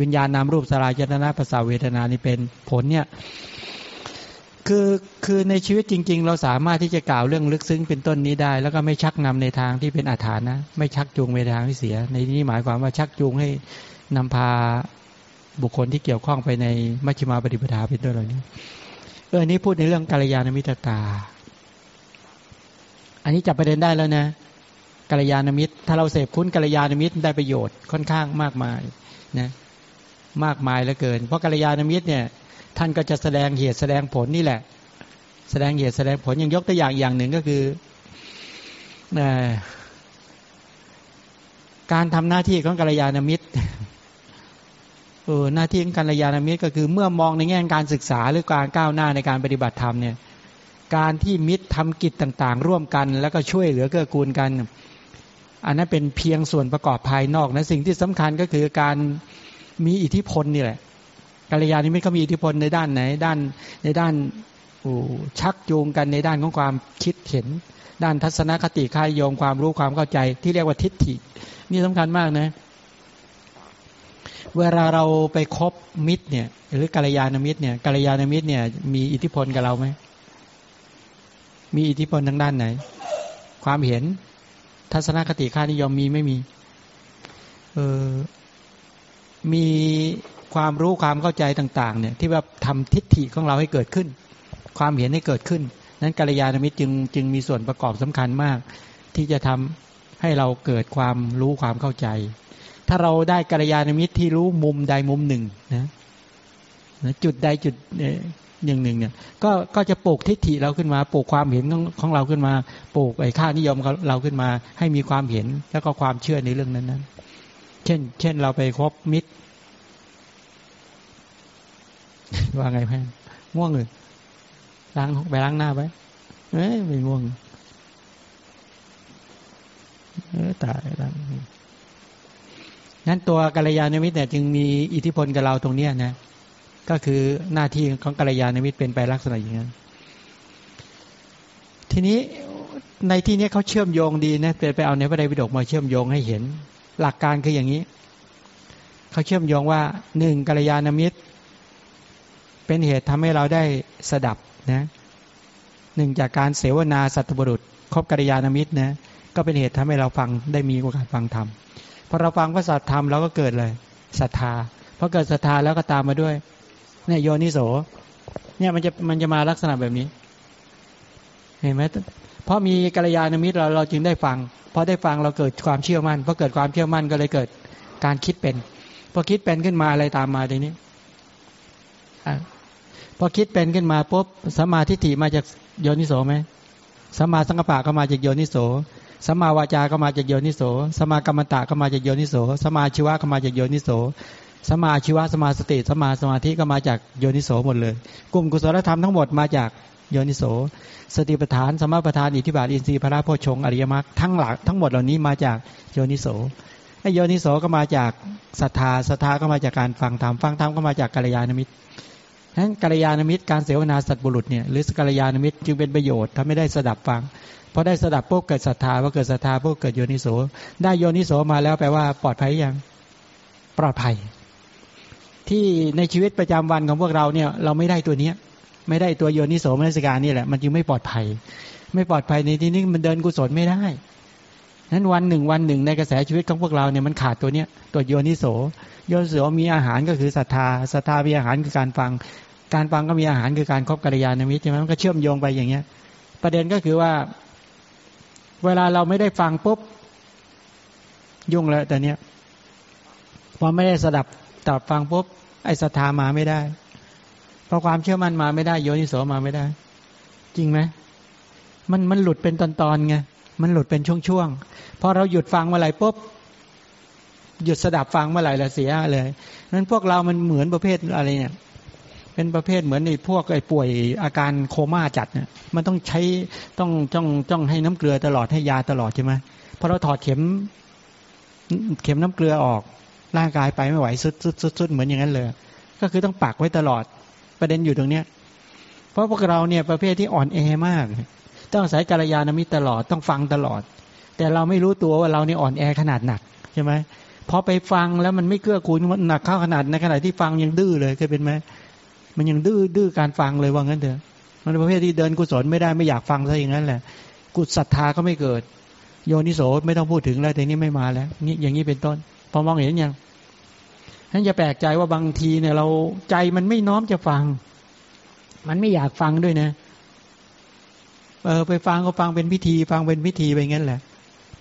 วิญญาณนามรูปสลายเจตนาภาษาเวทนานี่เป็นผลเนี่ยคือคือในชีวิตจริง ๆ เราสามารถที่จะกล่าวเรื่องลึกซึ้งเป็นต้นนี้ได้ แล้วก็ไม่ชักนำในทางที่เป็นอาถรรพ์นะ ไม่ชักจูงไปทางที่เสีย ในนี้หมายความว่าชักจูงให้นำพาบุคคลที่เกี่ยวข้องไปในมัชฌิมาปฏิปทาเป็นต้นเหล่านี้เออนี้พูดในเรื่องกาลยานมิตรตา อันนี้จับประเด็นได้แล้วนะ กัลยาณมิตร ถ้าเราเสพคุ้นกัลยาณมิตรได้ประโยชน์ค่อนข้างมากมายนะมากมายเหลือเกิน เพราะกัลยาณมิตรเนี่ยท่านก็จะแสดงเหตุแสดงผลนี่แหละ แสดงเหตุแสดงผลอย่างยกตัวอย่างอย่างหนึ่งก็คือการทำหน้าที่ของกัลยาณมิตรเออหน้าที่ของกัลยาณมิตรก็คือเมื่อมองในแง่การศึกษาหรือการก้าวหน้าในการปฏิบัติธรรมเนี่ย การที่มิตรทำกิจต่าง ๆ ร่วมกัน แล้วก็ช่วยเหลือเกื้อกูลกัน อันนั้นเป็นเพียงส่วนประกอบภายนอกนะสิ่งที่สำคัญก็คือการมีอิทธิพลนี่แหละกัลยาณมิตรเขามีอิทธิพลในด้านไหนด้านในด้านชักจูงกันในด้านของความคิดเห็น ด้านทัศนคติค่ายโยงความรู้ความเข้าใจ ที่เรียกว่าทิฏฐิ นี่สำคัญมากนะเวลาเราไปคบมิตรเนี่ย หรือกัลยาณมิตรเนี่ยกัลยาณมิตรเนี่ย มีอิทธิพลกับเราไหมมีอิทธิพลทางด้านไหน ความเห็น ทัศนคติค่านิยมมีไม่มี เออมีความรู้ความเข้าใจต่าง ๆ เนี่ย ที่ว่าทำทิฏฐิของเราให้เกิดขึ้น ความเห็นให้เกิดขึ้น นั้นกัลยาณมิตรจึงจึงมีส่วนประกอบสำคัญมาก ที่จะทำให้เราเกิดความรู้ความเข้าใจ ถ้าเราได้กัลยาณมิตรที่รู้มุมใดมุมหนึ่งนะจุดใดจุด อย่างหนึ่งเนี่ยก็ก็จะปลูกทิฏฐิเราขึ้นมาปลูกความเห็นของของเราขึ้นมาปลูกไอ้ค่านิยมเราขึ้นมา ให้มีความเห็นแล้วก็ความเชื่อในเรื่องนั้นนั้นเช่น เช่นเราไปคบมิตร ว่าไงแพ่ง่วงเลยล้างไปล้างหน้าไปเอ้ยไม่ง่วงเออตายแล้วนั้นตัวกัลยาณมิตรเนี่ยจึงมีอิทธิพลกับเราตรงเนี้ยนะ ก็คือหน้าที่ของกัลยาณมิตรเป็นไปลักษณะอย่างนั้น ทีนี้ในที่นี้เขาเชื่อมโยงดีนะเป็นไปเอาในพระไตรปิฎกมาเชื่อมโยงให้เห็น หลักการคืออย่างนี้ เขาเชื่อมโยงว่าหนึ่งกัลยาณมิตร เป็นเหตุทำให้เราได้สดับนะหนึ่งจากการเสวนาสัตบุรุษคบกัลยาณมิตรนะก็เป็นเหตุทำให้เราฟังได้มีโอกาสฟังธรรมพอเราฟังพระสัทธรรมเราก็เกิดเลยศรัทธาพอเกิดศรัทธาแล้วก็ตามมาด้วย เนี่ยโยนิโส เนี่ยมันจะมันจะมาลักษณะแบบนี้ เห็นไหมเพราะมีกัลยาณมิตรเราเราจึงได้ฟังพอได้ฟังเราเกิดความเชื่อมั่นพอเกิดความเชื่อมั่นก็เลยเกิดการคิดเป็นพอคิดเป็นขึ้นมาอะไรตามมาทีนี้พอคิดเป็นขึ้นมาปุ๊บสมาธิฐิมาจากโยนิโสไหมสมาสังกปะก็มาจากโยนิโสสมาวาจาก็มาจากโยนิโส สมากรรมตะก็มาจากโยนิโส สมาชีวะก็มาจากโยนิโส สมาชีวะสมาสติสมาสมาธิก็มาจากโยนิโสหมดเลย กลุ่มกุศลธรรมทั้งหมดมาจากโยนิโส สติปัฏฐาน สมาปัฏฐานอิทธิบาทอินทรีย์พระโพชงอริยมรรคทั้งหลักทั้งหมดเหล่านี้มาจากโยนิโสไอโยนิโสก็มาจากศรัทธาศรัทธาก็มาจากการฟังธรรมฟังธรรมก็มาจากกัลยาณมิตรนั้นกัลยาณมิตรการเสวนาสัตบุรุษเนี่ยหรือกัลยาณมิตรจึงเป็นประโยชน์ถ้าไม่ได้สดับฟังพอได้สดับพวกเกิดศรัทธาพอเกิดศรัทธาพวกเกิดโยนิโส ได้โยนิโสมาแล้วแปลว่าปลอดภัยยังปลอดภัย ที่ในชีวิตประจำวันของพวกเราเนี่ยเราไม่ได้ตัวเนี้ย ไม่ได้ตัวโยนิโสมนสิการนี่แหละมันจึงไม่ปลอดภัย ไม่ปลอดภัยในที่นี้มันเดินกุศลไม่ได้นั้นวันหนึ่งวันหนึ่งในกระแสชีวิตของพวกเราเนี่ยมันขาดตัวเนี้ยตัวโยนิโสโยนิโสมีอาหารก็คือศรัทธาศรัทธามีอาหารคือการฟัง การฟังก็มีอาหารคือการครบกัลยาณมิตรใช่ไหมมันก็เชื่อมโยงไปอย่างเงี้ย ประเด็นก็คือว่า เวลาเราไม่ได้ฟังปุ๊บยุ่งแล้วแต่เนี้ยพอไม่ได้สดับ ตับฟังปุ๊บไอ้ศรัทธามาไม่ได้พอความเชื่อมั่นมาไม่ได้ โยนิโสมาไม่ได้ จริงไหมมันมันหลุดเป็นตอนๆไงมันหลุดเป็นช่วงๆพอเราหยุดฟังเมื่อไหร่ปุ๊บหยุดสดับฟังเมื่อไหร่ละเสียเลยนั้นพวกเรามันเหมือนประเภทอะไรเนี่ย เป็นประเภทเหมือนในพวกไอ้ป่วยอาการโคม่าจัดเนี่ย มันต้องใช้ต้องจ้องจ้องให้น้ำเกลือตลอดให้ยาตลอดใช่ไหมพอเราถอดเข็ม เข็มน้ำเกลือออก ร่างกายไปไม่ไหวสุดสุดสุดสุดเหมือนอย่างนั้นเลย ก็คือต้องปักไว้ตลอดประเด็นอยู่ตรงเนี้ย เพราะพวกเราเนี่ยประเภทที่อ่อนแอมาก ต้องอาศัยกาลยานมิตรตลอดต้องฟังตลอด แต่เราไม่รู้ตัวว่าเราเนี่ยอ่อนแอขนาดหนักใช่ไหมพอไปฟังแล้วมันไม่เกื้อกูลมันหนักเข้าขนาดในขณะที่ฟังยังดื้อเลยเคยเป็นไหมมันยังดื้อดื้อการฟังเลยว่างั้นเถอะมันประเภทที่เดินกุศลไม่ได้ไม่อยากฟังซะอย่างนั้นแหละกุศศรัทธาก็ไม่เกิด โยนิโสไม่ต้องพูดถึงแล้วแต่นี้ไม่มาแล้วนี่อย่างนี้เป็นต้น พอมองเห็นยัง ท่านจะแปลกใจว่าบางทีเนี่ย เราใจมันไม่น้อมจะฟัง มันไม่อยากฟังด้วยนะเออไปฟังก็ฟังเป็นพิธี ฟังเป็นพิธีไปงั้นแหละ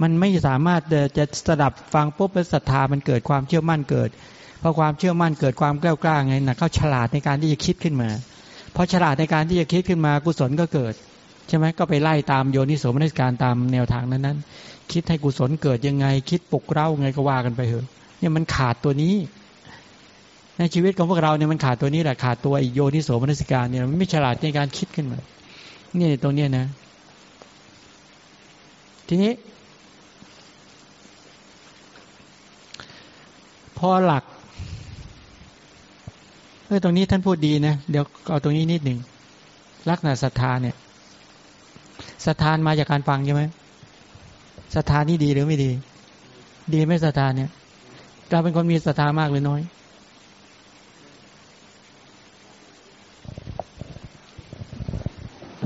มันไม่สามารถจะสดับฟังปุ๊บแล้วศรัทธามันเกิดความเชื่อมั่นเกิดพอความเชื่อมั่นเกิดความกล้ากล้าไงนะเขาฉลาดในการที่จะคิดขึ้นมาพอฉลาดในการที่จะคิดขึ้นมากุศลก็เกิดใช่ไหมก็ไปไล่ตามโยนิโสมนสิการตามแนวทางนั้นนั้นคิดให้กุศลเกิดยังไง คิดปลุกเร้าไงก็ว่ากันไปเถอะเนี่ยมันขาดตัวนี้ ในชีวิตของพวกเราเนี่ยมันขาดตัวนี้แหละขาดตัวโยนิโสมนสิการเนี่ยมันไม่ฉลาดในการคิดขึ้นมาเนี่ยตรงเนี้ยนะ ทีนี้ พอหลักเออตรงนี้ท่านพูดดีนะเดี๋ยวเอาตรงนี้นิดหนึ่งลักษณะศรัทธาเนี่ยศรัทธามาจากการฟังใช่ไหมศรัทธานี่ดีหรือไม่ดี ดีไหมศรัทธาเนี่ยเราเป็นคนมีศรัทธามากหรือน้อย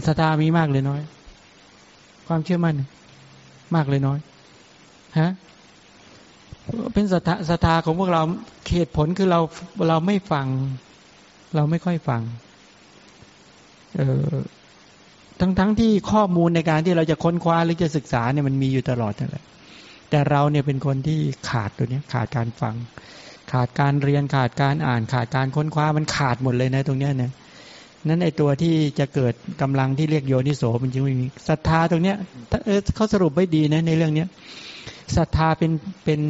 ศรัทธามีมากเลยน้อย ความเชื่อมั่น มากเลยน้อยฮะเป็นศรัทธาศรัทธาของพวกเราเหตุผลคือเราเราไม่ฟัง เราไม่ค่อยฟัง เออทั้งทั้งที่ข้อมูลในการที่เราจะค้นคว้าหรือจะศึกษาเนี่ยมันมีอยู่ตลอดนั่นแหละแต่เราเนี่ยเป็นคนที่ขาดตัวนี้ขาดการฟัง ขาดการเรียนขาดการอ่าน ขาดการค้นคว้ามันขาดหมดเลยนะตรงเนี้ยเนี่ย นั้นไอตัวที่จะเกิดกำลังที่เรียกโยนิโสมันจึงไม่มีศรัทธาตรงเนี้ยเออเขาสรุปไว้ดีนะในเรื่องเนี้ยศรัทธาเป็นเป็น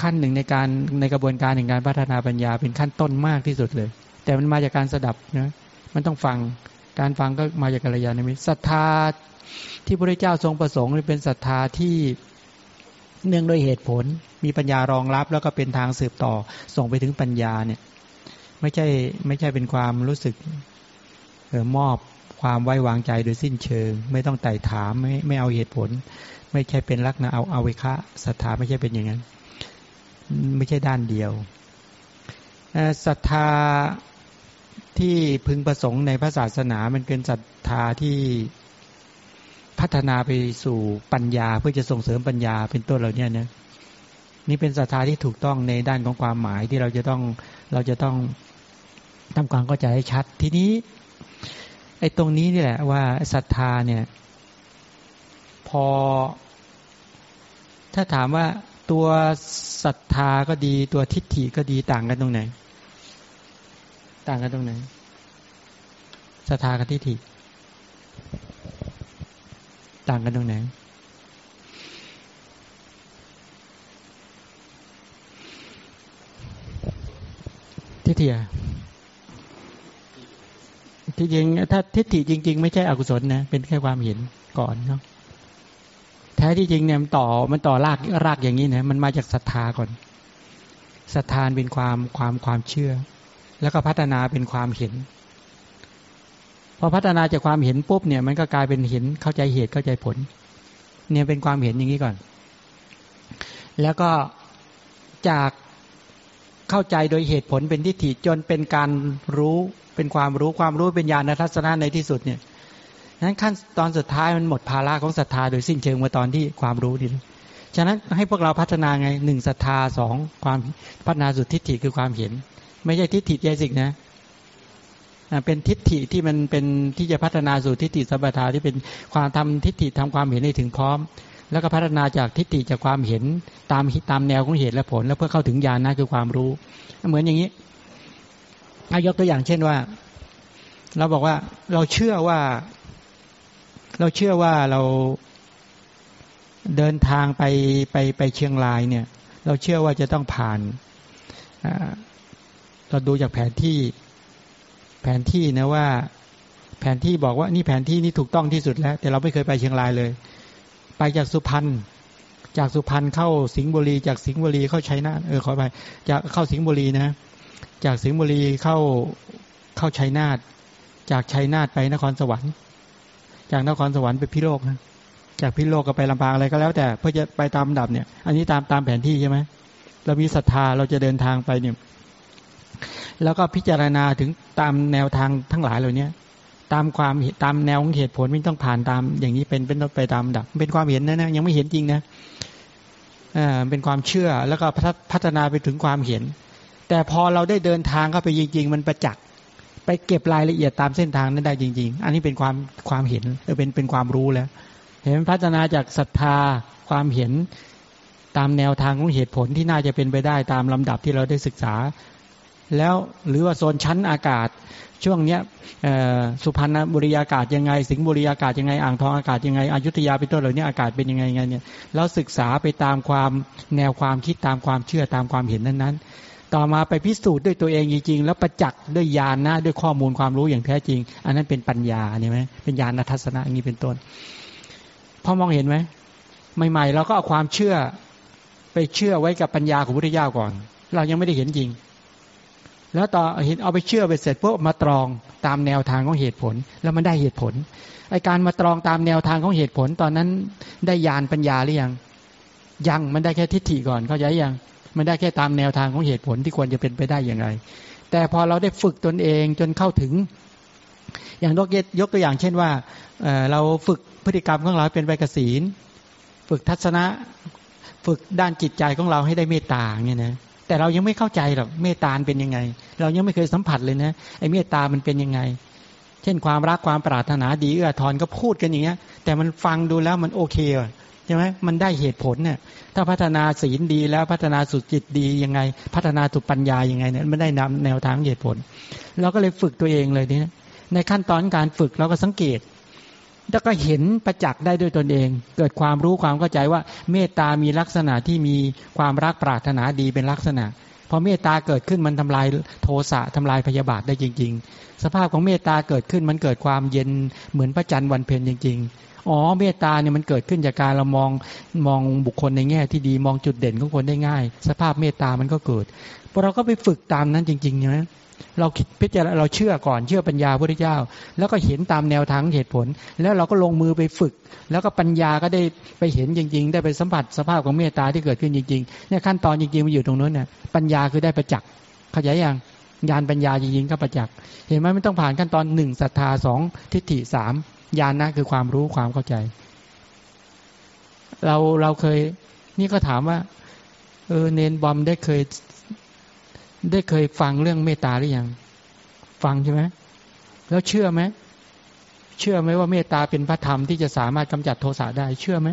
ขั้นหนึ่งในการในกระบวนการแห่งการพัฒนาปัญญา เป็นขั้นต้นมากที่สุดเลย แต่มันมาจากการสดับนะมันต้องฟังการฟังก็มาจากกัลยาณมิตรศรัทธาที่พระเจ้าทรงประสงค์เป็นศรัทธาที่เนื่องด้วยเหตุผล มีปัญญารองรับ แล้วก็เป็นทางสืบต่อส่งไปถึงปัญญาเนี่ย ไม่ใช่ไม่ใช่เป็นความรู้สึกออมอบความไว้วางใจโดยสิ้นเชิง ไม่ต้องไต่ถามไม่ไม่เอาเหตุผล ไม่ใช่เป็นลักษณะเอาเอาวิคะศรัทธาไม่ใช่เป็นอย่างนั้น ไม่ใช่ด้านเดียวศรัทธาที่พึงประสงค์ในพระศาสนามันเป็นศรัทธาที่พัฒนาไปสู่ปัญญาเพื่อจะส่งเสริมปัญญาเป็นต้นเหล่านี้นะนี่เป็นศรัทธาที่ถูกต้องในด้านของความหมายที่เราจะต้องเราจะต้อง ทำความเข้าใจให้ชัด ทีนี้ไอ้ตรงนี้นี่แหละว่าศรัทธาเนี่ย พอ ถ้าถามว่าตัวศรัทธาก็ดี ตัวทิฏฐิก็ดีต่างกันตรงไหน ต่างกันตรงไหนศรัทธากับทิฏฐิ ต่างกันตรงไหนทิฏฐิ ที่จริงถ้าทิฏฐิจริง ๆ ไม่ใช่อกุศลนะเป็นแค่ความเห็นก่อนเนาะแท้ที่จริงเนี่ยมันต่อมันต่อรากรากอย่างนี้นะมันมาจากศรัทธาก่อนศรัทธาเป็นความความความเชื่อ แล้วก็พัฒนาเป็นความเห็นพอพัฒนาจากความเห็นปุ๊บเนี่ย มันก็กลายเป็นเห็นเข้าใจเหตุเข้าใจผล เนี่ยเป็นความเห็นอย่างนี้ก่อน แล้วก็จาก เข้าใจโดยเหตุผลเป็นทิฏฐิจนเป็นการรู้เป็นความรู้ความรู้เป็นญาณทัศนะในที่สุดเนี่ยนั้นขั้นตอนสุดท้ายมันหมดภาระของศรัทธาโดยสิ้นเชิงมาตอนที่ความรู้ดีฉะนั้นให้พวกเราพัฒนาไงหนึ่งศรัทธาสองความพัฒนาสุดทิฏฐิคือความเห็น ไม่ใช่ทิฏฐิเจสิกนะเป็นทิฏฐิที่มันเป็นที่จะพัฒนาสู่ทิฏฐิสัมปทาที่เป็นความทำทิฏฐิทำความเห็นให้ถึงพร้อม แล้วก็พัฒนาจากทิฏฐิจากความเห็นตามตามแนวของเหตุและผล แล้วเพื่อเข้าถึงญาณนะคือความรู้ เหมือนอย่างนี้อายกตัวอย่างเช่นว่า เราบอกว่าเราเชื่อว่า เราเชื่อว่าเราเดินทางไปไปไปเชียงรายเนี่ย เราเชื่อว่าจะต้องผ่านเราดูจากแผนที่แผนที่นะว่า แผนที่บอกว่านี่แผนที่นี่ถูกต้องที่สุดแล้ว แต่เราไม่เคยไปเชียงรายเลย ไปจากสุพรรณจากสุพรรณเข้าสิงห์บุรี จากสิงห์บุรีเข้าชัยนาทเออขอไปจากเข้าสิงห์บุรีนะ จากสิงห์บุรีเข้าเข้าชัยนาทจากชัยนาทไปนครสวรรค์จากนครสวรรค์ไปพิโลกนะจากพิโลกก็ไปลำปางอะไรก็แล้ว แต่เพื่อจะไปตามดับเนี่ย อันนี้ตามตามแผนที่ใช่ไหมเรามีศรัทธาเราจะเดินทางไปเนี่ย แล้วก็พิจารณาถึงตามแนวทางทั้งหลายเหล่านี้ ตามความตามแนวของเหตุผลไม่ต้องผ่านตาม อย่างนี้เป็นเป็นต้นไปตามดับเป็นความเห็นนะนะยังไม่เห็นจริงนะอ่าเป็นความเชื่อแล้วก็พัฒนาไปถึงความเห็น แต่พอเราได้เดินทางเข้าไปจริง ๆ มันประจักษ์ไปเก็บรายละเอียดตามเส้นทางนั้นได้จริง ๆ อันนี้เป็นความความเห็นเออเป็นเป็นความรู้แล้ว เห็นพัฒนาจากศรัทธาความเห็นตามแนวทางของเหตุผลที่น่าจะเป็นไปได้ตามลำดับที่เราได้ศึกษา แล้วหรือว่าโซนชั้นอากาศ ช่วงเนี้ยสุพรรณบุรีอากาศยังไง สิงห์บุรีอากาศยังไงอ่างทองอากาศยังไงอยุธยาเป็นต้นเหล่านี้อากาศเป็นยังไงไงเนี่ยแล้วศึกษาไปตามความแนวความคิดตามความเชื่อตามความเห็นนั้นๆ ต่อมาไปพิสูจน์ด้วยตัวเองจริงๆแล้วประจักษ์ด้วยญาณนะด้วยข้อมูลความรู้อย่างแท้จริง อันนั้นเป็นปัญญาเนี่ยไหมเป็นญาณทัศนะอย่างนี้เป็นต้นพอมองเห็นไหมใหม่ๆเราก็เอาความเชื่อไปเชื่อไว้กับปัญญาของพุทธเจ้าก่อน เรายังไม่ได้เห็นจริง แล้วต่อเห็นเอาไปเชื่อไปเสร็จพวกมาตรองตามแนวทางของเหตุผล แล้วมันได้เหตุผลไอการมาตรองตามแนวทางของเหตุผล ตอนนั้นได้ยานปัญญาหรือยังยังมันได้แค่ทิฏฐิก่อนเข้าใจยังมันได้แค่ตามแนวทางของเหตุผลที่ควรจะเป็นไปได้อย่างไร แต่พอเราได้ฝึกตนเองจนเข้าถึง อย่างยกยกตัวอย่างเช่นว่าเเราฝึกพฤติกรรมของเราเป็นใบกศีล ฝึกทัศนะ ฝึกด้านจิตใจของเราให้ได้เมตตาเนี่ยนะ แต่เรายังไม่เข้าใจหรอกเมตตาเป็นยังไง เรายังไม่เคยสัมผัสเลยนะไอ้เมตตามันเป็นยังไง เช่นความรักความปรารถนาดีเอื้อทอนก็พูดกันอย่างเงี้ย แต่มันฟังดูแล้วมันโอเคใช่ไหมมันได้เหตุผลเนี่ยถ้าพัฒนาศีลดีแล้วพัฒนาสุจิตดียังไง พัฒนาสุปัญญายังไงเนี่ยมันได้นำแนวทางเหตุผลเราก็เลยฝึกตัวเองเลยนี่ในขั้นตอนการฝึกเราก็สังเกต แล้วก็เห็นประจักษ์ได้ด้วยตนเอง เกิดความรู้ความเข้าใจว่า เมตตามีลักษณะที่มีความรักปรารถนาดีเป็นลักษณะพอเมตตาเกิดขึ้นมันทำลายโทสะทำลายพยาบาทได้จริง ๆ สภาพของเมตตาเกิดขึ้นมันเกิดความเย็นเหมือนพระจันทร์วันเพ็ญจริง ๆ อ๋อเมตตาเนี่ยมันเกิดขึ้นจากการเรามองมองบุคคลในแง่ที่ดีมองจุดเด่นของคนได้ง่าย สภาพเมตตามันก็เกิดพอเราก็ไปฝึกตามนั้นจริงๆใช่ไหม เราคิดพิจารณาเราเชื่อก่อนเชื่อปัญญาพระพุทธเจ้า แล้วก็เห็นตามแนวทางเหตุผล แล้วเราก็ลงมือไปฝึก แล้วก็ปัญญาก็ได้ไปเห็นจริง ๆ ได้ไปสัมผัสสภาพของเมตตาที่เกิดขึ้นจริงๆเนี่ยขั้นตอนจริงๆมันอยู่ตรงนั้นเนี่ยปัญญาคือได้ประจักษ์ขยายอย่างญาณปัญญาจริงๆก็ประจักษ์เห็นไหมไม่ต้องผ่านขั้นตอนหนึ่งศรัทธาสองทิฏฐิสามญาณนะคือความรู้ความเข้าใจ เราเราเคยนี่ก็ถามว่าเออเนนบอมได้เคย ได้เคยฟังเรื่องเมตตาหรือยัง ฟังใช่ไหมแล้วเชื่อไหมเชื่อไหมว่าเมตตาเป็นพระธรรมที่จะสามารถกำจัดโทสะได้เชื่อไหม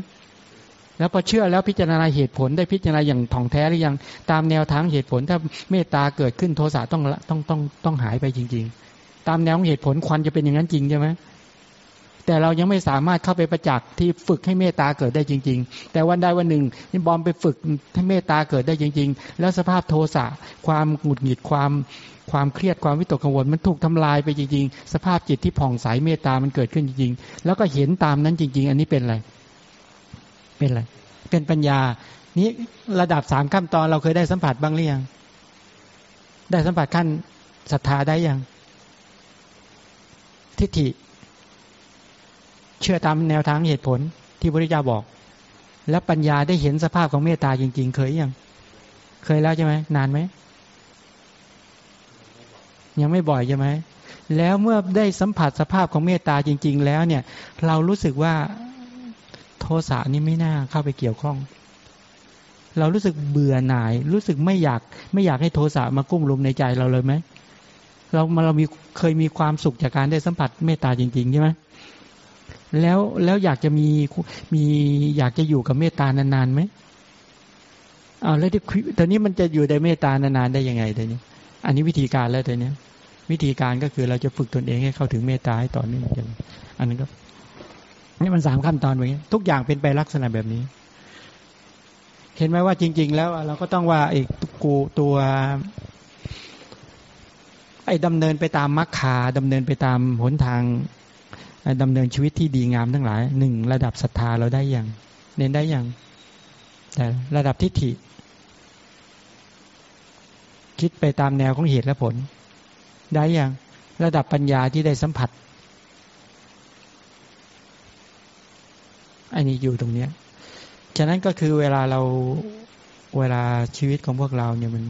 แล้วพอเชื่อแล้วพิจารณาเหตุผลได้พิจารณาอย่างถ่องแท้หรือยัง ตามแนวทางเหตุผลถ้าเมตตาเกิดขึ้นโทสะต้องต้องต้องต้องหายไปจริง ๆ ตามแนวเหตุผลควันจะเป็นอย่างนั้นจริงใช่ไหม แต่เรายังไม่สามารถเข้าไปประจักษ์ที่ฝึกให้เมตตาเกิดได้จริง ๆ แต่วันใดวันหนึ่งนี่บอมไปฝึกให้เมตตาเกิดได้จริง ๆ แล้วสภาพโทสะความหงุดหงิดความความเครียดความวิตกกังวลมันถูกทำลายไปจริง ๆ สภาพจิตที่ผ่องใสเมตตามันเกิดขึ้นจริง ๆ แล้วก็เห็นตามนั้นจริง ๆ อันนี้เป็นอะไร เป็นอะไร เป็นปัญญา นี้ระดับสามขั้นตอนเราเคยได้สัมผัสบ้างหรือยัง ได้สัมผัสขั้นศรัทธาได้ยัง ทิฏฐิ เชื่อตามแนวทางเหตุผลที่พระพุทธเจ้าบอก แล้วปัญญาได้เห็นสภาพของเมตตาจริง ๆ เคยยังเคยแล้วใช่ไหมนานไหมยังไม่บ่อยใช่ไหมแล้วเมื่อได้สัมผัสสภาพของเมตตาจริง ๆ แล้วเนี่ย เรารู้สึกว่าโทสะนี่ไม่น่าเข้าไปเกี่ยวข้อง เรารู้สึกเบื่อหน่าย รู้สึกไม่อยาก ไม่อยากให้โทสะมากุ้มลุมในใจเราเลยไหมเรามาเรามีเคยมีความสุขจากการได้สัมผัสเมตตาจริงๆใช่ไหม แล้วแล้วอยากจะมีมีอยากจะอยู่กับเมตตานานๆไหมเอาแล้วตอนนี้มันจะอยู่ในเมตตานานๆได้ยังไงตอนนี้ อันนี้วิธีการแล้วตอนนี้วิธีการก็คือเราจะฝึกตนเองให้เข้าถึงเมตตาให้ต่อเนื่องกันอันนั้นก็นี่มันสามขั้นตอนแบบนี้ทุกอย่างเป็นไปลักษณะแบบนี้ เห็นไหมว่าจริง ๆ แล้วเราก็ต้องว่าไอ้กูตัว ไอ้ดำเนินไปตามมรรคาดำเนินไปตามหนทาง ดำเนินชีวิตที่ดีงามทั้งหลายหนึ่งระดับศรัทธาเราได้อย่าง เน้นได้อย่าง แต่ระดับทิฏฐิ คิดไปตามแนวของเหตุและผล ได้อย่างระดับปัญญาที่ได้สัมผัสอันนี้อยู่ตรงเนี้ยฉะนั้นก็คือเวลาเราเวลาชีวิตของพวกเราเนี่ยมัน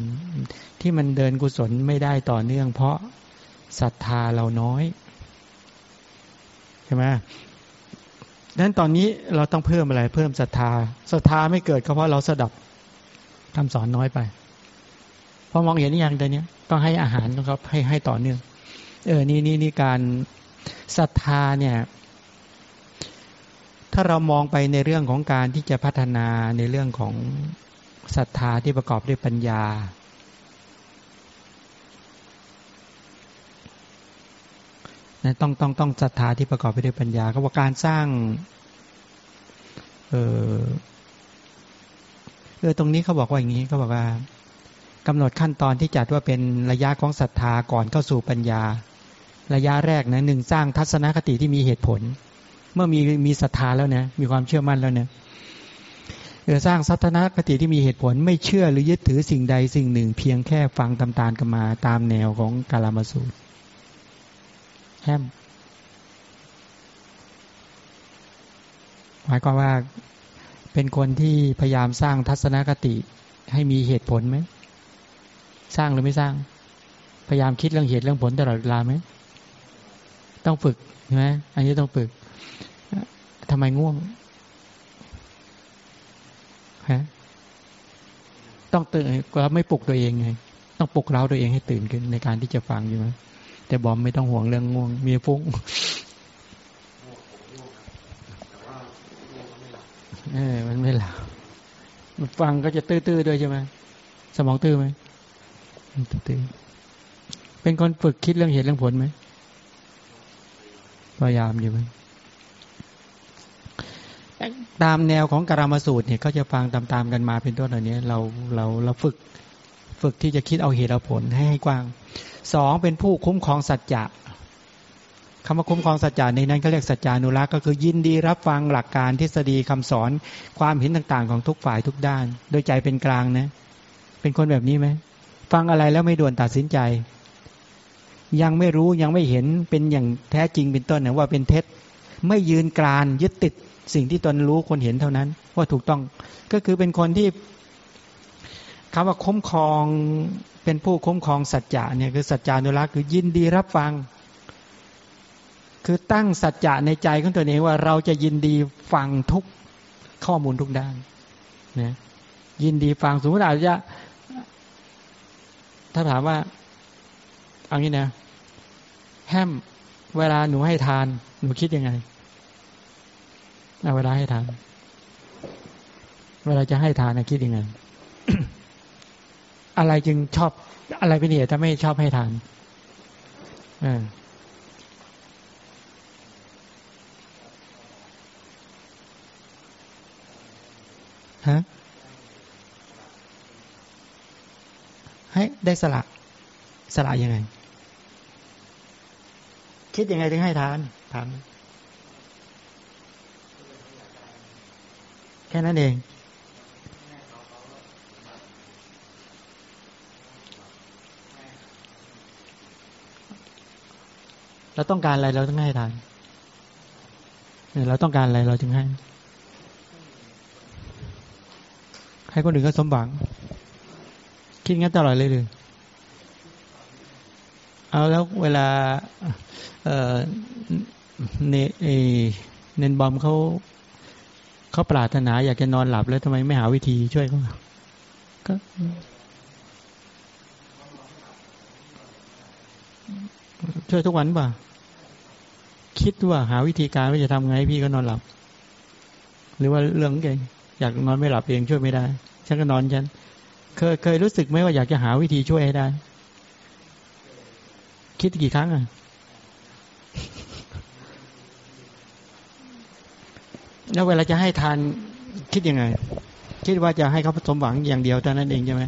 ที่มันเดินกุศลไม่ได้ต่อเนื่อง เพราะศรัทธาเราน้อย ใช่ไหมดังนั้นตอนนี้เราต้องเพิ่มอะไร เพิ่มศรัทธาศรัทธาไม่เกิดก็เพราะเราสดับคำสอนน้อยไปพอมองเห็นอย่างเดียวนี้ต้องให้อาหารนะครับ ให้ให้ต่อเนื่อง เออ นี่นี่นี่การศรัทธาเนี่ย ถ้าเรามองไปในเรื่องของการที่จะพัฒนาในเรื่องของศรัทธาที่ประกอบด้วยปัญญา นะต้องต้องต้องศรัทธาที่ประกอบไปด้วยปัญญาเขาบอกการสร้าง เออเออตรงนี้เขาบอกว่าอย่างนี้เขาบอกว่ากำหนดขั้นตอนที่จัดว่าเป็นระยะของศรัทธาก่อนเข้าสู่ปัญญา ระยะแรกนะหนึ่งสร้างทัศนคติที่มีเหตุผล เมื่อมีมีศรัทธาแล้วนะมีความเชื่อมั่นแล้วเนี่ยเออสร้างทัศนคติที่มีเหตุผลไม่เชื่อหรือยึดถือสิ่งใดสิ่งหนึ่ง เพียงแค่ฟังตามกันมาตามแนวของกาลามาสูตร แฮมหมายความว่าเป็นคนที่พยายามสร้างทัศนคติให้มีเหตุผลไหม สร้างหรือไม่สร้าง พยายามคิดเรื่องเหตุเรื่องผลตลอดเวลาไหม ต้องฝึกใช่ไหมอันนี้ต้องฝึกทำไมง่วงฮะต้องตื่นก็ไม่ปลุกตัวเองไง ต้องปลุกเราตัวเองให้ตื่นขึ้นในการที่จะฟังอยู่ไหม แต่บอมไม่ต้องห่วงเรื่องง่วง มีฟุ้งเออมันไม่หลับมันฟังก็จะตื้อๆด้วยใช่ไหมสมองตื้อไหมตื้อเป็นคนฝึกคิดเรื่องเหตุเรื่องผลไหมพยายามอยู่ไหมตามแนวของกรามาสูตรเนี่ยเขาจะฟังตามๆกันมาเป็นต้นเหล่านี้เราเราเราฝึก ฝึกที่จะคิดเอาเหตุเอาผลให้ให้กว้างสองเป็นผู้คุ้มครองสัจจะคำว่าคุ้มครองสัจจะในนั้นเขาเรียกสัจจานุรักษ์ก็คือยินดีรับฟังหลักการทฤษฎีคำสอนความเห็นต่างๆ ของทุกฝ่ายทุกด้าน โดยใจเป็นกลางนะ เป็นคนแบบนี้ไหมฟังอะไรแล้วไม่ด่วนตัดสินใจ ยังไม่รู้ยังไม่เห็นเป็นอย่างแท้จริงเป็นต้นนะว่าเป็นเท็จ ไม่ยืนกรานยึดติดสิ่งที่ตนรู้คนเห็นเท่านั้น ว่าถูกต้องก็คือเป็นคนที่ คำว่าคุ้มครองเป็นผู้คุ้มครองสัจจะเนี่ยคือสัจจานุรักษ์คือยินดีรับฟัง คือตั้งสัจจะในใจของตัวเองว่าเราจะยินดีฟังทุกข้อมูลทุกด้านนะยินดีฟังสมมติอาจจะ ถ้าถามว่าเอางี้นะแฮมเวลาหนูให้ทาน หนูคิดยังไงเอาเวลาให้ทาน เวลาจะให้ทานนะคิดยังไง อะไรจึงชอบอะไรเป็นเหตุถ้าไม่ชอบให้ทานอฮะให้ได้สละสละยังไง คิดยังไงถึงให้ทานถามแค่นั้นเอง เราต้องการอะไรเราต้องให้ทานเราต้องการอะไรเราจึงให้ ให้คนอื่นก็สมบัง คิดงั้นตลอดเลยเลยเอาแล้วเวลา เออเนเนนบอมเขาเขาปรารถนา อยากจะนอนหลับแล้วทำไมไม่หาวิธีช่วยเขาก็ช่วยทุกวันป่ะ คิดว่าหาวิธีการว่าจะทำไงพี่ก็นอนหลับ หรือว่าเรื่องเองอยากนอนไม่หลับเองช่วยไม่ได้ ฉันก็นอนฉัน เคยเคยรู้สึกไหมว่าอยากจะหาวิธีช่วยให้ได้ คิดกี่ครั้งอะแล้วเวลาจะให้ทานคิดยังไง คิดว่าจะให้เขาสมหวังอย่างเดียวเท่านั้นเองใช่ไหม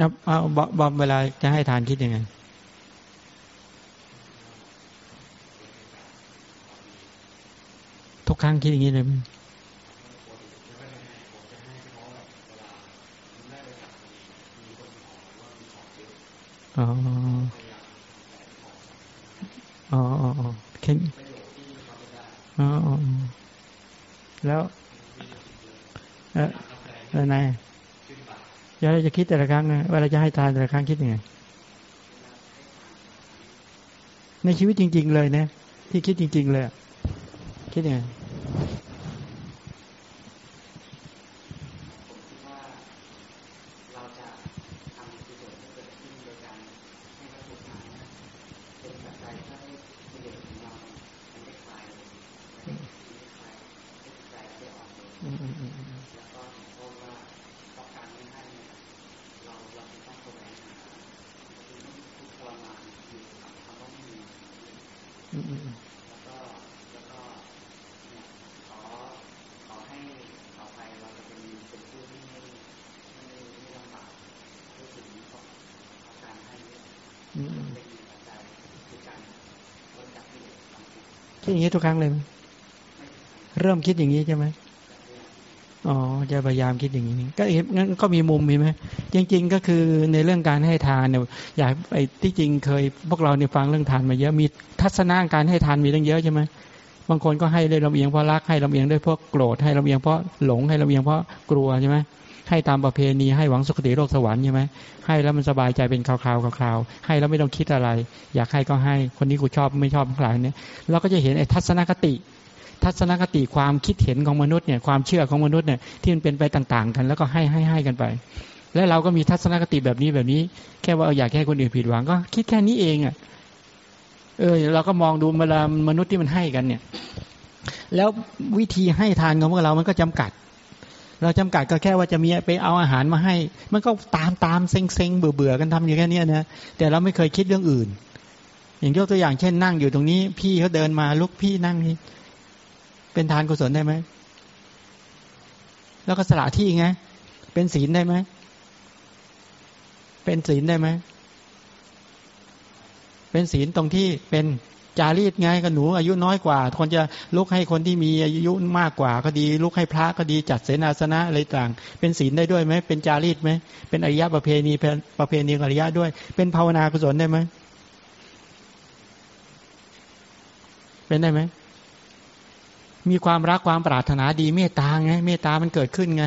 ครับเอาบอมเวลาจะให้ทานคิดยังไงทุกครั้งคิดอย่างนี้เลยมั้ยอ๋ออ๋ออ๋อเข็นอ๋อแล้ว เออเออนาย เวลาจะคิดแต่ละครั้งนะเวลาจะให้ทานแต่ละครั้งคิดยังไงในชีวิตจริง ๆ เลยนะที่คิดจริง ๆ เลยคิดยังไง กครั้งเลยเริ่มคิดอย่างนี้ใช่ไหมอ๋อจะพยายามคิดอย่างนี้ก็งั้นก็มีมุมมีไหมจริง ๆ ก็คือในเรื่องการให้ทานเนี่ยอยากไอ้ที่จริงเคยพวกเราเนี่ยฟังเรื่องทานมาเยอะมีทัศนะการให้ทานมีตั้งเยอะใช่ไหมบางคนก็ให้เลยลำเอียงเพราะรักให้ลำเอียงด้วยเพราะโกรธให้ลำเอียงเพราะหลงให้ลำเอียงเพราะกลัวใช่ไหม ให้ตามประเพณีให้หวังสุคติโลกสวรรค์ใช่ไหมให้แล้วมันสบายใจเป็นคราวๆคราวๆให้แล้วไม่ต้องคิดอะไร อยากให้ก็ให้คนนี้กูชอบไม่ชอบทั้งหลายเนี่ยเราก็จะเห็นไอ้ทัศนคติ ทัศนคติความคิดเห็นของมนุษย์เนี่ยความเชื่อของมนุษย์เนี่ยที่มันเป็นไปต่าง ๆ กัน แล้วก็ให้ให้ให้กันไป แล้วเราก็มีทัศนคติแบบนี้แบบนี้ แค่ว่าอยากให้คนอื่นผิดหวังก็ คิดแค่นี้เองอะเออเราก็มองดูเวลามนุษย์ที่มันให้กันเนี่ย แล้ววิธีให้ทานของพวกเรา มันก็จำกัด เราจำกัดก็แค่ว่าจะมีไปเอาอาหารมาให้ มันก็ตามตามเซ็งเซ็งเบื่อเบื่อกันทำอยู่แค่นี้นะแต่เราไม่เคยคิดเรื่องอื่น อย่างยกตัวอย่างเช่นนั่งอยู่ตรงนี้ พี่เขาเดินมาลุกพี่นั่งนี่เป็นทานกุศลได้ไหมแล้วก็สละที่ไงเป็นศีลได้ไหมเป็นศีลได้ไหมเป็นศีลตรงที่เป็น จารีตไงก็หนูอายุน้อยกว่า คนจะลุกให้คนที่มีอายุมากกว่าก็ดี ลุกให้พระก็ดีจัดเสนาสนะอะไรต่าง เป็นศีลได้ด้วยไหมเป็นจารีตไหมเป็นอริยะประเพณีเป็นประเพณีอริยะด้วย เป็นภาวนากุศลได้ไหมเป็นได้ไหมมีความรักความปรารถนาดีเมตตาไงเมตตามันเกิดขึ้นไง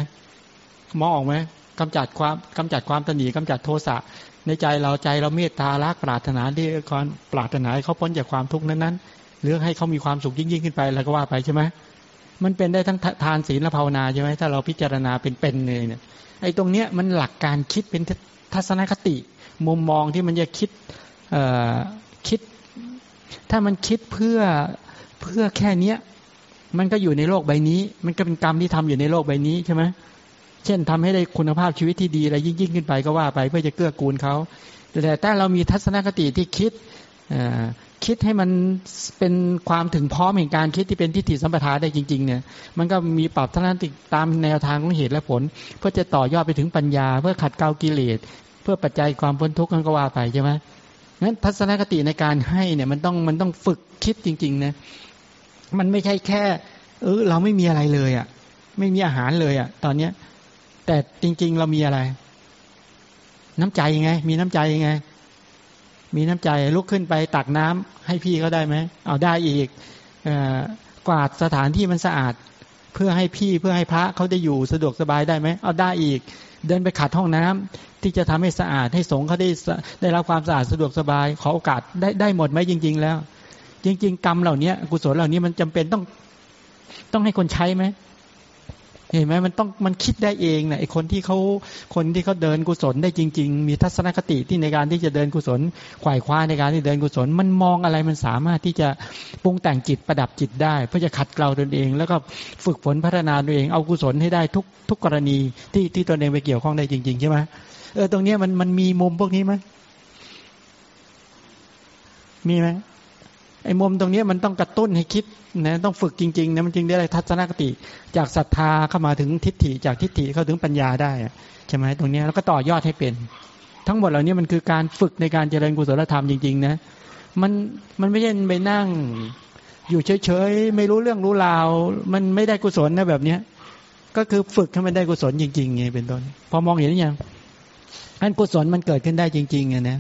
มองออกไหมกำจัดความกำจัดความตนีกำจัดโทสะ ในใจเราใจเราเมตตารักปรารถนาที่ความปรารถนาให้เขาพ้นจากความทุกข์นั้นๆหรือให้เขามีความสุขยิ่งยิ่งขึ้นไปแล้วก็ว่าไปใช่ไหมมันเป็นได้ทั้งทานศีลและภาวนาใช่ไหมถ้าเราพิจารณาเป็นๆเลยเนี่ยไอ้ตรงเนี้ยมันหลักการคิดเป็นทัศนคติ มุมมองที่มันจะคิดเอ่อคิด ถ้ามันคิดเพื่อเพื่อแค่เนี้ยมันก็อยู่ในโลกใบนี้ มันก็เป็นกรรมที่ทำอยู่ในโลกใบนี้ใช่ไหม เช่นทำให้ได้คุณภาพชีวิตที่ดีอะไรยิ่งยิ่งขึ้นไปก็ว่าไปเพื่อจะเกื้อกูลเขาแต่ถ้าเรามีทัศนคติที่คิดคิดให้มันเป็นความถึงพร้อมแห่งการคิดที่เป็นทิฏฐิสัมปทาได้จริง ๆ เนี่ย มันก็มีปรับทัศนคติตามแนวทางของเหตุและผล เพื่อจะต่อยอดไปถึงปัญญา เพื่อขัดเกลากิเลสเพื่อปัจจัยความพ้นทุกข์นั้นก็ว่าไปใช่ไหมงั้นทัศนคติในการให้เนี่ยมันต้องมันต้องฝึกคิดจริง ๆ นะ มันไม่ใช่แค่ เออเราไม่มีอะไรเลยอะ่ะ ไม่มีอาหารเลยอะ่ะ ตอนเนี้ย แต่จริง ๆ เรามีอะไร น้ำใจไง มีน้ำใจไง มีน้ำใจลุกขึ้นไปตักน้ำให้พี่เขาได้ไหมเอาได้อีกกวาดสถานที่มันสะอาด เพื่อให้พี่เพื่อให้พระเขาได้อยู่สะดวกสบายได้ไหมเอาได้อีก เดินไปขัดห้องน้ำที่จะทำให้สะอาดให้สงฆ์เขาได้ได้รับความสะอาดสะดวกสบาย ขอโอกาสได้ได้หมดไหมจริง ๆ แล้ว จริง ๆ กรรมเหล่านี้กุศลเหล่านี้มันจำเป็นต้องต้องให้คนใช้ไหม เห็นไหมมันต้องมันคิดได้เองนะไอ้คนที่เขาคนที่เขาเดินกุศลได้จริง ๆ มีทัศนคติที่ในการที่จะเดินกุศลขวายคว้าในการที่เดินกุศล มันมองอะไรมันสามารถที่จะปรุงแต่งจิตประดับจิตได้ เพื่อจะขัดเกลาตนเอง แล้วก็ฝึกฝนพัฒนาตัวเอง เอากุศลให้ได้ทุกทุกกรณีที่ที่ตนเองไปเกี่ยวข้องได้จริง ๆ ใช่ไหมเออตรงนี้มันมันมีมุมพวกนี้ไหมมีไหม ไอ้มุมตรงนี้มันต้องกระตุ้นให้คิดนะต้องฝึกจริงๆนะมันจึงได้อะไรทัศนคติ จากศรัทธาเข้ามาถึงทิฏฐิจากทิฏฐิเข้าถึงปัญญาได้ใช่ไหมตรงนี้แล้วก็ต่อยอดให้เป็น ทั้งหมดเหล่านี้มันคือการฝึกในการเจริญกุศลธรรมจริงๆนะมันมันไม่ใช่ไปนั่ง อยู่เฉยๆไม่รู้เรื่องรู้ราว มันไม่ได้กุศลนะแบบเนี้ยก็คือฝึกให้มันได้กุศลจริงๆไงเป็นต้นพอมองเห็นยังอันกุศลมันเกิดขึ้นได้จริงๆไงนะ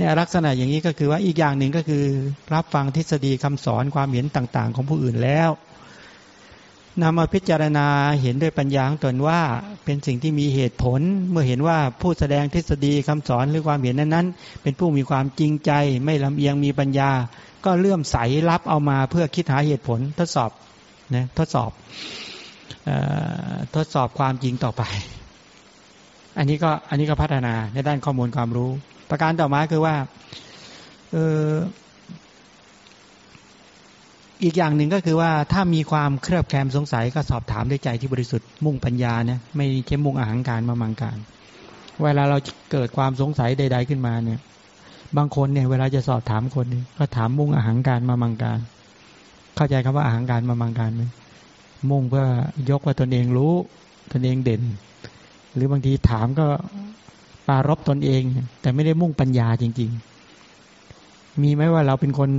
เนี่ยลักษณะอย่างนี้ก็คือว่าอีกอย่างหนึ่งก็คือรับฟังทฤษฎีคำสอนความเห็นต่าง ๆ ของผู้อื่นแล้วนำมาพิจารณาเห็นด้วยปัญญาของตนว่าเป็นสิ่งที่มีเหตุผล เมื่อเห็นว่าผู้แสดงทฤษฎีคำสอนหรือความเห็นนั้นๆ เป็นผู้มีความจริงใจ ไม่ลำเอียงมีปัญญา ก็เลื่อมใสรับเอามาเพื่อคิดหาเหตุผลทดสอบนะทดสอบอทดสอบความจริงต่อไป อันนี้ก็อันนี้ก็พัฒนาในด้านข้อมูลความรู้ ประการต่อมาคือว่าเอออีกอย่างหนึ่งก็คือว่าถ้ามีความเครือบแคลมสงสัยก็สอบถามด้วยใจที่บริสุทธิ์มุ่งปัญญาเนี่ยไม่ใช่มุ่งอาหางการมามังการ เวลาเราเกิดความสงสัยใด ๆขึ้นมาเนี่ย บางคนเนี่ย เวลาจะสอบถามคนนี่ก็ถามมุ่งอาหางการมามังการ เข้าใจคำว่าอาหางการมามังการไหมมุ่งเพื่อยกว่าตนเองรู้ตนเองเด่น หรือบางทีถามก็ ปารบตนเอง แต่ไม่ได้มุ่งปัญญาจริง ๆ มีไหมว่าเราเป็นคน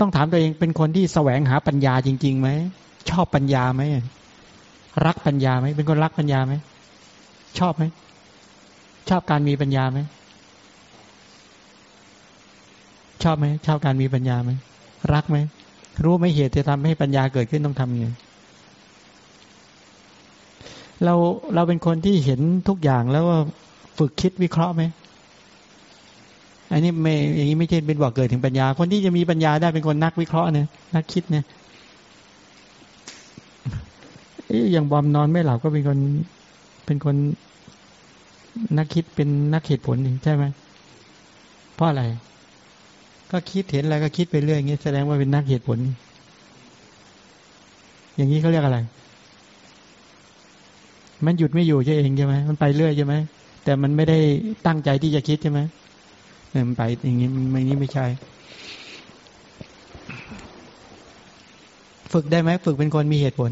ต้องถามตัวเองเป็นคนที่แสวงหาปัญญาจริงๆไหมชอบปัญญาไหมรักปัญญาไหมเป็นคนรักปัญญาไหมชอบไหมชอบการมีปัญญาไหมชอบไหมชอบการมีปัญญาไหมรักไหมรู้ไหมเหตุจะทำให้ปัญญาเกิดขึ้นต้องทำยังไงเราเราเป็นคนที่เห็นทุกอย่างแล้วว่า ฝึกคิดวิเคราะห์ไหมอันนี้ไม่อย่างนี้ไม่ใช่เป็นบอกเกิดถึงปัญญา คนที่จะมีปัญญาได้เป็นคนนักวิเคราะห์เนี่ยนักคิดเนี่ยอย่างบอมนอนไม่หลับก็เป็นคนเป็นคนนักคิดเป็นนักเหตุผลใช่ไหมเพราะอะไร ก็คิดเห็นอะไรก็คิดไปเรื่อยอย่างนี้แสดงว่าเป็นนักเหตุผล อย่างนี้เขาเรียกอะไร มันหยุดไม่อยู่ใช่เองใช่ไหมมันไปเรื่อยใช่ไหม แต่มันไม่ได้ตั้งใจที่จะคิดใช่ไหมมันไปอย่างนี้มันนี้ไม่ใช่ ฝึกได้ไหมฝึกเป็นคนมีเหตุผล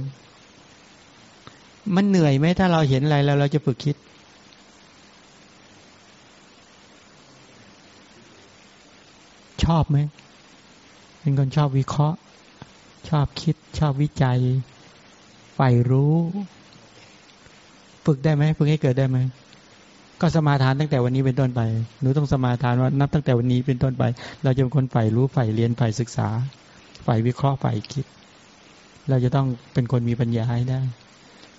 มันเหนื่อยไหมถ้าเราเห็นอะไรแล้วเราจะฝึกคิด ชอบไหมเป็นคนชอบวิเคราะห์ ชอบคิด ชอบวิจัยใฝ่รู้ ฝึกได้ไหมฝึกให้เกิดได้ไหม ก็สมาทานตั้งแต่วันนี้เป็นต้นไป หนูต้องสมาทานว่านับตั้งแต่วันนี้เป็นต้นไป เราจะเป็นคนใฝ่รู้ใฝ่เรียนใฝ่ศึกษาใฝ่วิเคราะห์ใฝ่คิด เราจะต้องเป็นคนมีปัญญาให้ได้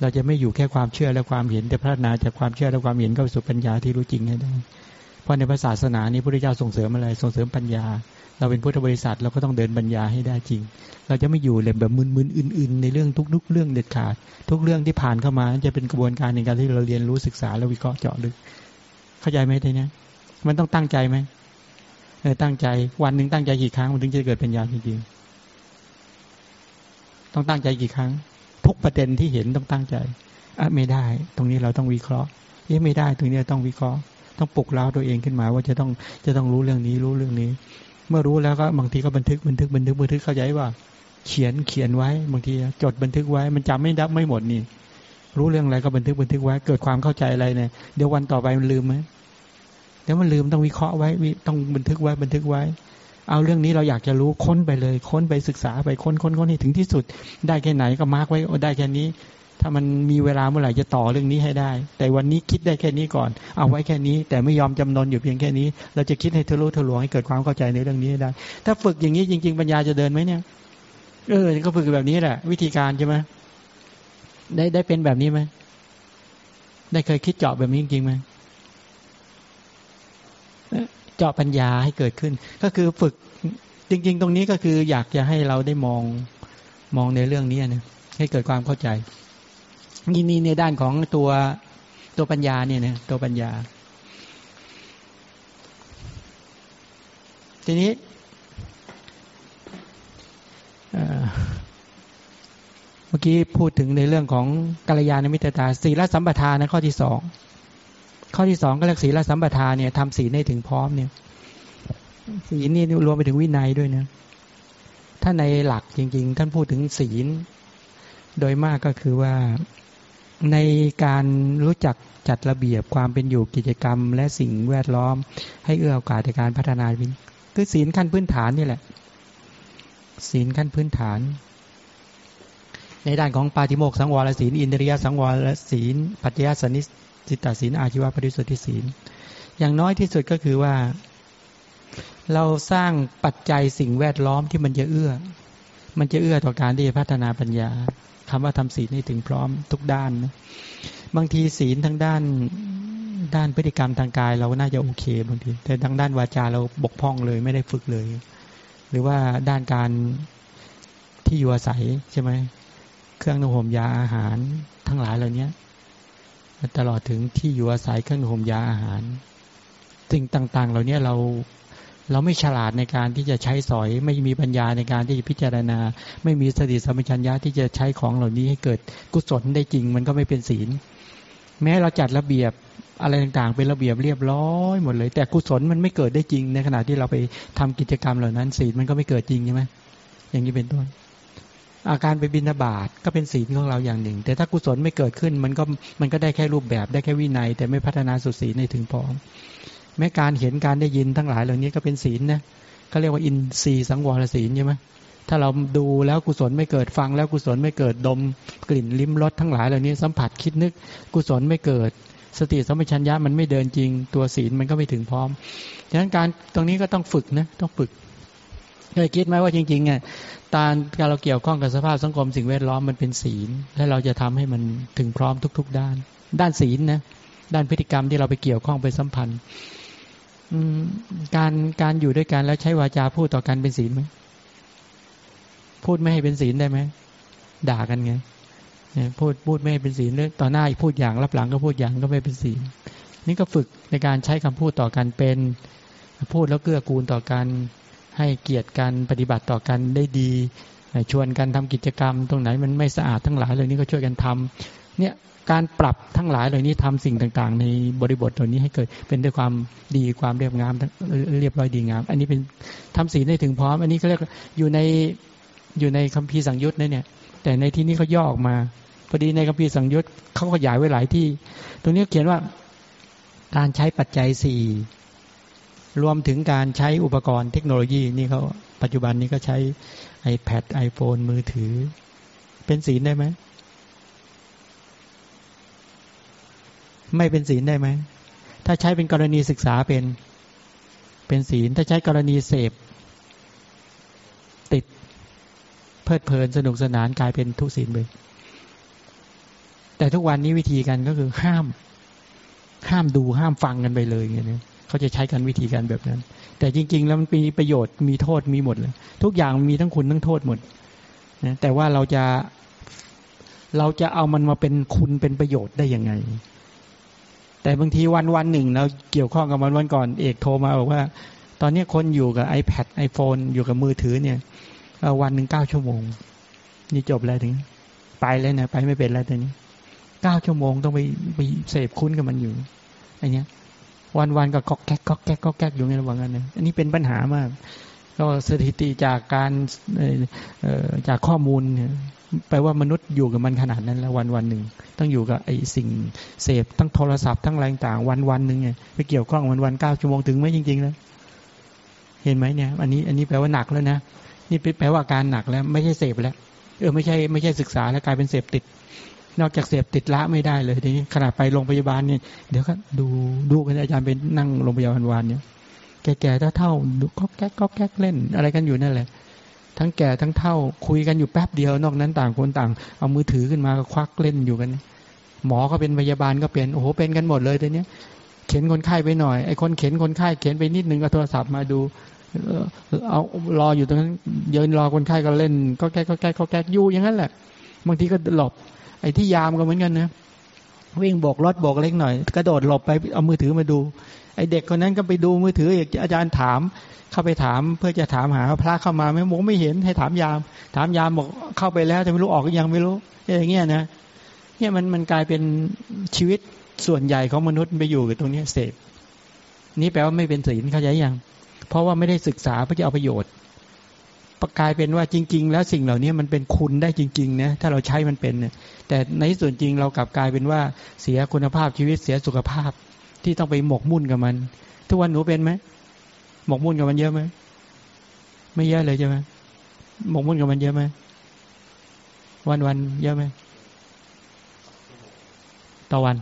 เราจะไม่อยู่แค่ความเชื่อและความเห็น แต่พัฒนาจากความเชื่อและความเห็นเข้าสู่ปัญญาที่รู้จริงให้ได้ เพราะในศาสนานี้พระพุทธเจ้าส่งเสริมอะไร ส่งเสริมปัญญา เราเป็นพุทธบริษัทเราก็ต้องเดินปัญญาให้ได้จริง เราจะไม่อยู่เลยแบบมึนๆอื่น ๆ ในเรื่องทุกๆเรื่องเด็ดขาด ทุกเรื่องที่ผ่านเข้ามาจะเป็นกระบวนการในการที่เราเรียนรู้ศึกษาและวิเคราะห์เจาะลึก เข้าใจไหมทีนี้มันต้องตั้งใจไหมเออตั้งใจวันหนึ่งตั้งใจกี่ครั้งมันถึงจะเกิดปัญญาจริงๆต้องตั้งใจกี่ครั้ง ทุกประเด็นที่เห็นต้องตั้งใจอะไม่ได้ ตรงนี้เราต้องวิเคราะห์เอ๊ะไม่ได้ตรงนี้ต้องวิเคราะห์ต้องปลุกเร้าตัวเองขึ้นมาว่าจะต้องจะต้องรู้เรื่องนี้รู้เรื่องนี้ เมื่อรู้แล้วก็บางทีก็บันทึกบันทึกบันทึกบันทึกเข้าใจว่า เขียนเขียนไว้ บางทีจดบันทึกไว้ มันจำไม่ดับไม่หมดนี่ รู้เรื่องอะไรก็บันทึกบันทึกไว้ เกิดความเข้าใจอะไรเนี่ยเดี๋ยววันต่อไปมันลืมไหมเดี๋ยวมันลืมต้องวิเคราะห์ไว้ต้องบันทึกไว้บันทึกไว้ เอาเรื่องนี้เราอยากจะรู้ค้นไปเลย ค้นไปศึกษาไปค้นค้นค้นให้ถึงที่สุด ได้แค่ไหนก็มาร์กไว้ได้แค่นี้ ถ้ามันมีเวลาเมื่อไหร่จะต่อเรื่องนี้ให้ได้ แต่วันนี้คิดได้แค่นี้ก่อน เอาไว้แค่นี้ แต่ไม่ยอมจำนนอยู่เพียงแค่นี้ เราจะคิดให้ทะลุทะลวงให้เกิดความเข้าใจในเรื่องนี้ได้ ถ้าฝึกอย่างนี้จริง ๆ ปัญญาจะเดินไหมเนี่ย เออ ก็ฝึกแบบนี้แหละ วิธีการใช่ไหมได้ได้เป็นแบบนี้ไหมได้เคยคิดเจาะแบบนี้จริงไหมเจาะปัญญาให้เกิดขึ้น ก็คือฝึกจริง ๆ ตรงนี้ก็คืออยากจะให้เราได้มองมองในเรื่องนี้นะให้เกิดความเข้าใจ นี่นี่ในด้านของตัวตัวปัญญาเนี่ยนะตัวปัญญา ทีนี้เมื่อกี้พูดถึงในเรื่องของกัลยาณมิตรตาศีลสัมปทานนะข้อที่สองข้อที่สองก็เรียกศีลสัมปทานเนี่ยทำศีลให้ถึงพร้อมเนี่ยศีลนี่รวมไปถึงวินัยด้วยนะถ้าในหลักจริง ๆ ท่านพูดถึงศีล โดยมากก็คือว่า ในการรู้จักจัดระเบียบความเป็นอยู่กิจกรรม และสิ่งแวดล้อม ให้เอื้อโอกาสในการพัฒนาวินคือศีลขั้นพื้นฐานนี่แหละ ศีลขั้นพื้นฐาน ในด้านของปาฏิโมกสังวรศีล อินทรียสังวรศีล ปัจจยสนิสิตาศีลอาชีวปริสุทธิศีล อย่างน้อยที่สุดก็คือว่า เราสร้างปัจจัยสิ่งแวดล้อมที่มันจะเอื้อ มันจะเอื้อต่อการที่จะพัฒนาปัญญา คำว่าทำศีลให้ถึงพร้อมทุกด้านนะบางทีศีลทั้งด้านด้านพฤติกรรมทางกายเราน่าจะโอเคบางที แต่ทางด้านวาจาเราบกพร่องเลยไม่ได้ฝึกเลย หรือว่าด้านการที่อยู่อาศัยใช่ไหมเครื่องนุ่งห่มยาอาหารทั้งหลายเหล่านี้ตลอดถึงที่อยู่อาศัยเครื่องนุ่งห่มยาอาหารสิ่งต่าง ๆ เหล่านี้เรา เราไม่ฉลาดในการที่จะใช้สอย ไม่มีปัญญาในการที่จะพิจารณา ไม่มีสติสัมปชัญญะที่จะใช้ของเหล่านี้ให้เกิดกุศลได้จริง มันก็ไม่เป็นศีล แม้เราจัดระเบียบอะไรต่างๆ เป็นระเบียบเรียบร้อยหมดเลย แต่กุศลมันไม่เกิดได้จริง ในขณะที่เราไปทำกิจกรรมเหล่านั้น ศีลมันก็ไม่เกิดจริงใช่ไหมอย่างนี้เป็นต้นอาการไปบินาบาตก็เป็นศีลของเราอย่างหนึ่ง แต่ถ้ากุศลไม่เกิดขึ้นมันก็มันก็ได้แค่รูปแบบได้แค่วินัย แต่ไม่พัฒนาสุศีลในถึงพร้อม แม้การเห็นการได้ยินทั้งหลายเหล่านี้ก็เป็นศีลนะเขาเรียกว่าอินทรีย์สังวรศีลใช่ไหมถ้าเราดูแล้วกุศลไม่เกิดฟังแล้วกุศลไม่เกิดดม กลิ่นลิ้มรสทั้งหลายเหล่านี้สัมผัสคิดนึก กุศลไม่เกิด สติสัมปชัญญะมันไม่เดินจริง ตัวศีลมันก็ไม่ถึงพร้อมฉะนั้นการตรงนี้ก็ต้องฝึกนะต้องฝึกเคยคิดไหมว่าจริงๆอะตาการเราเกี่ยวข้องกับสภาพสังคมสิ่งแวดล้อมมันเป็นศีล และเราจะทำให้มันถึงพร้อมทุก ๆ ด้าน ด้านศีลนะด้านพฤติกรรมที่เราไปเกี่ยวข้องไปสัมพันธ์ การการอยู่ด้วยกันแล้วใช้วาจาพูดต่อกันเป็นศีลไหมพูดไม่ให้เป็นศีลได้ไหมด่ากันไงพูดพูดไม่ให้เป็นศีลต่อหน้าพูดอย่างรับหลังก็พูดอย่างก็ไม่เป็นศีลนี่ก็ฝึกในการใช้คำพูดต่อกันเป็น พูดแล้วเกื้อกูลต่อกันให้เกียรติกันปฏิบัติต่อกันได้ดี ชวนกันทำกิจกรรม ตรงไหนมันไม่สะอาดทั้งหลายเลยนี่ก็ช่วยกันทำเนี่ย การปรับทั้งหลายเหล่านี้ทำสิ่งต่าง ๆ ในบริบทตัวนี้ให้เกิดเป็นด้วยความดีความเรียบงามเรียบร้อยดีงาม อันนี้เป็นทำศีลได้ถึงพร้อม อันนี้เขาเรียกอยู่ในอยู่ในคัมภีร์สังยุตนะเนี่ย แต่ในที่นี้เขาย่อออกมาพอดีในคัมภีร์สังยุตเขาขยายไว้หลายที่ ตรงนี้เขียนว่าการใช้ปัจจัยสี่รวมถึงการใช้อุปกรณ์เทคโนโลยีนี่เขาปัจจุบันนี้ก็ใช้ iPad iPhone มือถือ เป็นศีลได้ไหม ไม่เป็นศีลได้ไหม ถ้าใช้เป็นกรณีศึกษาเป็น เป็นศีล ถ้าใช้กรณีเสพ ติด เพลิดเพลินสนุกสนานกลายเป็นทุศีลไปแต่ทุกวันนี้วิธีกันก็คือห้าม ห้ามดูห้ามฟังกันไปเลยอย่างนี้เขาจะใช้กันวิธีการแบบนั้น แต่จริง ๆ แล้วมันมีประโยชน์มีโทษมีหมดเลยทุกอย่างมีทั้งคุณทั้งโทษหมดนะแต่ว่าเราจะเราจะเอามันมาเป็นคุณเป็นประโยชน์ได้ยังไง แต่บางทีวันวันหนึ่งเราเกี่ยวข้องกับมันวันก่อนเอกโทรมาบอกว่า ตอนนี้คนอยู่กับ iPad iPhone อยู่กับมือถือเนี่ยวันหนึ่งเก้าชั่วโมง นี่จบแล้วถึง ไปเลยนะไปไม่เป็นแล้วตอนนี้เก้าชั่วโมงต้องไปไปเสพคุ้นกับมันอยู่ไอเนี้ย วันวันก็กอกแก๊กกอกแก๊กกอกแก๊กอยู่ในระหว่างนั้นนะอันนี้เป็นปัญหามาก ก็สถิติจากการจากข้อมูลเนี่ย แปลว่ามนุษย์อยู่กับมันขนาดนั้นแล้ววันวันหนึ่งต้องอยู่กับไอ้สิ่งเสพทั้งโทรศัพท์ทั้งอะไรต่างวันวันหนึ่งเนี่ยไปเกี่ยวข้องวันวันเก้าชั่วโมงถึงไหมจริง ๆ แล้ว เห็นไหมเนี่ย อันนี้อันนี้แปลว่าหนักแล้วนะนี่แปลว่าการหนักแล้ว ไม่ใช่เสพแล้ว เออไม่ใช่ไม่ใช่ศึกษาแล้วกลายเป็นเสพติด นอกจากเสพติดละไม่ได้เลยทีนี้ขนาดไปโรงพยาบาลเนี่ยเดี๋ยวก็ดูดูกันอาจารย์เป็นนั่งโรงพยาบาลวันเนี่ยแก่ๆเท่าๆดูก็แก๊กก็แก๊กเล่น อะไรกันอยู่นั่นแหละ ทั้งแก่ทั้งเท่า คุยกันอยู่แป๊บเดียวนอกนั้นต่างคนต่าง เอามือถือขึ้นมาก็ควักเล่นอยู่กัน หมอก็เป็นพยาบาลก็เป็นโอ้โหเป็นกันหมดเลยตอนนี้เข็นคนไข้ไปหน่อยไอ้คนเข็นคนไข้เข็นไปนิดนึงก็โทรศัพท์มาดูเอารออยู่ตรงนั้นยืนรอคนไข้ก็เล่น ก็แก้ก็แก้ก็แก้ยู่อย่างนั้นแหละ บางทีก็หลบ ไอ้ที่ยามก็เหมือนกันนะวิ่งโบกรถโบกเล็กหน่อย กระโดดหลบไปเอามือถือมาดู ไอเด็กคนนั้นก็ไปดูมือถืออีกอาจารย์ถาม เข้าไปถามเพื่อจะถามหาพระเข้ามาไหมอกไม่เห็นให้ถามยาม ถามยามบอกเข้าไปแล้วแต่ไม่รู้ออกยังไม่รู้อย่างเงี้ยนะเนี่ยมันมันกลายเป็นชีวิตส่วนใหญ่ของมนุษย์ไปอยู่กับตรงนี้เสพนี่แปลว่าไม่เป็นศีลเข้าใจยังเพราะว่าไม่ได้ศึกษาเพื่อจะเอาประโยชน์ประกายเป็นว่าจริง ๆ แล้วสิ่งเหล่านี้มันเป็นคุณได้จริงๆนะถ้าเราใช้มันเป็นเนี่ยแต่ในส่วนจริงเรากลับกลายเป็นว่าเสียคุณภาพชีวิตเสียสุขภาพ ที่ต้องไปหมกมุ่นกับมัน ทุกวันหนูเป็นไหมหมกมุ่นกับมันเยอะไหมไม่เยอะเลยใช่ไหมหมกมุ่นกับมันเยอะไหมวันวันเยอะไหมต่อวัน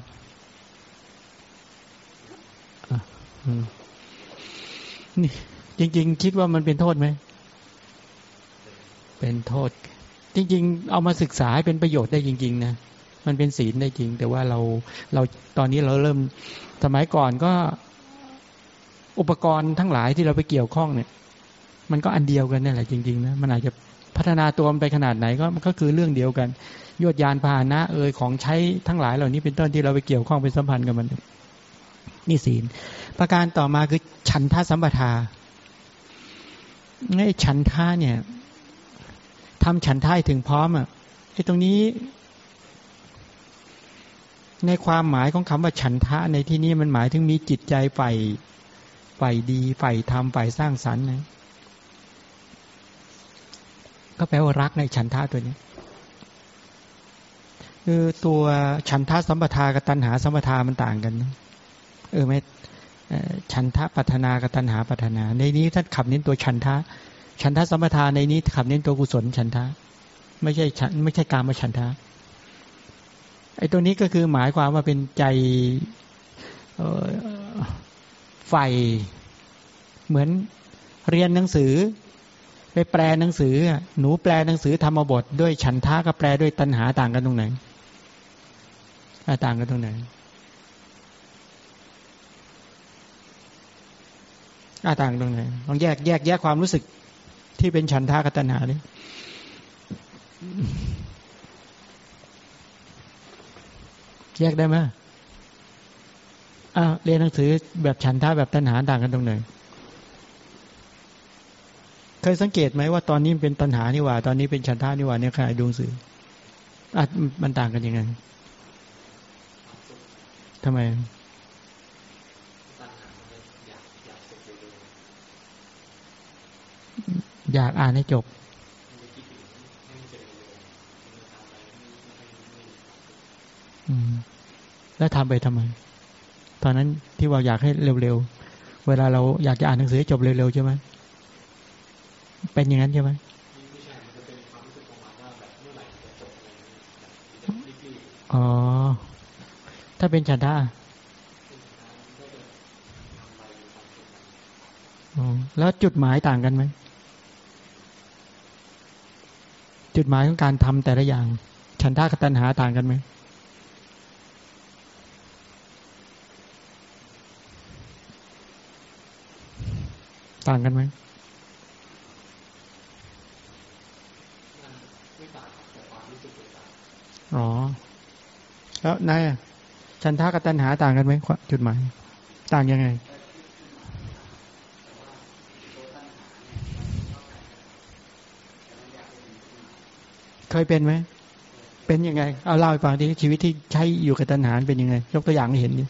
นี่จริง ๆ คิดว่ามันเป็นโทษไหม เป็นโทษ จริง ๆ เอามาศึกษาให้เป็นประโยชน์ได้จริง ๆ นะ มันเป็นศีลได้จริง แต่ว่าเราเราตอนนี้เราเริ่มสมัยก่อนก็ อุปกรณ์ทั้งหลายที่เราไปเกี่ยวข้องเนี่ย มันก็อันเดียวกันนั่แหละจริงๆนะมันอาจจะพัฒนาตัวมันไปขนาดไหนก็มันก็คือเรื่องเดียวกันยวดยานพาหนะ เอ่ยของใช้ทั้งหลายเหล่านี้เป็นต้นที่เราไปเกี่ยวข้องเป็นสัมพันธ์กับมันนี่ศีล ประการต่อมาคือฉันทะสัมปทาไอ้ฉันทะเนี่ยทำฉันทะถึงพร้อมอะไอ้ตรงนี้ ในความหมายของคำว่าฉันทะในที่นี้มันหมายถึงมีจิตใจใฝ่ใฝ่ดีใฝ่ธรรมใฝ่สร้างสรรค์นะ ก็แปลว่ารักในฉันทะตัวนี้คือตัวฉันทะสัมปทากับตัณหาสัมปทามันต่างกันเออไม่ฉันทะปัฒนากับตัณหาปัฒนา ในนี้ท่านขับเน้นตัวฉันทะ ฉันทะสัมปทาในนี้ขับเน้นตัวกุศลฉันทะ ไม่ใช่ฉันไม่ใช่การมาฉันทะ ไอ้ตัวนี้ก็คือหมายความว่าเป็นใจไฟเหมือนเรียนหนังสือ ไปแปลหนังสือ หนูแปลหนังสือธรรมบท ด้วยฉันทะกับแปลด้วยตัณหาต่างกันตรงไหนต่างกันตรงไหนอาต่างตรงไหนลองแยกแยกแยกความรู้สึกที่เป็นฉันทากัตนาดิ แยกได้ไหมอ่าเรียนหนังสือแบบฉันท่าแบบตัณหาต่างกันตรงไหนเคยสังเกตไหมว่าตอนนี้เป็นตัณหานี่หว่า ตอนนี้เป็นฉันท่านี่หว่าเนี่ยใครดูสื่ออะมันต่างกันยังไงทำไมอยากอ่านให้จบ แล้วทำไปทำไม ตอนนั้นที่ว่าอยากให้เร็วๆ เวลาเราอยากจะอ่านหนังสือให้จบเร็วๆใช่ไหมเป็นอย่างนั้นใช่ไหมอ๋อ ถ้าเป็นฉันทาแล้วจุดหมายต่างกันไหม จุดหมายของการทำแต่ละอย่าง ฉันท่ากับตัณหาต่างกันไหม ต่างกันไหมอ๋อ แล้วนายฉันท่ากับตัณหาต่างกันไหมจุดหมาย ต่างยังไง เคยเป็นไหม เป็นยังไง เอาเล่าให้ฟังทีชีวิตที่ใช้อยู่กับตัณหาเป็นยังไง ยกตัวอย่างให้เห็นดิ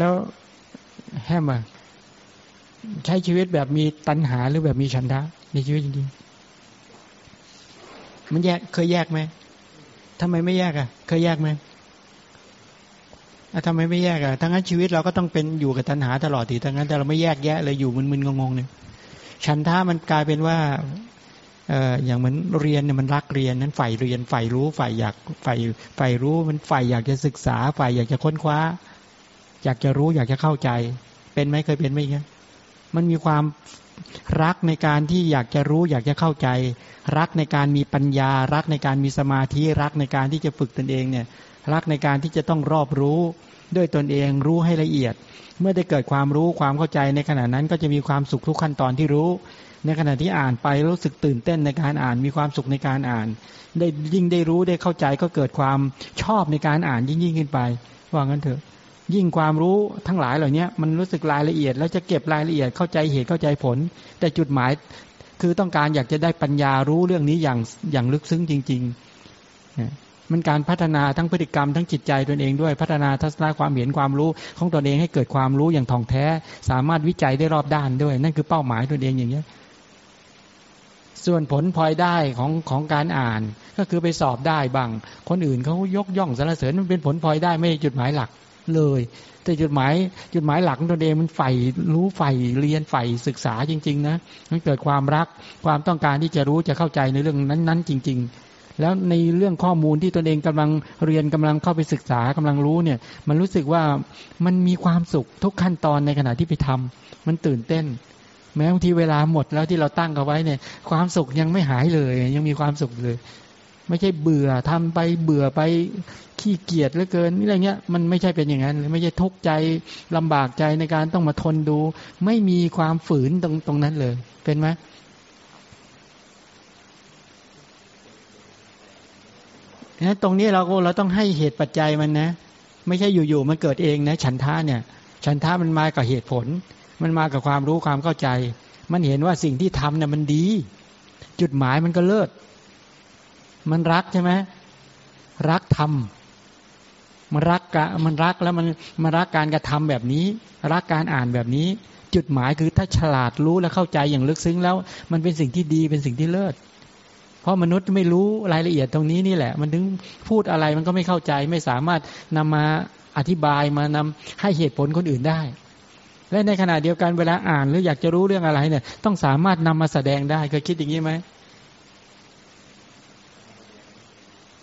แล้วแฮมอะใช้ชีวิตแบบมีตัณหาหรือแบบมีฉันทะในชีวิตจริงๆมันแยกเคยแยกไหมทำไมไม่แยกอะ เคยแยกไหมทำไมไม่แยกอะทั้งนั้นชีวิตเราก็ต้องเป็นอยู่กับตัณหาตลอดทีทั้งนั้นแต่เราไม่แยกแยะเลยอยู่มึนๆงงๆเนี่ยฉันท่ามันกลายเป็นว่าเอออย่างเหมือนเรียนเนี่ยมันรักเรียนนั้นฝ่ายเรียนฝ่ายรู้ฝ่ายอยากฝ่ายฝ่ายรู้มันฝ่ายอยากจะศึกษาฝ่ายอยากจะค้นคว้า อยากจะรู้อยากจะเข้าใจ เป็นไหมเคยเป็นไหมเงี้ย มันมีความรักในการที่อยากจะรู้อยากจะเข้าใจ รักในการมีปัญญา รักในการมีสมาธิรักในการที่จะฝึกตนเองเนี่ยรักในการที่จะต้องรอบรู้ด้วยตนเองรู้ให้ละเอียด เมื่อได้เกิดความรู้ความเข้าใจในขณะนั้นก็จะมีความสุขทุกขั้นตอนที่รู้ ในขณะที่อ่านไปรู้สึกตื่นเต้นในการอ่านมีความสุขในการอ่าน ได้ยิ่งได้รู้ได้เข้าใจก็เกิดความชอบในการอ่านยิ่งยิ่งขึ้นไปว่างั้นเถอะ ยิ่งความรู้ทั้งหลายเหล่านี้มันรู้สึกรายละเอียด แล้วจะเก็บรายละเอียดเข้าใจเหตุเข้าใจผล แต่จุดหมายคือต้องการอยากจะได้ปัญญารู้เรื่องนี้อย่างอย่างลึกซึ้งจริงๆมันการพัฒนาทั้งพฤติกรรมทั้งจิตใจตนเองด้วยพัฒนาทัศนความเห็นความรู้ของตนเองให้เกิดความรู้อย่างท่องแท้ สามารถวิจัยได้รอบด้านด้วย นั่นคือเป้าหมายตนเองอย่างนี้ส่วนผลพลอยได้ของของการอ่าน ก็คือไปสอบได้บาง คนอื่นเขายกย่องสรรเสริญมันเป็นผลพลอยได้ไม่ใช่จุดหมายหลัก เลย แต่จุดหมาย จุดหมายหลักตัวเองมันใฝ่รู้ใฝ่เรียนใฝ่ศึกษาจริง ๆ นะมันเกิดความรักความต้องการที่จะรู้จะเข้าใจในเรื่องนั้น ๆ จริง ๆแล้วในเรื่องข้อมูลที่ตนเองกำลังเรียนกำลังเข้าไปศึกษากำลังรู้เนี่ย มันรู้สึกว่ามันมีความสุขทุกขั้นตอนในขณะที่ไปทำมันตื่นเต้น แม้บางทีเวลาหมดแล้วที่เราตั้งเอาไว้เนี่ย ความสุขยังไม่หายเลย ยังมีความสุขเลย ไม่ใช่เบื่อทำไปเบื่อไปขี้เกียจเหลือเกินนี่อะไรเงี้ยมันไม่ใช่เป็นอย่างนั้นไม่ใช่ทุกข์ใจลำบากใจในการต้องมาทนดู ไม่มีความฝืนตรงตรงนั้นเลย เป็นไหมนะตรงนี้เราเราต้องให้เหตุปัจจัยมันนะ ไม่ใช่อยู่ๆมันเกิดเองนะ ฉันท่าเนี่ย ฉันท่ามันมากับเหตุผล มันมากับความรู้ความเข้าใจ มันเห็นว่าสิ่งที่ทำเนี่ยมันดี จุดหมายมันก็เลิศ มันรักใช่ไหมรักทำมันรักกะมันรักแล้วมันมันรักการกระทำแบบนี้ รักการอ่านแบบนี้ จุดหมายคือถ้าฉลาดรู้และเข้าใจอย่างลึกซึ้งแล้ว มันเป็นสิ่งที่ดีเป็นสิ่งที่เลิศเพราะมนุษย์ไม่รู้รายละเอียดตรงนี้นี่แหละ มันถึงพูดอะไรมันก็ไม่เข้าใจ ไม่สามารถนำมาอธิบายมานำให้เหตุผลคนอื่นได้ และในขณะเดียวกันเวลาอ่านหรืออยากจะรู้เรื่องอะไรเนี่ย ต้องสามารถนำมาแสดงได้เคยคิดอย่างนี้ไหม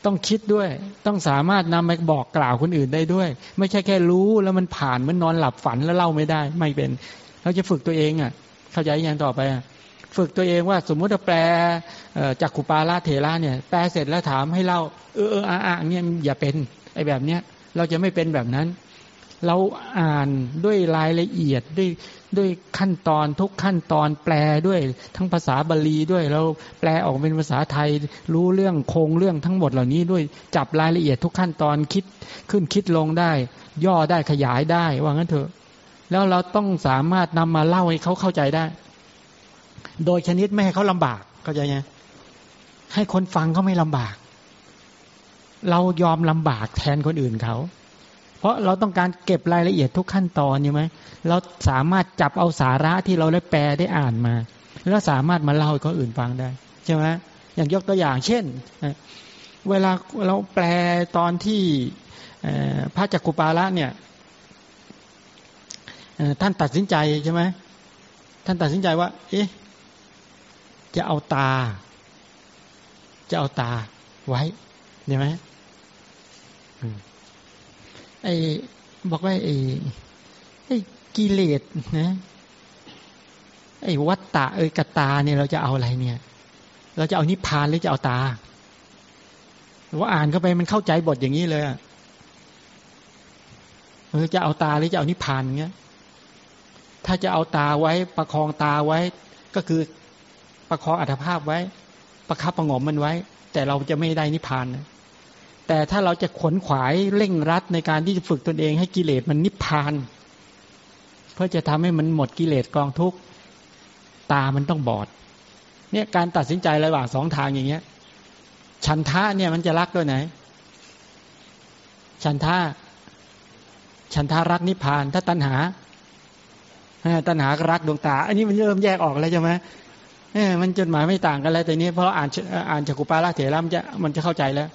ต้องคิดด้วย ต้องสามารถนำไปบอกกล่าวคนอื่นได้ด้วย ไม่ใช่แค่รู้แล้วมันผ่านมันนอนหลับฝันแล้วเล่าไม่ได้ ไม่เป็น เราจะฝึกตัวเองอะ เข้าใจยังต่อไปอะฝึกตัวเองว่าสมมุติว่าแปลจากขุปาลาเทระเนี่ย แปลเสร็จแล้วถามให้เล่าเออเอออ่าเนี่ยอย่าเป็นไอ้แบบเนี้ย เราจะไม่เป็นแบบนั้น เราอ่านด้วยรายละเอียดด้วยด้วยขั้นตอนทุกขั้นตอนแปลด้วยทั้งภาษาบาลีด้วยเราแปลออกเป็นภาษาไทย รู้เรื่องโครงเรื่องทั้งหมดเหล่านี้ด้วยจับรายละเอียดทุกขั้นตอนคิดขึ้นคิดลงได้ ย่อได้ขยายได้ว่างั้นเถอะ แล้วเราต้องสามารถนำมาเล่าให้เขาเข้าใจได้ โดยชนิดไม่ให้เขาลำบากเข้าใจไหมให้คนฟังเขาไม่ลำบาก เรายอมลำบากแทนคนอื่นเขา เพราะเราต้องการเก็บรายละเอียดทุกขั้นตอนใช่ไหมเราสามารถจับเอาสาระที่เราได้แปลได้อ่านมา แล้วสามารถมาเล่าให้คนอื่นฟังได้ใช่ไหมอย่างยกตัวอย่าง เช่น เวลาเราแปลตอนที่พระจักกุปาละเนี่ยท่านตัดสินใจใช่ไหมท่านตัดสินใจว่า เอ๊ะจะเอาตา จะเอาตาไว้ใช่ไหม ไอ้บอกว่าไอ้ไอ้กิเลสนะไอ้วัตตะเอ้ยกตาเนี่ยเราจะเอาอะไรเนี่ย เราจะเอานิพพานหรือจะเอาตาว่าอ่านเข้าไปมันเข้าใจบทอย่างนี้เลยเออจะเอาตาหรือจะเอานิพพานเงี้ย ถ้าจะเอาตาไว้ประคองตาไว้ ก็คือประคองอัตภาพไว้ ประคับประงมมันไว้ แต่เราจะไม่ได้นิพพานนะ แต่ถ้าเราจะขวนขวายเร่งรัดในการที่จะฝึกตนเองให้กิเลสมันนิพพาน เพื่อจะทำให้มันหมดกิเลสกองทุกตามันต้องบอด เนี่ยการตัดสินใจระหว่างสองทางอย่างเงี้ย ฉันทะเนี่ยมันจะรักด้วยไหน ฉันทะฉันทะรักนิพพาน ถ้าตัณหาตัณหารักดวงตา อันนี้มันเริ่มแยกออกแล้วใช่ไหมมันจดหมายไม่ต่างกันแล้วแต่นี้เพราะอ่านอ่านจักุปาละเถระมันจะมันจะเข้าใจแล้ว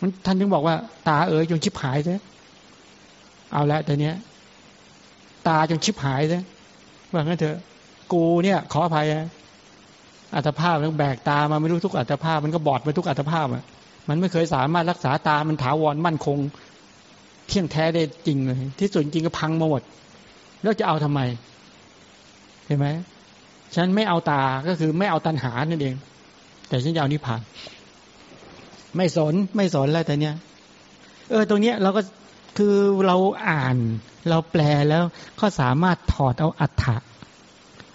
มันท่านถึงบอกว่า ตาเอ๋ยจงชิบหายซะเอาละแต่เนี้ย ตาจงชิบหายซะว่างั้นเถอะ กูเนี่ย ขออภัยอัตภาพมันแบกตามาไม่รู้ทุกอัตภาพ มันก็บอดไปทุกอัตภาพอะมันไม่เคยสามารถรักษาตามันถาวรมั่นคง เที่ยงแท้ได้จริงเลยที่สุดจริงก็พังมาหมดแล้วจะเอาทำไมเห็นไหมฉันไม่เอาตาก็คือไม่เอาตัณหานั่นเอง แต่ฉันจะเอานิพพาน ไม่สนไม่สนแล้วแต่เนี้ยเออ ตรงเนี้ยเราก็คือเราอ่าน เราแปลแล้วก็สามารถถอดเอาอัฏฐะ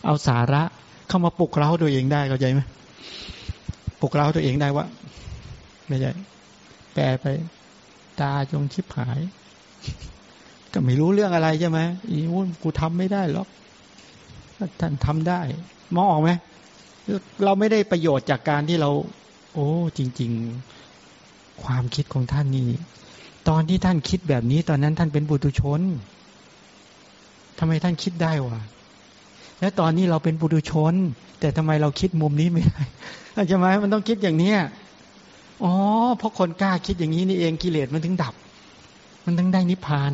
เอาสาระเข้ามาปลุกเร้าตัวเองได้เข้าใจไหมปลุกเร้าตัวเองได้ว่าไม่ใช่แปลไป ตาจงชิบหาย ก็ไม่รู้เรื่องอะไรใช่ไหมอีวุ้นกูทำไม่ได้หรอกท่านทำได้ มองออกไหมเราไม่ได้ประโยชน์จากการที่เรา โอ้ จริง ๆ ความคิดของท่านนี่ตอนที่ท่านคิดแบบนี้ ตอนนั้นท่านเป็นบุตุชนทำไมท่านคิดได้วะแล้วตอนนี้เราเป็นบุตุชน แต่ทำไมเราคิดมุมนี้ไม่ได้ใช่ไหมมันต้องคิดอย่างนี้อ๋อเพราะคนกล้าคิดอย่างนี้นี่เองกิเลสมันถึงดับ มันถึงได้นิพพาน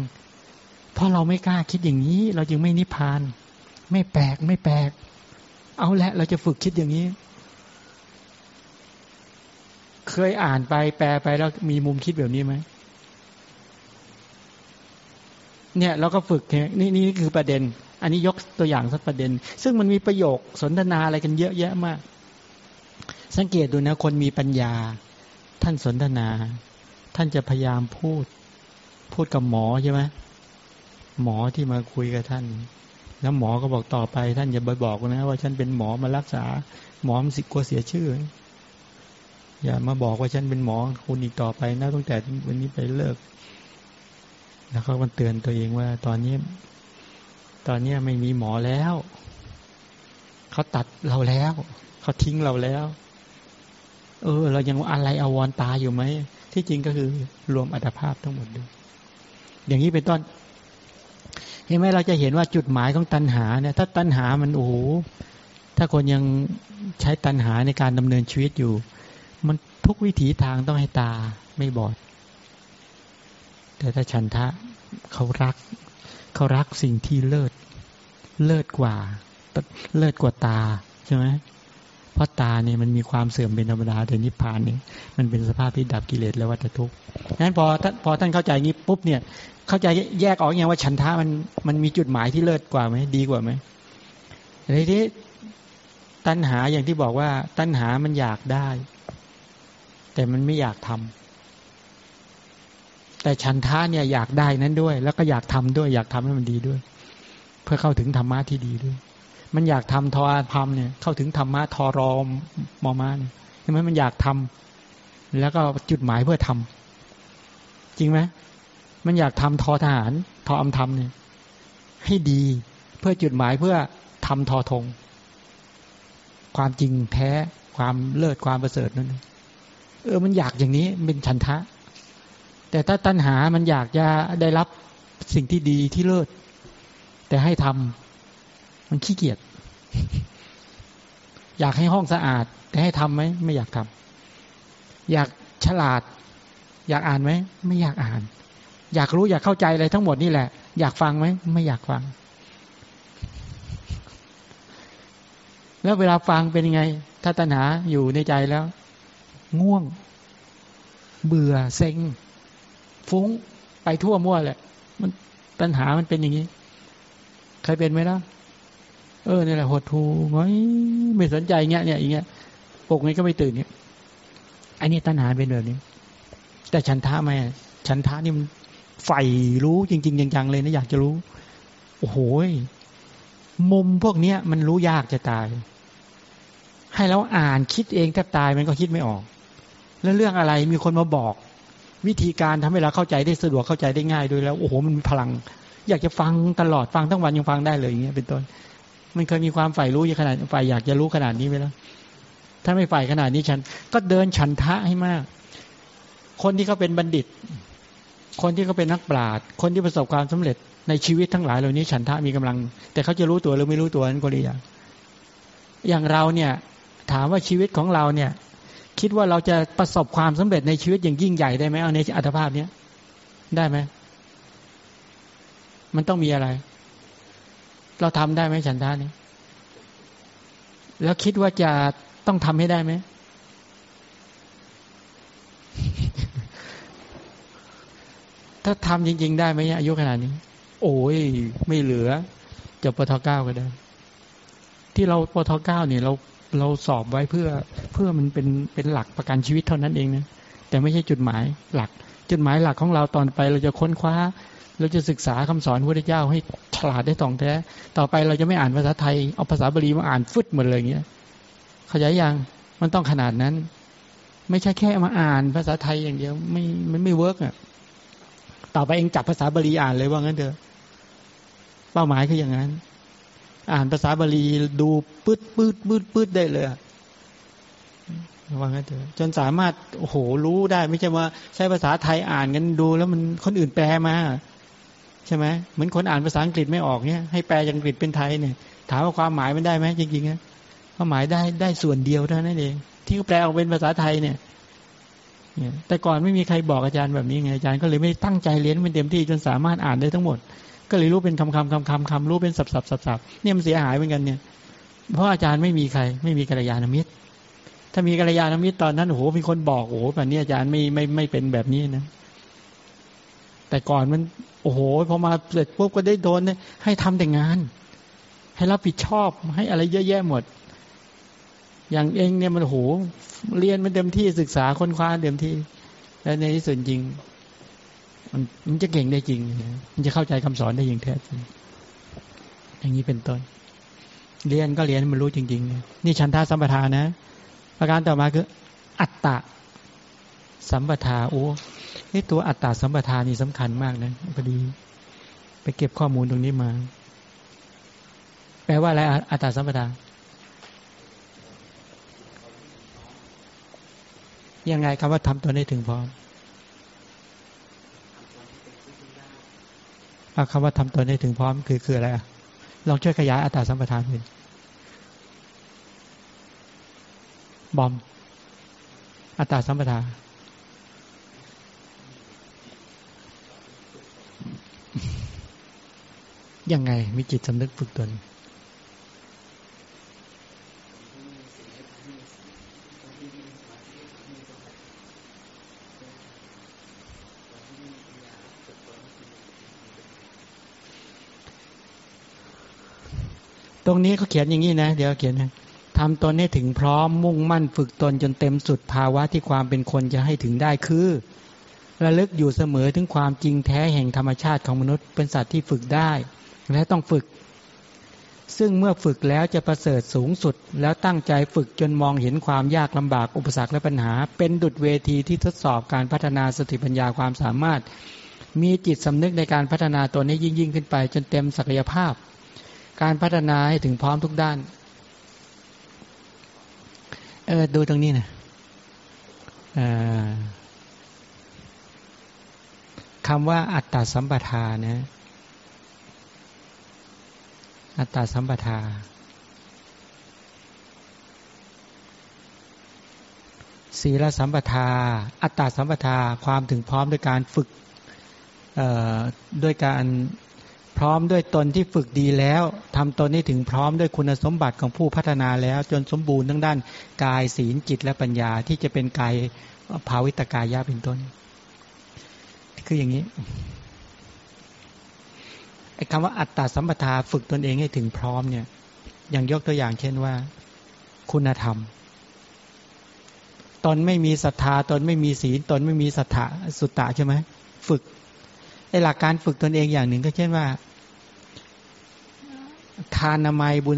เพราะเราไม่กล้าคิดอย่างนี้ เราจึงไม่นิพพาน ไม่แปลกไม่แปลก เอาละเราจะฝึกคิดอย่างนี้ เคยอ่านไปแปลไปแล้วมีมุมคิดแบบนี้ไหมเนี่ยเราก็ฝึกนี่นี่คือประเด็น อันนี้ยกตัวอย่างสักประเด็น ซึ่งมันมีประโยคสนทนาอะไรกันเยอะแยะมาก สังเกตดูนะ คนมีปัญญา ท่านสนทนา ท่านจะพยายามพูด พูดกับหมอใช่ไหมหมอที่มาคุยกับท่าน แล้วหมอก็บอกต่อไป ท่านอย่าไปบอกนะว่าฉันเป็นหมอมารักษา หมอมันสิกลัวเสียชื่อ อย่ามาบอกว่าฉันเป็นหมอคุณอีกต่อไปนะตั้งแต่วันนี้ไปเลิก แล้วเขามันเตือนตัวเองว่า ตอนนี้ ตอนนี้ไม่มีหมอแล้ว เขาตัดเราแล้ว เขาทิ้งเราแล้ว เออ เรายังอะไรอาวรตาอยู่ไหมที่จริงก็คือรวมอัตภาพทั้งหมดด้วยอย่างนี้เป็นต้นเห็นไหมเราจะเห็นว่าจุดหมายของตัณหาเนี่ย ถ้าตัณหามันโอ้โหถ้าคนยังใช้ตัณหาในการดำเนินชีวิตอยู่ ทุกวิถีทางต้องให้ตาไม่บอด แต่ถ้าฉันทะเขารัก เขารักสิ่งที่เลิศ เลิศกว่า เลิศกว่าตาใช่ไหมเพราะตาเนี่ยมันมีความเสื่อมเป็นธรรมดาแต่นิพพานเนี่ยมันเป็นสภาพที่ดับกิเลสและวัฏทุกข์นั้นพอพอท่านเข้าใจนี้ปุ๊บเนี่ย เข้าใจแยกออกอย่างว่าฉันทะมันมันมีจุดหมายที่เลิศกว่าไหมดีกว่าไหมในที่ตัณหาอย่างที่บอกว่า ตัณหามันอยากได้ แต่มันไม่อยากทำแต่ฉันทะเนี่ยอยากได้นั้นด้วย แล้วก็อยากทำด้วย อยากทำให้มันดีด้วย เพื่อเข้าถึงธรรมะที่ดีด้วย มันอยากทำทอธรรมเนี่ยเข้าถึงธรรมะทอรอมมอมาเนี่ยใช่ไหมมันอยากทำแล้วก็จุดหมายเพื่อทำจริงไหมมันอยากทำทอทหาร ทออำทำเนี่ย ให้ดีเพื่อจุดหมายเพื่อทำทอทง ความจริงแท้ความเลิศความประเสริฐนั่น เออมันอยากอย่างนี้เป็นชันทะ แต่ถ้าตัณหามันอยากจะได้รับสิ่งที่ดีที่เลิศ แต่ให้ทำมันขี้เกียจอยากให้ห้องสะอาด แต่ให้ทำไหมไม่อยากทำอยากฉลาด อยากอ่านไหมไม่อยากอ่าน อยากรู้อยากเข้าใจอะไรทั้งหมดนี่แหละ อยากฟังไหมไม่อยากฟัง แล้วเวลาฟังเป็นยังไง ถ้าตัณหาอยู่ในใจแล้ว ง่วง เบื่อเซ็ง ฟุ้งไปทั่วมั่วแหละ มันตัณหามันเป็นอย่างนี้ เคยเป็นไหมล่ะเออนี่แหละหดทูง้อยไม่สนใจเงี้ยเนี่ยอย่างเงี้ยปกนี้ก็ไม่ตื่นเนี่ยอันนี้ตัณหาเป็นแบบนี้ แต่ฉันท้าไหมฉันท้านี่มันใฝ่รู้จริง ๆ จังๆเลยนะอยากจะรู้ โอ้โหมุมพวกเนี้ย มันรู้ยากจะตาย ให้เราอ่านคิดเองแทบตายมันก็คิดไม่ออก แล้วเรื่องอะไรมีคนมาบอก วิธีการทำให้เราเข้าใจได้สะดวกเข้าใจได้ง่ายด้วยแล้วโอ้โหมันมีพลัง อยากจะฟังตลอดฟังทั้งวันยังฟังได้เลยอย่างเงี้ยเป็นต้น มันเคยมีความใฝ่รู้ขนาดใฝ่อยากจะรู้ขนาดนี้ไหมล่ะถ้าไม่ใฝ่ขนาดนี้ฉัน ก็เดินฉันทะให้มาก คนที่เขาเป็นบัณฑิต คนที่เขาเป็นนักปราชญ์คนที่ประสบความสำเร็จในชีวิตทั้งหลายเหล่านี้ฉันทะมีกำลัง แต่เขาจะรู้ตัวหรือไม่รู้ตัวนั้นก็ดียอย่างเราเนี่ย ถามว่าชีวิตของเราเนี่ย คิดว่าเราจะประสบความสำเร็จในชีวิตอย่างยิ่งใหญ่ได้ไหมเอาในอัตภาพเนี้ยได้ไหมมันต้องมีอะไร เราทำได้ไหมฉันทานี้แล้วคิดว่าจะต้องทำให้ได้ไหมถ้าทำจริง ๆ ได้ไหมอายุขนาดนี้ โอ้ยไม่เหลือจบปทเก้าก็ได้ ที่เราปทเก้าเนี่ยเรา เราสอบไว้เพื่อเพื่อมันเป็นเป็นหลักประกันชีวิตเท่านั้นเองนะแต่ไม่ใช่จุดหมายหลัก จุดหมายหลักของเราตอนไปเราจะค้นคว้า เราจะศึกษาคำสอนพระพุทธเจ้าให้ฉลาดได้ตรงแท้ ต่อไปเราจะไม่อ่านภาษาไทยเอาภาษาบาลีมาอ่านฟึดหมดเลยอย่างเงี้ยขยายยังมันต้องขนาดนั้น ไม่ใช่แค่มาอ่านภาษาไทยอย่างเดียวไม่มันไม่ work อะต่อไปเองจับภาษาบาลีอ่านเลยว่างั้นเถอะเป้าหมายคืออย่างนั้น อ่านภาษาบาลีดูปืดปืดปืดปืดได้เลยว่างั้นเถอะจนสามารถโอ้โหรู้ได้ ไม่ใช่ว่าใช้ภาษาไทยอ่านกันดูแล้วมันคนอื่นแปลมาใช่ไหมเหมือนคนอ่านภาษาอังกฤษไม่ออกเนี่ยให้แปลจากอังกฤษเป็นไทยเนี่ย ถามว่าความหมายมันได้ไหมจริงๆนะความหมายได้ได้ส่วนเดียวเท่านั้นเอง ที่แปลออกเป็นภาษาไทยเนี่ยแต่ก่อนไม่มีใครบอกอาจารย์แบบนี้ไงอาจารย์ก็เลยไม่ตั้งใจเรียนเป็นเต็มที่จนสามารถอ่านได้ทั้งหมด ก็เลยรู้เป็นคำคำคำคำคำรู้เป็นสับสับสับสับเนี่ยมันเสียหายเหมือนกันเนี่ย เพราะอาจารย์ไม่มีใคร ไม่มีกัลยาณมิตร ถ้ามีกัลยาณมิตรตอนนั้นโอ้โหมีคนบอกโอ้โหแบบนี้อาจารย์ไม่ไม่ไม่เป็นแบบนี้นะ แต่ก่อนมัน โอ้โหพอมาเสร็จปุ๊บก็ได้โดนให้ทำแต่งาน ให้รับผิดชอบให้อะไรเยอะแยะหมด อย่างเองเนี่ยมันโหเรียนมันเต็มที่ศึกษาค้นคว้าเต็มที่ แล้วในที่สุดจริง มันมันจะเก่งได้จริง มันจะเข้าใจคำสอนได้อย่างแท้จริง อย่างนี้เป็นต้น เรียนก็เรียนมันรู้จริง ๆ นี่ชันทาสัมปทานะ ประการต่อมาคือ อัตตะสัมปทาโอ้นี่ตัวอัตตาสัมปทานี่สำคัญมากนะพอดี ไปเก็บข้อมูลตรงนี้มา แปลว่าอะไรอัตตาสัมปทายังไงคำว่าทำตัวนี้ถึงพร้อม เอาคำว่าทำตัวนี้ถึงพร้อมคือคืออะไรอะลองช่วยขยายอัตตาสัมปทานดูบอม อัตตาสัมปทานยังไงมีจิตสำนึกฝึกตน ตรงนี้เขาเขียนอย่างนี้นะ เดี๋ยวเขียนนะทำตนให้ถึงพร้อมมุ่งมั่นฝึกตนจนเต็มสุดภาวะที่ความเป็นคนจะให้ถึงได้คือระลึกอยู่เสมอถึงความจริงแท้แห่งธรรมชาติของมนุษย์ เป็นสัตว์ที่ฝึกได้ และต้องฝึก ซึ่งเมื่อฝึกแล้วจะประเสริฐสูงสุด แล้วตั้งใจฝึกจนมองเห็นความยากลำบากอุปสรรคและปัญหา เป็นดุจเวทีที่ทดสอบการพัฒนาสติปัญญาความสามารถ มีจิตสำนึกในการพัฒนาตนให้ยิ่งยิ่งขึ้นไป จนเต็มศักยภาพ การพัฒนาให้ถึงพร้อมทุกด้าน เออดูตรงนี้นะคำว่าอัตตาสัมปทานะ อัตตาสัมปทา ศีลสัมปทา อัตตาสัมปทา ความถึงพร้อมด้วยการฝึกด้วยการ พร้อมด้วยตนที่ฝึกดีแล้วทำตนนี้ถึงพร้อมด้วยคุณสมบัติของผู้พัฒนาแล้ว จนสมบูรณ์ทั้งด้านกายศีลจิตและปัญญาที่จะเป็นกายภาวิตกายะเป็นต้น คืออย่างนี้ไอ้คำว่าอัตตาสัมปทาฝึกตนเองให้ถึงพร้อมเนี่ย อย่างยกตัวอย่างเช่นว่า คุณธรรม ตนไม่มีศรัทธา ตนไม่มีศีล ตนไม่มีศรัทธาสุตตะใช่ไหม ฝึก ไอหลักการฝึกตนเองอย่างหนึ่งก็เช่นว่า ทานนามัยบุญ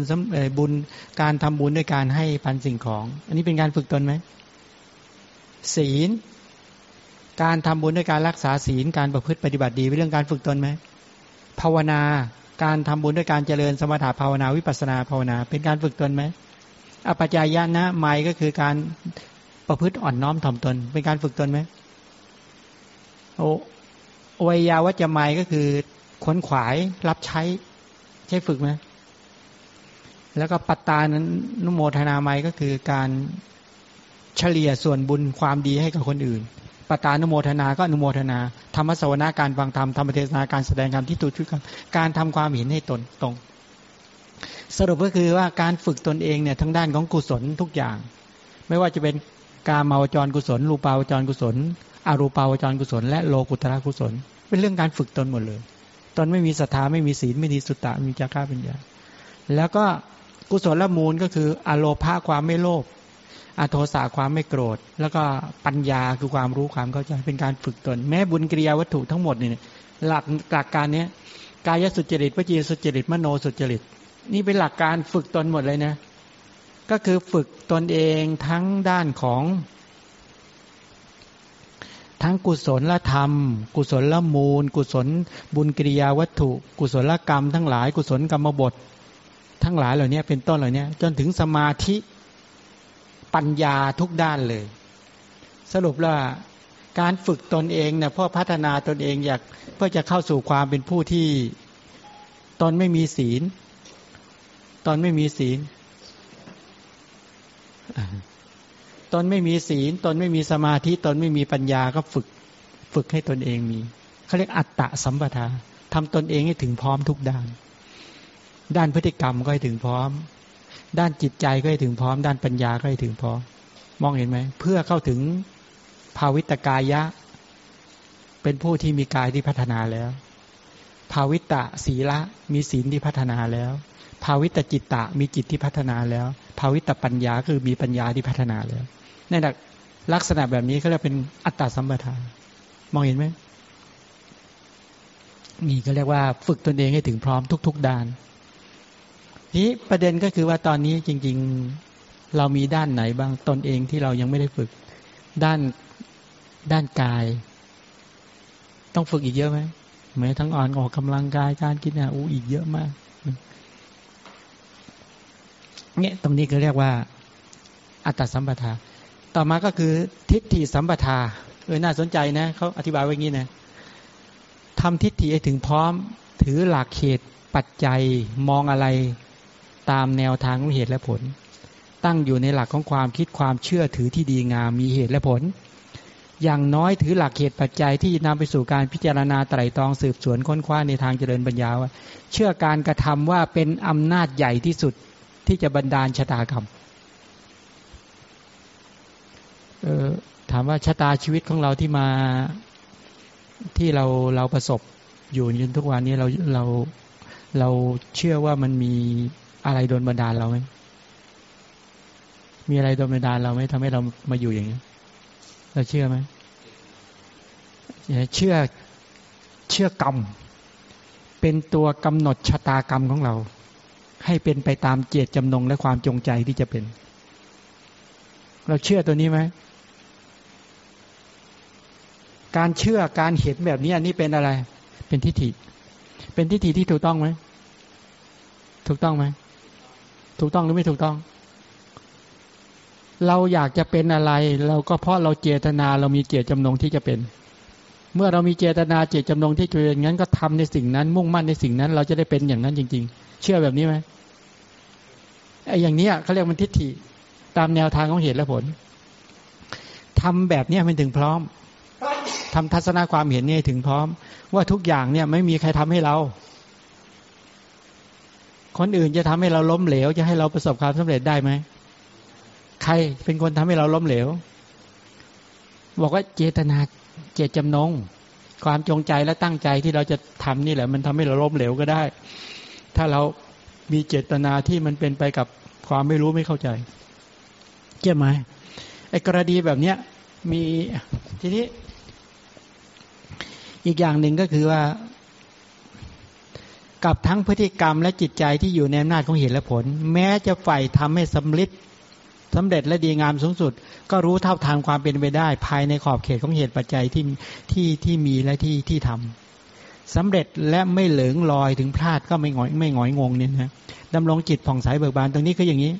บุญการทำบุญด้วยการให้ปันสิ่งของ อันนี้เป็นการฝึกตนไหมศีล การทำบุญด้วยการรักษาศีล การประพฤติปฏิบัติดีเป็นเรื่องการฝึกตนไหมภาวนาการทำบุญด้วยการเจริญสมถะภาวนาวิปัสนาภาวนา เป็นการฝึกตนไหมอปัจจายนะไมก็คือการประพฤติอ่อนน้อมถ่อมตน เป็นการฝึกตนไหมโอ วัยาวัจไมก็คือขนขวายรับใช้ ใช้ฝึกไหมแล้วก็ปัตตานั้นนุโมทนาไมก็คือการเฉลี่ยส่วนบุญความดีให้กับคนอื่นปตานุโมทนา ก็อนุโมทนา ธรรมสวนาการฟังธรรม ธรรมเทศนาการแสดงธรรมที่ตุจุกการทำความเห็นให้ตนตรง สรุปก็คือว่าการฝึกตนเองเนี่ยทั้งด้านของกุศลทุกอย่าง ไม่ว่าจะเป็นการมาวจรกุศล รูปาวจรกุศล อรูปาวจรกุศล และโลกุตระกุศล เป็นเรื่องการฝึกตนหมดเลย ตนไม่มีศรัทธาไม่มีศีลไม่มีสุตตะมีจาระปัญญา แล้วก็กุศลละมูลก็คืออโลภาความไม่โลภอโทสาความไม่โกรธ แล้วก็ปัญญาคือความรู้ความเข้าใจเป็นการฝึกตน แม้บุญกิริยาวัตถุทั้งหมดเนี่ยหลักหลักการเนี้ยกายสุจริตวจีสุจริตมโนสุจริต นี่เป็นหลักการฝึกตนหมดเลยนะ ก็คือฝึกตนเองทั้งด้านของ ทั้งกุศลธรรม กุศลละมูล กุศลบุญกิริยาวัตถุ กุศลกรรม ทั้งหลาย กุศลกรรมบท ทั้งหลายเหล่านี้เป็นต้นเหล่านี้จนถึงสมาธิปัญญาทุกด้านเลย สรุปว่าการฝึกตนเองเนี่ยเพื่อพัฒนาตนเองอยากเพื่อจะเข้าสู่ความเป็นผู้ที่ตนไม่มีศีล ตนไม่มีศีล ตนไม่มีศีล ตนไม่มีสมาธิ ตนไม่มีปัญญาก็ฝึกฝึกให้ตนเองมีเขาเรียกอัตตะสัมปทาทำตนเองให้ถึงพร้อมทุกด้าน ด้านพฤติกรรมก็ให้ถึงพร้อม ด้านจิตใจก็ให้ถึงพร้อม ด้านปัญญาก็ให้ถึงพร้อม มองเห็นไหม เพื่อเข้าถึงภาวิตกายะ เป็นผู้ที่มีกายที่พัฒนาแล้ว ภาวิตะศีละมีศีลที่พัฒนาแล้ว ภาวิตจิตตะมีจิตที่พัฒนาแล้ว ภาวิตปัญญาคือมีปัญญาที่พัฒนาแล้ว นั่นหละลักษณะแบบนี้เขาเรียกเป็นอัตตาสัมปทาน มองเห็นไหมนี่ก็เรียกว่าฝึกตนเองให้ถึงพร้อมทุก ๆด้าน นี้ประเด็นก็คือว่าตอนนี้จริง ๆเรามีด้านไหนบ้างตนเองที่เรายังไม่ได้ฝึก ด้านด้านกาย ต้องฝึกอีกเยอะไหมแม้ทั้งอ่อนออกกำลังกายการกินอาหารอู้อีกเยอะมากเนี่ยตรงนี้ก็เรียกว่า อัตตสัมปทา ต่อมาก็คือทิฏฐิสัมปทาเออน่าสนใจนะเขาอธิบายไว้งี้นะทำทิฏฐิให้ถึงพร้อม ถือหลักเหตุปัจจัยมองอะไรตามแนวทางของเหตุและผล ตั้งอยู่ในหลักของความคิดความเชื่อถือที่ดีงามมีเหตุและผล อย่างน้อยถือหลักเหตุปัจจัยที่นำไปสู่การพิจารณาไตรตรองสืบสวนค้นคว้าในทางเจริญปัญญาว่าเชื่อการกระทำว่าเป็นอำนาจใหญ่ที่สุดที่จะบันดาลชะตากรรม เออถามว่าชะตาชีวิตของเราที่มาที่เราเราประสบอยู่จนทุกวันนี้เราเราเราเชื่อว่ามันมีอะไรโดนบันดาลเราไหมมีอะไรโดนบันดาลเราไหมทำให้เรามาอยู่อย่างนี้เราเชื่อไหมเชื่อเชื่อกรรม เป็นตัวกำหนดชะตากรรมของเรา ให้เป็นไปตามเจตจำนงและความจงใจที่จะเป็น เราเชื่อตัวนี้ไหม การเชื่อการเห็นแบบนี้นี่เป็นอะไร เป็นทิฏฐิ เป็นทิฏฐิที่ถูกต้องไหมถูกต้องไหมถูกต้องหรือไม่ถูกต้อง เราอยากจะเป็นอะไร เราก็เพราะเราเจตนาเรามีเจตจำนงที่จะเป็น เมื่อเรามีเจตนาเจตจำนงที่จะเป็นงั้นก็ทำในสิ่งนั้น มุ่งมั่นในสิ่งนั้น เราจะได้เป็นอย่างนั้นจริง ๆ เชื่อแบบนี้ไหมไอ้อย่างนี้เขาเรียกมันทิฏฐิตามแนวทางของเหตุและผลทำแบบนี้มันถึงพร้อม ทำทัศนาความเห็นนี่ถึงพร้อม ว่าทุกอย่างเนี่ยไม่มีใครทำให้เรา คนอื่นจะทำให้เราล้มเหลว จะให้เราประสบความสำเร็จได้ไหมใครเป็นคนทำให้เราล้มเหลว บอกว่าเจตนาเจตจำนง ความจงใจและตั้งใจที่เราจะทำนี่แหละ มันทำให้เราล้มเหลวก็ได้ ถ้าเรามีเจตนาที่มันเป็นไปกับความไม่รู้ไม่เข้าใจเกี่ยไหมไอ้กรณีแบบเนี้ยมีทีนี้ อีกอย่างหนึ่งก็คือว่ากับทั้งพฤติกรรมและจิตใจที่อยู่ในอำนาจของเหตุและผล แม้จะใฝ่ทำให้สำลิดสำเร็จและดีงามสูงสุด ก็รู้เท่าทางความเป็นไปได้ ภายในขอบเขตของเหตุปัจจัยที่ที่ที่มีและที่ที่ทำสำเร็จและไม่เหลืองลอยถึงพลาดก็ไม่หงอยไม่หงอยงงเนี่ยนะดำรงจิตผ่องใสเบิกบานตรงนี้ก็อย่างนี้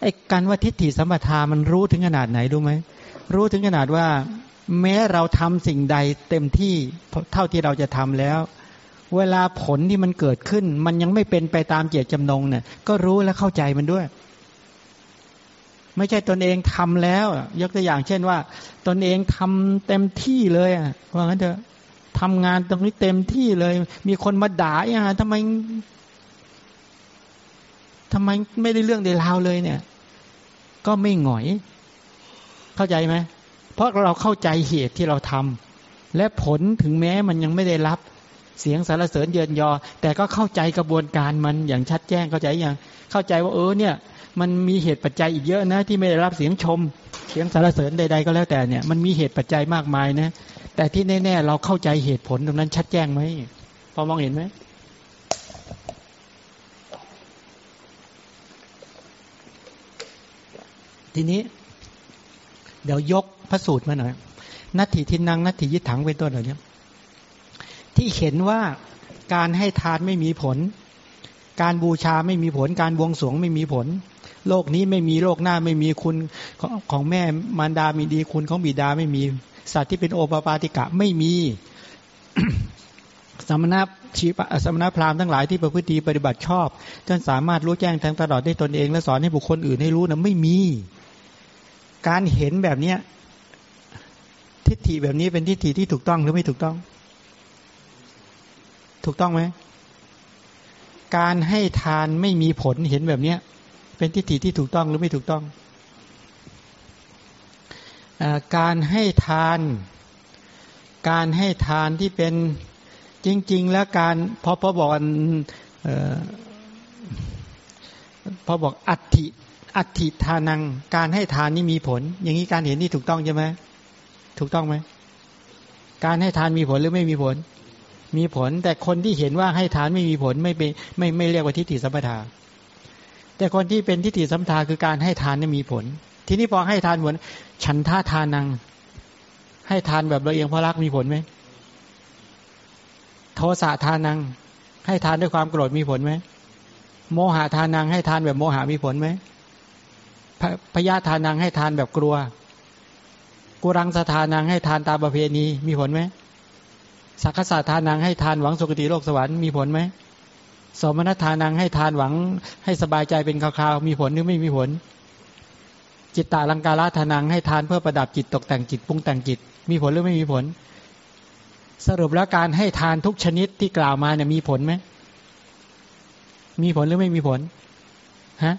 ไอ้การว่าทิฏฐิสัมปทามันรู้ถึงขนาดไหนรู้ไหมรู้ถึงขนาดว่า แม้เราทำสิ่งใดเต็มที่เท่าที่เราจะทำแล้ว เวลาผลที่มันเกิดขึ้น มันยังไม่เป็นไปตามเจตจำนงเนี่ยก็รู้และเข้าใจมันด้วย ไม่ใช่ตนเองทำแล้ว ยกตัวอย่างเช่นว่า ตนเองทำเต็มที่เลยว่างั้นเถอะทำงานตรงนี้เต็มที่เลย มีคนมาด่าอะทำไมทำไมไม่ได้เรื่องเดราวเลยเนี่ย ก็ไม่หงอย เข้าใจไหม เพราะเราเข้าใจเหตุที่เราทำและผลถึงแม้มันยังไม่ได้รับเสียงสารเสริญเยินยอ แต่ก็เข้าใจกระบวนการมันอย่างชัดแจ้งเข้าใจอย่างเข้าใจว่าเออเนี่ย มันมีเหตุปัจจัยอีกเยอะนะ ที่ไม่ได้รับเสียงชม เสียงสารเสริญใด ๆ ก็แล้วแต่เนี่ยมันมีเหตุปัจจัยมากมายนะแต่ที่แน่ๆเราเข้าใจเหตุผลตรงนั้นชัดแจ้งไหมพอมองเห็นไหมทีนี้ เดี๋ยวยก ระสูตรมาหน่อยนัตถิทินังนัตถิยิถังเป็นต้นเหล่านี้ที่เห็นว่าการให้ทานไม่มีผล การบูชาไม่มีผล การบวงสรวงไม่มีผล โลกนี้ไม่มีโลกหน้าไม่มีคุณของแม่มารดามีดีคุณของบิดาไม่มี สัตว์ที่เป็นโอปปาติกะไม่มีสมณะชีสมณะพราหมณ์ทั้งหลายที่ประพฤติปฏิบัติชอบจนสามารถรู้แจ้งทางตลอดได้ตนเอง และสอนให้บุคคลอื่นให้รู้นะไม่มี การเห็นแบบเนี้ย ทิฏฐิแบบนี้เป็นทิฏฐิที่ถูกต้องหรือไม่ถูกต้อง ถูกต้องไหมการให้ทานไม่มีผลเห็นแบบเนี้ย เป็นทิฏฐิที่ถูกต้องหรือไม่ถูกต้องอการให้ทาน การให้ทานที่เป็นจริง ๆ แล้วการพอพอบอกพอบอกอัติอัติทานัง การให้ทานนี่มีผล อย่างนี้การเห็นนี่ถูกต้องใช่ไหม ถูกต้องไหมการให้ทานมีผลหรือไม่มีผล มีผล แต่คนที่เห็นว่าให้ทานไม่มีผลไม่เป็นไม่ไม่เรียกว่าทิฏฐิสัมปทา แต่คนที่เป็นทิฏฐิสัมปทาคือการให้ทานนี่มีผล ทีนี้พอให้ทานเหมือนฉันท่าทานัง ให้ทานแบบละเอียงพระรักมีผลไหมโทสะทานัง ให้ทานด้วยความโกรธมีผลไหมโมหะทานังให้ทานแบบโมหะมีผลไหมพยาทานังให้ทานแบบกลัว กุรังสถานังให้ทานตามประเพณีมีผลไหมสักขะทานังให้ทานหวังสุคติโลกสวรรค์มีผลไหมสมณทานังให้ทานหวังให้สบายใจเป็นคราวๆมีผลหรือไม่มีผล จิตตาลังการาทานังให้ทานเพื่อประดับจิตตกแต่งจิตปรุงแต่งจิต มีผลหรือไม่มีผล สรุปแล้วการให้ทานทุกชนิดที่กล่าวมาเนี่ยมีผลไหมมีผลหรือไม่มีผลฮะ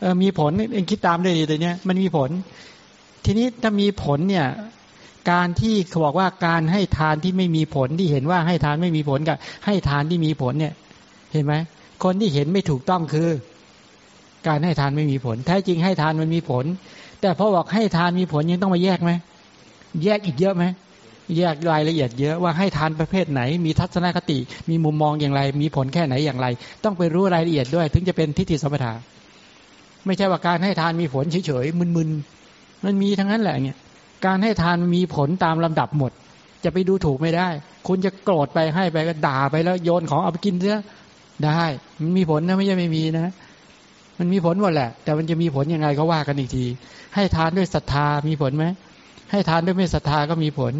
เออมีผลเองคิดตามด้วยดีตัวเนี้ยมันมีผล ทีนี้ถ้ามีผลเนี่ย การที่เขาบอกว่าการให้ทานที่ไม่มีผลที่เห็นว่าให้ทานไม่มีผลกับ ให้ทานที่มีผลเนี่ย เห็นไหมคนที่เห็นไม่ถูกต้องคือ การให้ทานไม่มีผล แท้จริงให้ทานมันมีผล แต่พอบอกให้ทานมีผลยังต้องมาแยกไหมแยกอีกเยอะไหมแยกรายละเอียดเยอะว่าให้ทานประเภทไหน มีทัศนคติ มีมุมมองอย่างไร มีผลแค่ไหนอย่างไร ต้องไปรู้รายละเอียดด้วย ถึงจะเป็นทิฏฐิสมถะไม่ใช่ว่าการให้ทานมีผลเฉยๆมึนๆ มันมีทั้งนั้นแหละเนี่ย การให้ทานมีผลตามลำดับหมด จะไปดูถูกไม่ได้ คุณจะโกรธไปให้ไปก็ด่าไปแล้วโยนของเอาไปกินเสียได้มันมีผลนะไม่ใช่ไม่มีนะ มันมีผลหมดแหละ แต่มันจะมีผลยังไงก็ว่ากันอีกที ให้ทานด้วยศรัทธามีผลไหมให้ทานด้วยไม่ศรัทธาก็มีผล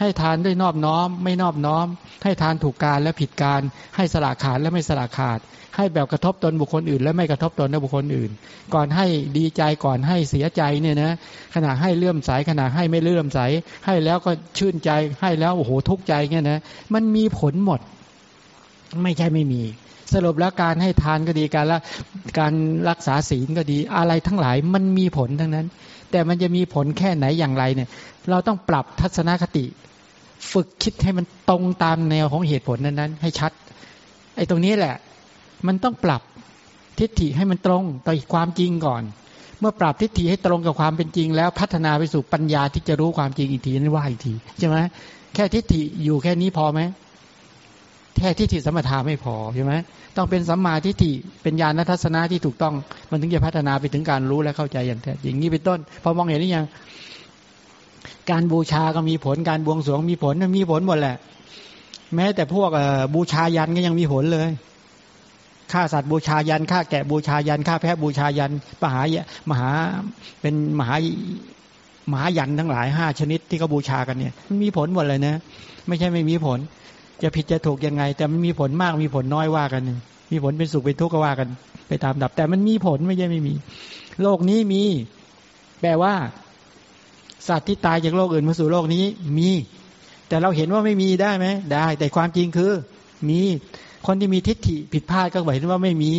ให้ทานด้วยนอบน้อม ไม่นอบน้อม ให้ทานถูกการและผิดการ ให้สละขาดและไม่สละขาด ให้แบบกระทบตนบุคคลอื่น และไม่กระทบตนบุคคลอื่น ก่อนให้ดีใจก่อนให้เสียใจเนี่ยนะขณะให้เลื่อมใสขณะให้ไม่เลื่อมใส ให้แล้วก็ชื่นใจให้แล้วโอ้โหทุกข์ใจเนี่ยนะมันมีผลหมด ไม่ใช่ไม่มีสรุปแล้วการให้ทานก็ดีการละการรักษาศีลก็ดีอะไรทั้งหลายมันมีผลทั้งนั้น แต่มันจะมีผลแค่ไหนอย่างไรเนี่ย เราต้องปรับทัศนคติ ฝึกคิดให้มันตรงตามแนวของเหตุผลนั้นๆ ให้ชัด ไอ้ตรงนี้แหละ มันต้องปรับทิฏฐิให้มันตรงต่อความจริงก่อน เมื่อปรับทิฏฐิให้ตรงกับความเป็นจริง แล้วพัฒนาไปสู่ปัญญาที่จะรู้ความจริงอีกทีนั้นว่าอีกทีใช่ไหมแค่ทิฏฐิอยู่แค่นี้พอไหมแค่ทิฏฐิสมถะไม่พอใช่ไหมต้องเป็นสัมมาทิฏฐิเป็นญาณทัศนะที่ถูกต้อง มันถึงจะพัฒนาไปถึงการรู้และเข้าใจอย่างแท้อย่างนี้เป็นต้น พอมองเห็นหรือยัง การบูชาก็มีผลการบวงสรวงมีผลมันมีผลหมดแหละ แม้แต่พวกบูชายันก็ยังมีผลเลยฆ่าสัตว์บูชายันฆ่าแกะบูชายันฆ่าแพะบูชายันมหามหาเป็นมหามหายันทั้งหลายห้าชนิดที่เขาบูชากันเนี่ยมันมีผลหมดเลยนะ ไม่ใช่ไม่มีผล จะผิดจะถูกยังไง แต่มันมีผลมากมีผลน้อยว่ากัน มีผลเป็นสุขเป็นทุกข์ก็ว่ากัน ไปตามดับ แต่มันมีผลไม่ใช่ไม่มี โลกนี้มี แปลว่า สัตว์ที่ตายจากโลกอื่นมาสู่โลกนี้มี แต่เราเห็นว่าไม่มีได้ไหมได้ แต่ความจริงคือมีคนที่มีทิฏฐิผิดพลาดก็หมายถึงว่าไม่มี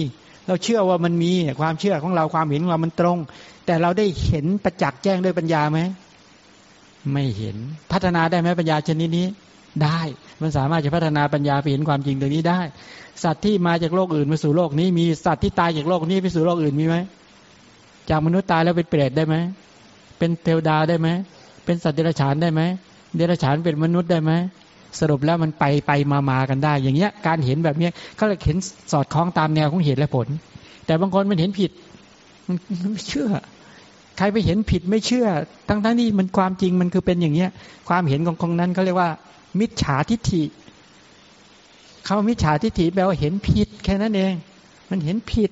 เราเชื่อว่ามันมีความเชื่อของเราความเห็นของเรามันตรง แต่เราได้เห็นประจักษ์แจ้งด้วยปัญญาไหมไม่เห็นพัฒนาได้ไหมปัญญาชนิดนี้ได้มันสามารถจะพัฒนาปัญญาไปเห็นความจริงตรงนี้ได้ สัตว์ที่มาจากโลกอื่นมาสู่โลกนี้มีสัตว์ที่ตายจากโลกนี้ไปสู่โลกอื่นมีไหมจากมนุษย์ตายแล้วเป็นเปรตได้ไหม เป็นเทวดาได้ไหมเป็นสัตว์เดรัจฉานได้ไหมเดรัจฉานเป็นมนุษย์ได้ไหมสรุปแล้วมันไปไปมามากันได้ อย่างเงี้ยการเห็นแบบเนี้ยเขาเลยเห็นสอดคล้องตามแนวของเหตุและผล แต่บางคนมันเห็นผิด มันไม่เชื่อ ใครไปเห็นผิดไม่เชื่อ ทั้งทั้งนี้มันความจริงมันคือเป็นอย่างเงี้ย ความเห็นของคนนั้นเขาเรียกว่า มิจฉาทิฏฐิเขามิจฉาทิฏฐิแปลว่าเห็นผิด แค่นั้นเอง มันเห็นผิด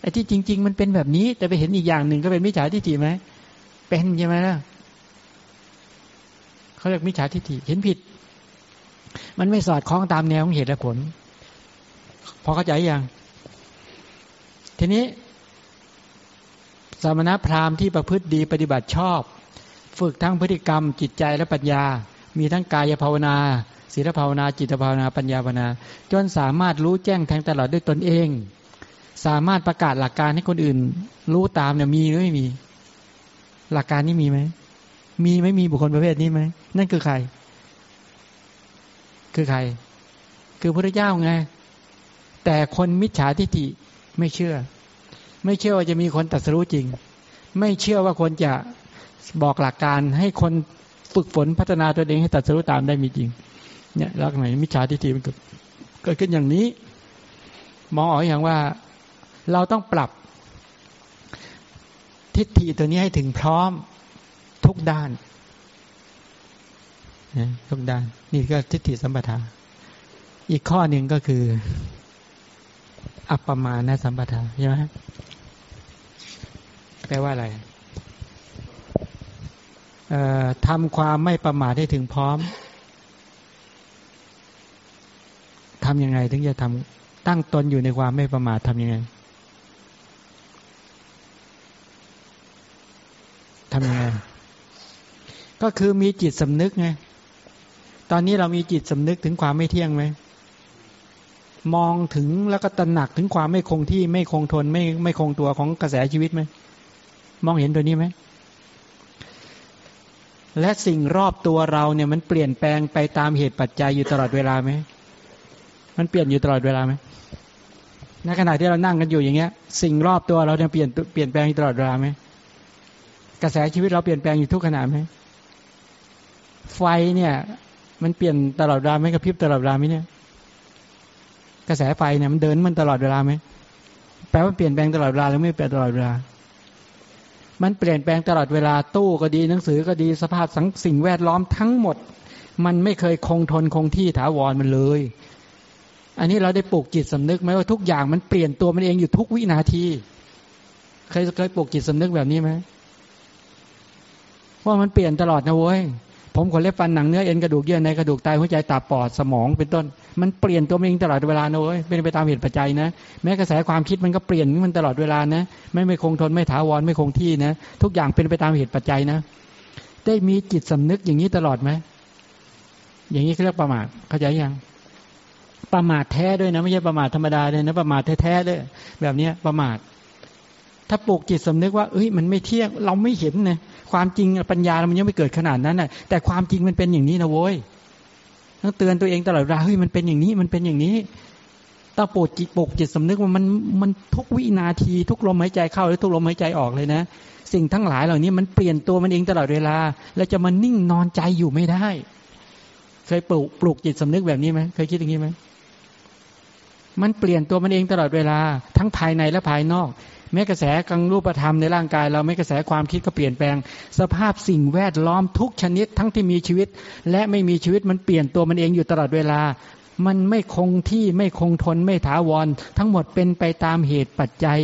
ไอ้ที่จริง ๆ มันเป็นแบบนี้ แต่ไปเห็นอีกอย่างหนึ่งก็เป็นมิจฉาทิฏฐิไหม เป็นใช่ไหมล่ะเขาเรียกมิจฉาทิฏฐิเห็นผิด มันไม่สอดคล้องตามแนวของเหตุและผล พอเข้าใจยังทีนี้ สมณพราหมณ์ที่ประพฤติดีปฏิบัติชอบ ฝึกทั้งพฤติกรรม จิตใจและปัญญา มีทั้งกายภาวนาศีลภาวนา จิตภาวนา ปัญญาภาวนา จนสามารถรู้แจ้งแทงตลอดด้วยตนเอง สามารถประกาศหลักการให้คนอื่น รู้ตามเนี่ยมีหรือไม่มี หลักการนี้มีไหม มีไม่มีบุคคลประเภทนี้ไหม นั่นคือใคร คือใคร คือพระเจ้าไง แต่คนมิจฉาทิฏฐิไม่เชื่อ ไม่เชื่อว่าจะมีคนตัดสู้จริง ไม่เชื่อว่าคนจะบอกหลักการให้คนฝึกฝนพัฒนาตัวเองให้ตัดสู้ตามได้มีจริง เนี่ยลักษณะมิจฉาทิฏฐิมันเกิดเกิดขึ้นอย่างนี้ มองออกอย่างว่าเราต้องปรับ ทิฏฐิตัวนี้ให้ถึงพร้อมทุกด้านนะทุกด้าน นี่ก็ทิฏฐิสัมปทา อีกข้อหนึ่งก็คือ อัปปมาณสัมปทาใช่ไหมแปลว่าอะไรทำความไม่ประมาทให้ถึงพร้อมทำยังไง ถึงจะทำตั้งตนอยู่ในความไม่ประมาททำยังไง ทำยังไง ก็คือมีจิตสำนึกไง ตอนนี้เรามีจิตสำนึกถึงความไม่เที่ยงไหม มองถึงแล้วก็ตระหนักถึงความไม่คงที่ไม่คงทนไม่ไม่คงตัวของกระแสชีวิตไหม มองเห็นตัวนี้ไหม และสิ่งรอบตัวเราเนี่ยมันเปลี่ยนแปลงไปตามเหตุปัจจัยอยู่ตลอดเวลาไหม มันเปลี่ยนอยู่ตลอดเวลาไหมในขณะที่เรานั่งกันอยู่อย่างเงี้ย สิ่งรอบตัวเราเนี่ยเปลี่ยนเปลี่ยนแปลงอยู่ตลอดเวลาไหม กระแสชีวิตเราเปลี่ยนแปลงอยู่ทุกขณะไหมไฟเนี่ย มันเปลี่ยนตลอดเวลาไหมกระพริบตลอดเวลาไหมเนี่ย กระแสไฟเนี่ยมันเดินมันตลอดเวลาไหมแปลว่าเปลี่ยนแปลงตลอดเวลาหรือไม่เปลี่ยนตลอดเวลา มันเปลี่ยนแปลงตลอดเวลาตู้ก็ดีหนังสือก็ดีสภาพสังสิ่งแวดล้อมทั้งหมด มันไม่เคยคงทนคงที่ถาวรมันเลย อันนี้เราได้ปลูกจิตสำนึกไหมว่าทุกอย่างมันเปลี่ยนตัวมันเองอยู่ทุกวินาที เคยเคยปลูกจิตสำนึกแบบนี้ไหม ว่ามันเปลี่ยนตลอดนะเว้ยผมขนเล็บฟันหนังเนื้อเอ็นกระดูกเยื่อในกระดูกไตหัวใจตับปอดสมองเป็นต้น มันเปลี่ยนตัวเองตลอดเวลานะเว้ยเป็นไปตามเหตุปัจจัยนะ แม้กระแสความคิดมันก็เปลี่ยนมันตลอดเวลานะ ไม่ไม่คงทนไม่ถาวรไม่คงที่นะ ทุกอย่างเป็นไปตามเหตุปัจจัยนะ ได้มีจิตสำนึกอย่างนี้ตลอดไหมอย่างนี้เขาเรียกประมาทเข้าใจยังประมาทแท้ด้วยนะ ไม่ใช่ประมาทธรรมดาเลยนะประมาทแท้ๆด้วยแบบเนี้ยประมาท ถ้าปลูกจิตสำนึกว่าเอ้ยมันไม่เที่ยงเราไม่เห็นนะความจริงปัญญาเรามันยังไม่เกิดขนาดนั้นนะแต่ความจริงมันเป็นอย่างนี้นะโว้ยต้องเตือนตัวเองตลอดเวลาเฮ้ยมันเป็นอย่างนี้มันเป็นอย่างนี้ต้องปลูกจิตปลูกจิตสำนึกว่ามันมันทุกวินาที ทุกลมหายใจเข้าหรือทุกลมหายใจออกเลยนะสิ่งทั้งหลายเหล่านี้มันเปลี่ยนตัวมันเองตลอดเวลา แล้วจะมานิ่งนอนใจอยู่ไม่ได้ เคยปลูกปลูกจิตสำนึกแบบนี้ไหมเคยคิดอย่างนี้ไหมมันเปลี่ยนตัวมันเองตลอดเวลา ทั้งภายในและภายนอก แม้กระแสกังรูปธรรมในร่างกาย เราไม่กระแสความคิดก็เปลี่ยนแปลง สภาพสิ่งแวดล้อมทุกชนิดทั้งที่มีชีวิต และไม่มีชีวิตมันเปลี่ยนตัวมันเองอยู่ตลอดเวลา มันไม่คงที่ไม่คงทนไม่ถาวร ทั้งหมดเป็นไปตามเหตุปัจจัย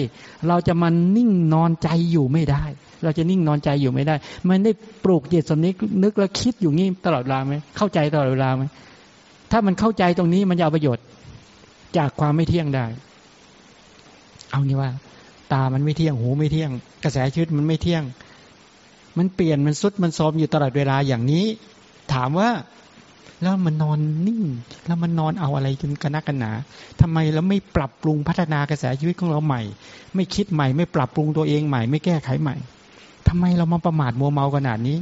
เราจะมันนิ่งนอนใจอยู่ไม่ได้ เราจะนิ่งนอนใจอยู่ไม่ได้ มันได้ปลูกจิตสำนึกนึกและคิดอยู่งี้ตลอดเวลาไหมเข้าใจตลอดเวลาไหมถ้ามันเข้าใจตรงนี้มันจะเอาประโยชน์จากความไม่เที่ยงได้ เอางี้ว่า ตามันไม่เที่ยงหูไม่เที่ยง กระแสชีวิตมันไม่เที่ยง มันเปลี่ยนมันสุดมันโทมอยู่ตลอดเวลาอย่างนี้ ถามว่าแล้วมันนอนนิ่ง แล้วมันนอนเอาอะไรจนกระนักกันหนาทำไมเราไม่ปรับปรุงพัฒนากระแสชีวิตของเราใหม่ ไม่คิดใหม่ ไม่ปรับปรุงตัวเองใหม่ ไม่แก้ไขใหม่ทำไมเรามาประมาทมัวเมาขนาดนี้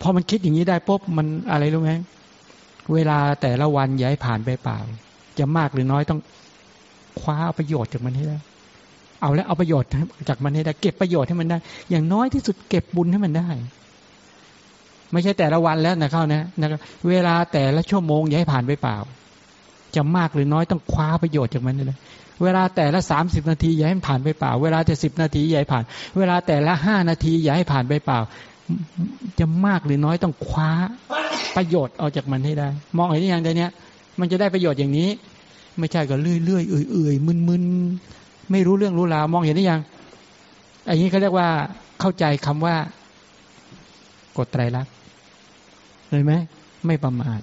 พอมันคิดอย่างนี้ได้ปุ๊บมันอะไรรู้ไหมเวลาแต่ละวันย้ายผ่านไปเปล่า จะมากหรือน้อยต้องคว้าประโยชน์จากมันให้ได้ เอาแล้วเอาประโยชน์จากมันให้ได้ เก็บประโยชน์ให้มันได้ อย่างน้อยที่สุดเก็บบุญให้มันได้ ไม่ใช่แต่ละวันแล้วนะเข้านะนะครับเวลาแต่ละชั่วโมงอย่าให้ผ่านไปเปล่า จะมากหรือน้อยต้องคว้าประโยชน์จากมันเลยเวลาแต่ละสามสิบนาทีอย่าให้ผ่านไปเปล่า เวลาแต่สิบนาทีอย่าให้ผ่าน เวลาแต่ละห้านาทีอย่าให้ผ่านไปเปล่า จะมากหรือน้อยต้องคว้าประโยชน์ออกจากมันให้ได้ มองเห็นอย่างใดเนี้ยมันจะได้ประโยชน์อย่างนี้ ไม่ใช่ก็เลื่อยๆเอื่อยๆมึนๆ ไม่รู้เรื่องรู้ราวมองเห็นได้ยังอันนี้เขาเรียกว่าเข้าใจคำว่ากฎไตรลักษณ์เลยไหมไม่ประมาท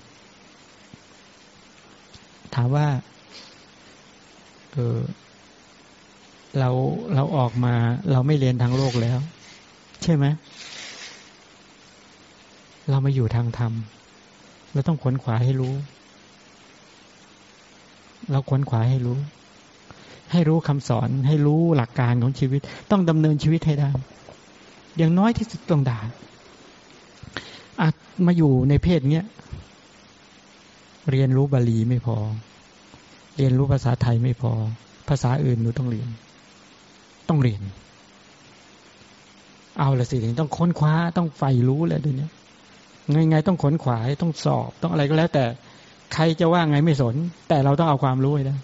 ถามว่าเออเราเราออกมา เราไม่เรียนทางโลกแล้ว ใช่ไหมเรามาอยู่ทางธรรมเราต้องขวนขวาให้รู้ เราขวนขวาให้รู้ ให้รู้คำสอน ให้รู้หลักการของชีวิต ต้องดำเนินชีวิตให้ได้ อย่างน้อยที่สุดต้องด่าอาจมาอยู่ในเพศเนี้ยเรียนรู้บาลีไม่พอ เรียนรู้ภาษาไทยไม่พอ ภาษาอื่นหนูต้องเรียน ต้องเรียน เอาละสิต้องค้นคว้าต้องใฝ่รู้แหละเดี๋ยวนี้ไงไงต้องขนขวายต้องสอบ ต้องอะไรก็แล้ว แต่ใครจะว่าไงไม่สน แต่เราต้องเอาความรู้ให้ได้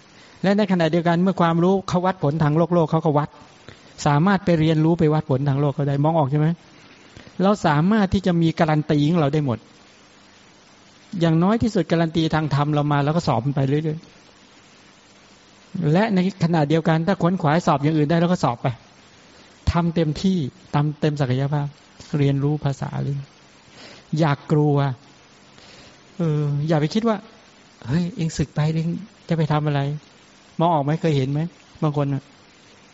และในขณะเดียวกันเมื่อความรู้เขาวัดผลทางโลกโลกเขาก็วัด สามารถไปเรียนรู้ไปวัดผลทางโลกเขาได้มองออกใช่ไหมเราสามารถที่จะมีการันตีของเราได้หมด อย่างน้อยที่สุดการันตีทางธรรมเรามาแล้วก็สอบไปเรื่อยๆและในขณะเดียวกัน ถ้าขนขวายสอบอย่างอื่นได้แล้วก็สอบไปทำเต็มที่ตามเต็มศักยภาพ เรียนรู้ภาษาเลยอยากกลัว เออ อย่าไปคิดว่า เฮ้ย เองศึกไปเองจะไปทำอะไร มองออกไหมเคยเห็นไหมบางคนอะ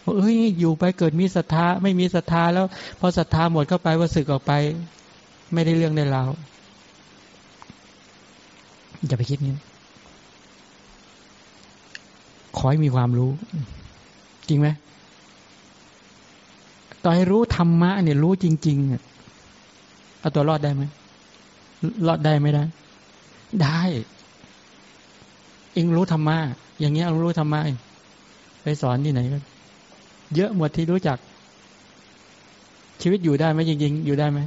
ว่าเอ้ยอยู่ไปเกิดมีศรัทธาไม่มีศรัทธาแล้ว พอศรัทธาหมดเข้าไปว่าศึกออกไป ไม่ได้เรื่องได้ราวอย่าไปคิดนี้ขอให้มีความรู้ จริงไหมต่อให้รู้ธรรมะเนี่ยรู้จริงๆเอาตัวรอดได้ไหมรอดได้ไม่ได้ ได้ เองรู้ธรรมะอย่างเงี้ยรู้ธรรมะไปสอนที่ไหนก็เยอะหมดที่รู้จัก ชีวิตอยู่ได้ไหมจริงๆ อยู่ได้ไหม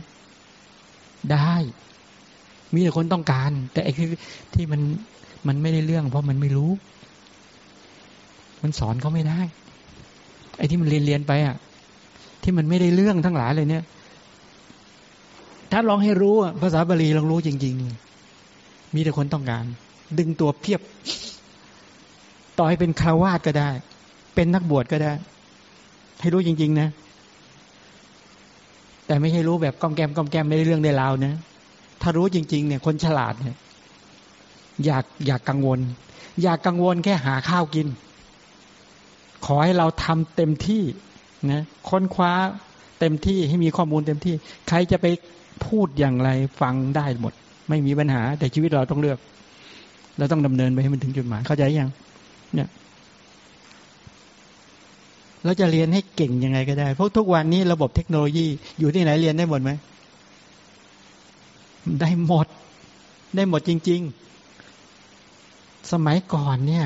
ได้ มีแต่คนต้องการ แต่ไอ้ที่มันมันไม่ได้เรื่อง เพราะมันไม่รู้ มันสอนเขาไม่ได้ ไอ้ที่มันเรียนเรียนไปอะ ที่มันไม่ได้เรื่องทั้งหลายเลยเนี่ย ถ้าลองให้รู้ภาษาบาลีลองรู้จริง ๆ มีแต่คนต้องการ ดึงตัวเพียบ ต่อให้เป็นคราวาสก็ได้ เป็นนักบวชก็ได้ ให้รู้จริง ๆ นะ แต่ไม่ใช่รู้แบบก้อมแกมก้อมแกมไม่ได้เรื่องได้ราวนะถ้ารู้จริง ๆ เนี่ย คนฉลาดเนี่ย อยากอยากกังวล อยากกังวลแค่หาข้าวกิน ขอให้เราทำเต็มที่นะค้นคว้าเต็มที่ให้มีข้อมูลเต็มที่ ใครจะไปพูดอย่างไรฟังได้หมด ไม่มีปัญหา แต่ชีวิตเราต้องเลือก เราต้องดำเนินไปให้มันถึงจุดหมาย เข้าใจยังเนี่ยเราจะเรียนให้เก่งยังไงก็ได้ เพราะทุกวันนี้ระบบเทคโนโลยีอยู่ที่ไหนเรียนได้หมดไหม ได้หมด ได้หมดจริง ๆ สมัยก่อนเนี่ย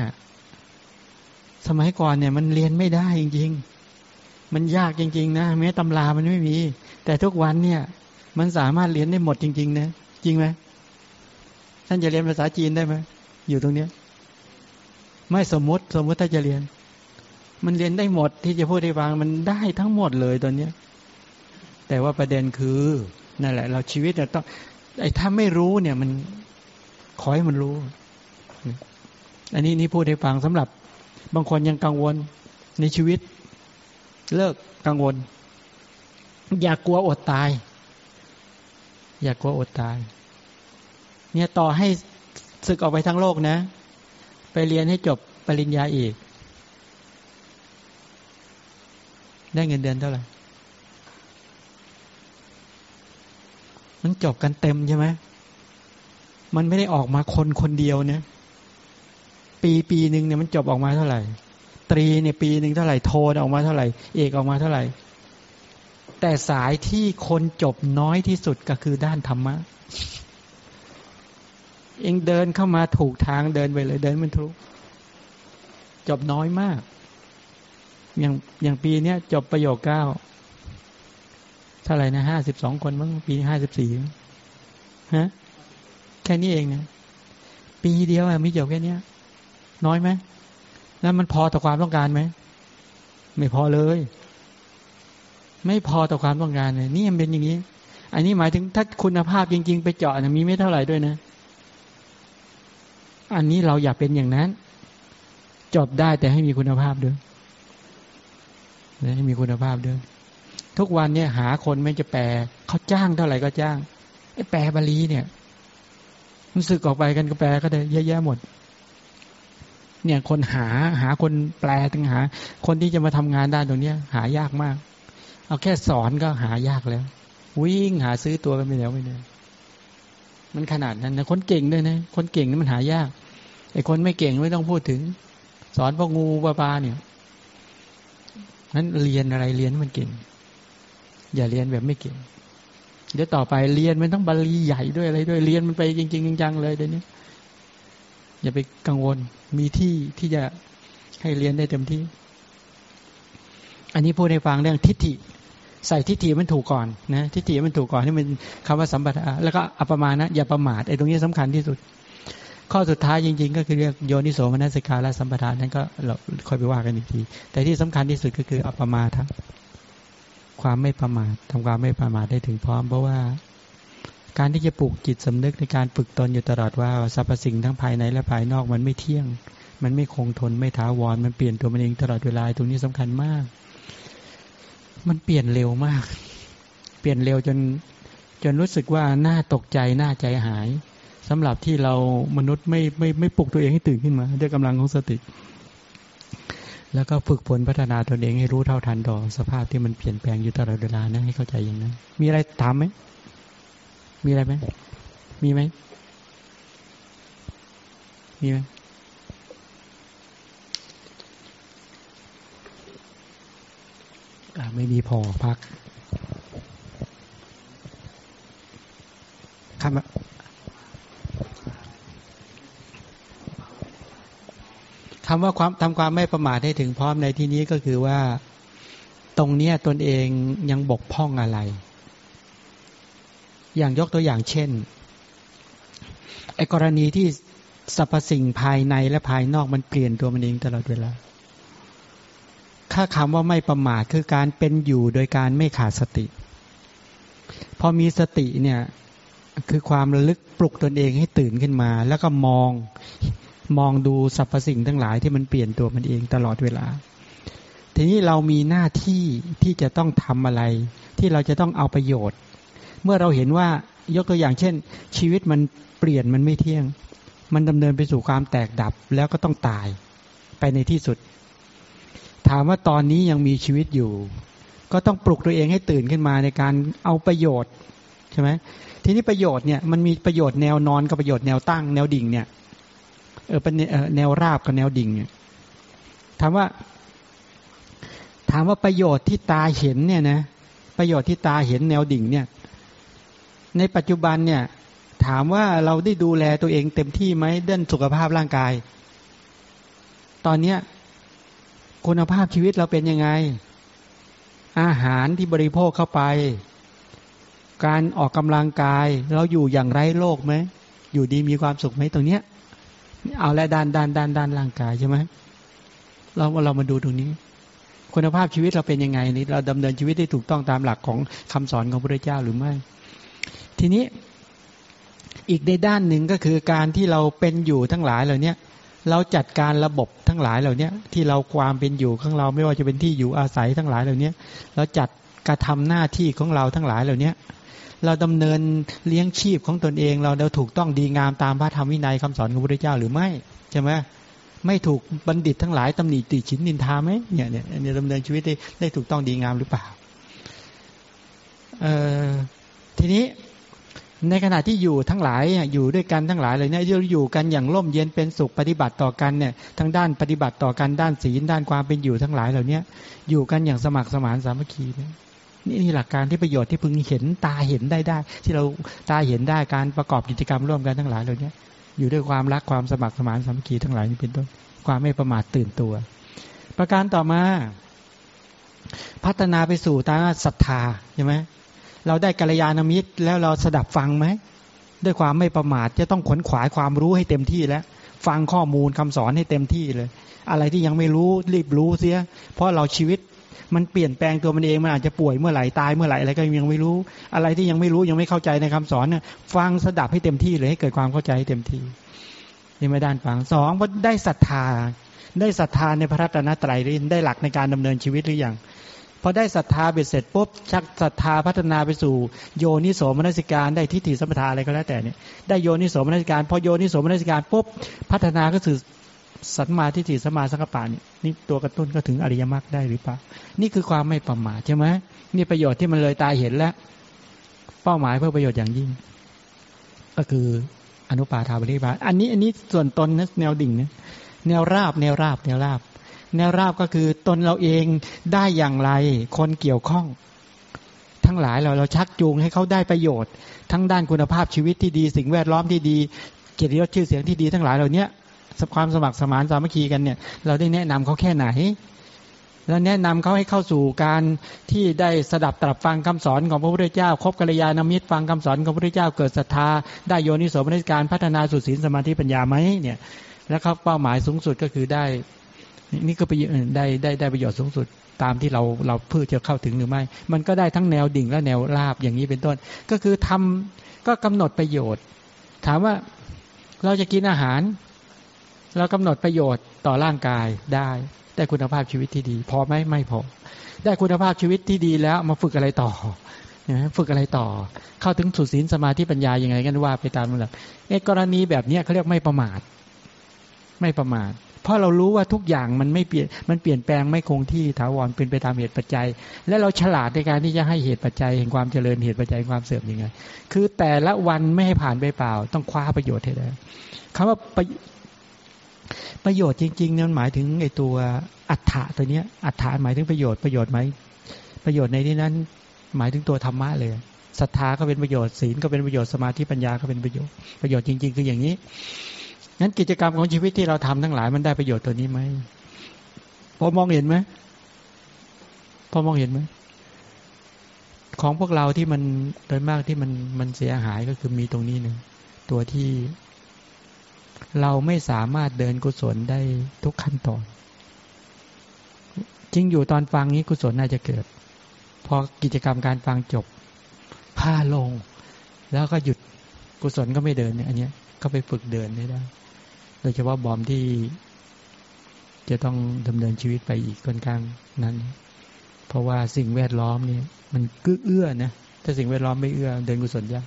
สมัยก่อนเนี่ย มันเรียนไม่ได้จริง ๆ มันยากจริง ๆ นะแม้ตำรามันไม่มี แต่ทุกวันเนี่ย มันสามารถเรียนได้หมดจริง ๆ นะ จริงไหมท่านจะเรียนภาษาจีนได้ไหม อยู่ตรงเนี้ย ไม่สมมติสมมติถ้าจะเรียน มันเรียนได้หมดที่จะพูดให้ฟังมันได้ทั้งหมดเลยตอนเนี้ย แต่ว่าประเด็นคือนั่นแหละ เราชีวิตเนี่ยต้อง ไอ้ถ้าไม่รู้เนี่ย มันขอให้มันรู้ อันนี้นี่พูดให้ฟังสำหรับ บางคนยังกังวลในชีวิต เลิกกังวล อย่ากกลัวอดตาย อย่ากลัวอดตาย เนี่ยต่อให้ ศึกออกไปทั้งโลกนะ ไปเรียนให้จบปริญญาเอกได้เงินเดือนเท่าไหร่ มันจบกันเต็มใช่ไหมมันไม่ได้ออกมาคนคนเดียวเนี่ยปีปีหนึ่งเนี่ยมันจบออกมาเท่าไหร่ ตรีเนี่ยปีหนึ่งเท่าไหร่โทนออกมาเท่าไหร่ เอกออกมาเท่าไหร่ แต่สายที่คนจบน้อยที่สุดก็คือด้านธรรมะ เองเดินเข้ามาถูกทางเดินไปเลยเดินมันทุกจบน้อยมาก อย่างอย่างปีเนี้ยจบประโยคเก้าเท่าไหร่นะห้าสิบสองคนมั้งปีห้าสิบสี่ฮะแค่นี้เองนะปีเดียวอะมีจบแค่นี้น้อยไหมแล้วมันพอต่อความต้องการไหมไม่พอเลย ไม่พอต่อความต้องการเลยนี่มันเป็นอย่างนี้ อันนี้หมายถึงถ้าคุณภาพจริง ๆ ไปเจาะนะมีไม่เท่าไหร่ด้วยนะ อันนี้เราอยากเป็นอย่างนั้น จบได้แต่ให้มีคุณภาพด้วยให้มีคุณภาพด้วย ทุกวันเนี่ย หาคนไม่จะแปลเขาจ้างเท่าไหร่ก็จ้างไอ้แปลบาลีเนี่ยมันสึกออกไปกันก็แปลก็ได้เยอะแยะหมด เนี่ยคนหาหาคนแปลตั้งหา คนที่จะมาทำงานด้านตรงเนี้ย หายากมาก เอาแค่สอนก็หายากแล้ว วิ่งหาซื้อตัวกันไปแล้วไม่ได้มันขนาดนั้นนะคนเก่งด้วยนะ คนเก่งนี่มันหายาก ไอ้คนไม่เก่งไม่ต้องพูดถึง สอนพวกงูปลาปลาเนี่ยนั้นเรียนอะไรเรียนมันเก่ง อย่าเรียนแบบไม่เก่ง เดี๋ยวต่อไปเรียนมันต้องบาลีใหญ่ด้วยอะไรด้วยเรียนมันไปจริงๆจังๆเลยเดี๋ยวนี้อย่าไปกังวลมีที่ที่จะให้เรียนได้เต็มที่ อันนี้พูดให้ฟังเรื่องทิฏฐิ ใส่ทิฏฐิมันถูกก่อนนะทิฏฐิมันถูกก่อนให้มันคำว่าสัมปทาแล้วก็อัปมานะอย่าประมาทไอ้ตรงนี้สำคัญที่สุด ข้อสุดท้ายจริง ๆ ก็คือเรียกโยนิโสมนัสการและสัมปทานนั้นก็เราค่อยไปว่ากันอีกที แต่ที่สำคัญที่สุดก็คืออัปมาทะความไม่ประมาททำความไม่ประมาทได้ถึงพร้อม เพราะว่า การที่จะปลูกจิตสำนึกในการฝึกตนอยู่ตลอดว่าสรรพสิ่งทั้งภายในและภายนอกมันไม่เที่ยง มันไม่คงทนไม่ท้าวรมันเปลี่ยนตัวมันเองตลอดเวลาตรงนี้สำคัญมาก มันเปลี่ยนเร็วมาก เปลี่ยนเร็วจนจนรู้สึกว่าน่าตกใจน่าใจหาย สำหรับที่เรามนุษย์ไม่ไม่ไม่ปลุกตัวเองให้ตื่นขึ้นมา ด้วยกำลังของสติ แล้วก็ฝึกฝนพัฒนาตนเองให้รู้เท่าทันต่อสภาพที่มันเปลี่ยนแปลงอยู่ตลอดเวลานะให้เข้าใจอย่างนั้นมีอะไรถามไหมมีอะไรไหมมีไหมมีไหมไม่มีพอพักคำ คำว่าความทำความไม่ประมาทให้ถึงพร้อมในที่นี้ก็คือว่า ตรงเนี้ยตนเองยังบกพร่องอะไร อย่างยกตัวอย่างเช่นไอ้กรณีที่สรรพสิ่งภายในและภายนอกมันเปลี่ยนตัวมันเองตลอดเวลาค่าคำว่าไม่ประมาทคือการเป็นอยู่โดยการไม่ขาดสติ พอมีสติเนี่ย คือความระลึกปลุกตนเองให้ตื่นขึ้นมา แล้วก็มองมองดูสรรพสิ่งทั้งหลายที่มันเปลี่ยนตัวมันเองตลอดเวลา ทีนี้เรามีหน้าที่ที่จะต้องทำอะไร ที่เราจะต้องเอาประโยชน์ เมื่อเราเห็นว่ายกตัวอย่างเช่น ชีวิตมันเปลี่ยนมันไม่เที่ยง มันดำเนินไปสู่ความแตกดับแล้วก็ต้องตายไปในที่สุด ถามว่าตอนนี้ยังมีชีวิตอยู่ ก็ต้องปลุกตัวเองให้ตื่นขึ้นมาในการเอาประโยชน์ใช่ไหม ทีนี้ประโยชน์เนี่ยมันมีประโยชน์แนวนอนกับประโยชน์แนวตั้งแนวดิ่งเนี่ยเออเป็นแนวราบกับแนวดิ่งเนี่ยถามว่าถามว่าประโยชน์ที่ตาเห็นเนี่ยนะประโยชน์ที่ตาเห็นแนวดิ่งเนี่ย ในปัจจุบันเนี่ย ถามว่าเราได้ดูแลตัวเองเต็มที่ไหมเดินสุขภาพร่างกาย ตอนเนี้ยคุณภาพชีวิตเราเป็นยังไง อาหารที่บริโภคเข้าไป การออกกำลังกาย เราอยู่อย่างไร้โรคไหมอยู่ดีมีความสุขไหมตรงเนี้ย เอาและด้านด้านด้านด้านร่างกายใช่ไหมเราเรามาดูตรงนี้ คุณภาพชีวิตเราเป็นยังไงนี่เราดำเนินชีวิตได้ถูกต้องตามหลักของคำสอนของพระเจ้าหรือไม่ ทีนี้อีกในด้านหนึ่งก็คือการที่เราเป็นอยู่ทั้งหลายเหล่านี้เราจัดการระบบทั้งหลายเหล่านี้ที่เราความเป็นอยู่ของเราไม่ว่าจะเป็นที่อยู่อาศัยทั้งหลายเหล่านี้เราจัดกระทำหน้าที่ของเราทั้งหลายเหล่านี้ เราดำเนินเลี้ยงชีพของตนเอง เราเราถูกต้องดีงามตามพระธรรมวินัยคำสอนของพระพุทธเจ้าหรือไม่ใช่ไหมไม่ถูกบัณฑิตทั้งหลายตำหนิติฉินนินทาไหมเนี่ยเนี่ยเนี่ยดำเนินชีวิตได้ได้ถูกต้องดีงามหรือเปล่าเออทีนี้ในขณะที่อยู่ทั้งหลายอยู่ด้วยกันทั้งหลายเลยเนี่ยอยู่กันอย่างร่มเย็นเป็นสุขปฏิบัติต่อกันเนี่ยทั้งด้านปฏิบัติต่อกันด้านศีลด้านความเป็นอยู่ทั้งหลายเหล่านี้อยู่กันอย่างสมัครสมานสามัคคีเนี่ย นี่นี่หลักการที่ประโยชน์ที่พึงเห็นตาเห็นได้ได้ ที่เราตาเห็นได้การประกอบกิจกรรมร่วมกันทั้งหลายเหล่านี้อยู่ด้วยความรักความสมัครสมานสามัคคีทั้งหลายนี้เป็นต้นความไม่ประมาทตื่นตัว ประการต่อมา พัฒนาไปสู่ตาศรัทธาใช่ไหมเราได้กัลยาณมิตร แล้วเราสดับฟังไหมด้วยความไม่ประมาทจะต้องขนขวายความรู้ให้เต็มที่แล้ว ฟังข้อมูลคำสอนให้เต็มที่เลย อะไรที่ยังไม่รู้รีบรู้เสีย เพราะเราชีวิต มันเปลี่ยนแปลงตัวมันเองมันอาจจะป่วยเมื่อไหร่ตายเมื่อไหร่อะไรก็ยังไม่รู้ อะไรที่ยังไม่รู้ยังไม่เข้าใจในคำสอนเนี่ยฟังสดับให้เต็มที่เลยให้เกิดความเข้าใจให้เต็มที่นี่ไม่ด้านฟังสองพอได้ศรัทธา ได้ศรัทธาในพระรัตนตรัยได้หลักในการดำเนินชีวิตหรือยังพอได้ศรัทธาเบ็ดเสร็จปุ๊บชักศรัทธาพัฒนาไปสู่ โยนิโสมนัสิการได้ทิฏฐิสัมปทาอะไรก็แล้วแต่เนี่ยได้โยนิโสมนัสิการ พอโยนิโสมนัสิการปุ๊บพัฒนาก็คือ สัมมาทิฏฐิสัมมาสังกปะนี่นี่ตัวกระตุ้นก็ถึงอริยมรรคได้หรือเปล่านี่คือความไม่ประมาทใช่ไหมนี่ประโยชน์ที่มันเลยตายเห็นแล้ว เป้าหมายเพื่อประโยชน์อย่างยิ่ง ก็คืออนุปาทาบริบาอันนี้อันนี้ส่วนตนนะแนวดิ่งนะแนวราบ แนวราบ แนวราบ แนวราบก็คือตนเราเองได้อย่างไร คนเกี่ยวข้อง ทั้งหลายเราเราชักจูงให้เขาได้ประโยชน์ ทั้งด้านคุณภาพชีวิตที่ดี สิ่งแวดล้อมที่ดีเกียรติยศชื่อเสียงที่ดีทั้งหลายเหล่านี้ ความสมัครสมานสามัคคีกันเนี่ย เราได้แนะนำเขาแค่ไหน แล้วแนะนำเขาให้เข้าสู่การที่ได้สดับตรับฟังคำสอนของพระพุทธเจ้าครบกัลยาณมิตรฟังคำสอนของพระพุทธเจ้าเกิดศรัทธา ได้โยนิโสมนสิการพัฒนาสุดศีลสมาธิปัญญาไหมเนี่ย แล้วเขาเป้าหมายสูงสุดก็คือได้ นี่ก็ไปได้ได้ได้ประโยชน์สูงสุดตามที่เราเราเพื่อจะเข้าถึงหรือไม่ มันก็ได้ทั้งแนวดิ่งและแนวราบอย่างนี้เป็นต้น ก็คือทำก็กำหนดประโยชน์ ถามว่าเราจะกินอาหาร เรากำหนดประโยชน์ต่อร่างกายได้ ได้คุณภาพชีวิตที่ดี พอไหมไม่พอ ได้คุณภาพชีวิตที่ดีแล้วมาฝึกอะไรต่อนะฝึกอะไรต่อ เข้าถึงสุดศีลสมาธิปัญญายังไงกันว่าไปตามนั้นแหละไอ้กรณีแบบนี้เขาเรียกไม่ประมาท ไม่ประมาท เพราะเรารู้ว่าทุกอย่างมันไม่เปลี่ยนมันเปลี่ยนแปลงไม่คงที่ถาวรเป็นไปตามเหตุปัจจัย และเราฉลาดในการที่จะให้เหตุปัจจัยแห่งความเจริญเหตุปัจจัยความเสื่อมยังไง คือแต่ละวันไม่ให้ผ่านไปเปล่า ต้องคว้าประโยชน์ให้ได้คำว่า ประโยชน์จริงๆเนี่ยหมายถึงไอ้ตัวอัฏฐะตัวเนี้ยอัฏฐานหมายถึงประโยชน์ประโยชน์ไหมประโยชน์ในที่นั้น หมายถึงตัวธรรมะเลยศรัทธาก็เป็นประโยชน์ศีลก็เป็นประโยชน์สมาธิปัญญาก็เป็นประโยชน์ประโยชน์จริง ๆ คืออย่างนี้งั้นกิจกรรมของชีวิตที่เราทำทั้งหลายมันได้ประโยชน์ตัวนี้ไหมพอมองเห็นไหมพอมองเห็นไหมของพวกเราที่มันโดยมากที่มันมันเสียหายก็คือมีตรงนี้หนึ่งตัวที่ เราไม่สามารถเดินกุศลได้ทุกขั้นตอนจริงอยู่ตอนฟังนี้กุศลน่าจะเกิด พอกิจกรรมการฟังจบผ้าลง แล้วก็หยุดกุศลก็ไม่เดินเนี่ยอันเนี้ยก็ไปฝึกเดินได้ได้ โดยเฉพาะบอมที่จะต้องดำเนินชีวิตไปอีกค่อนข้างนั้น เพราะว่าสิ่งแวดล้อมเนี่ยมันกื้อเอื้อนะ ถ้าสิ่งแวดล้อมไม่เอื้อ เดินกุศลยาก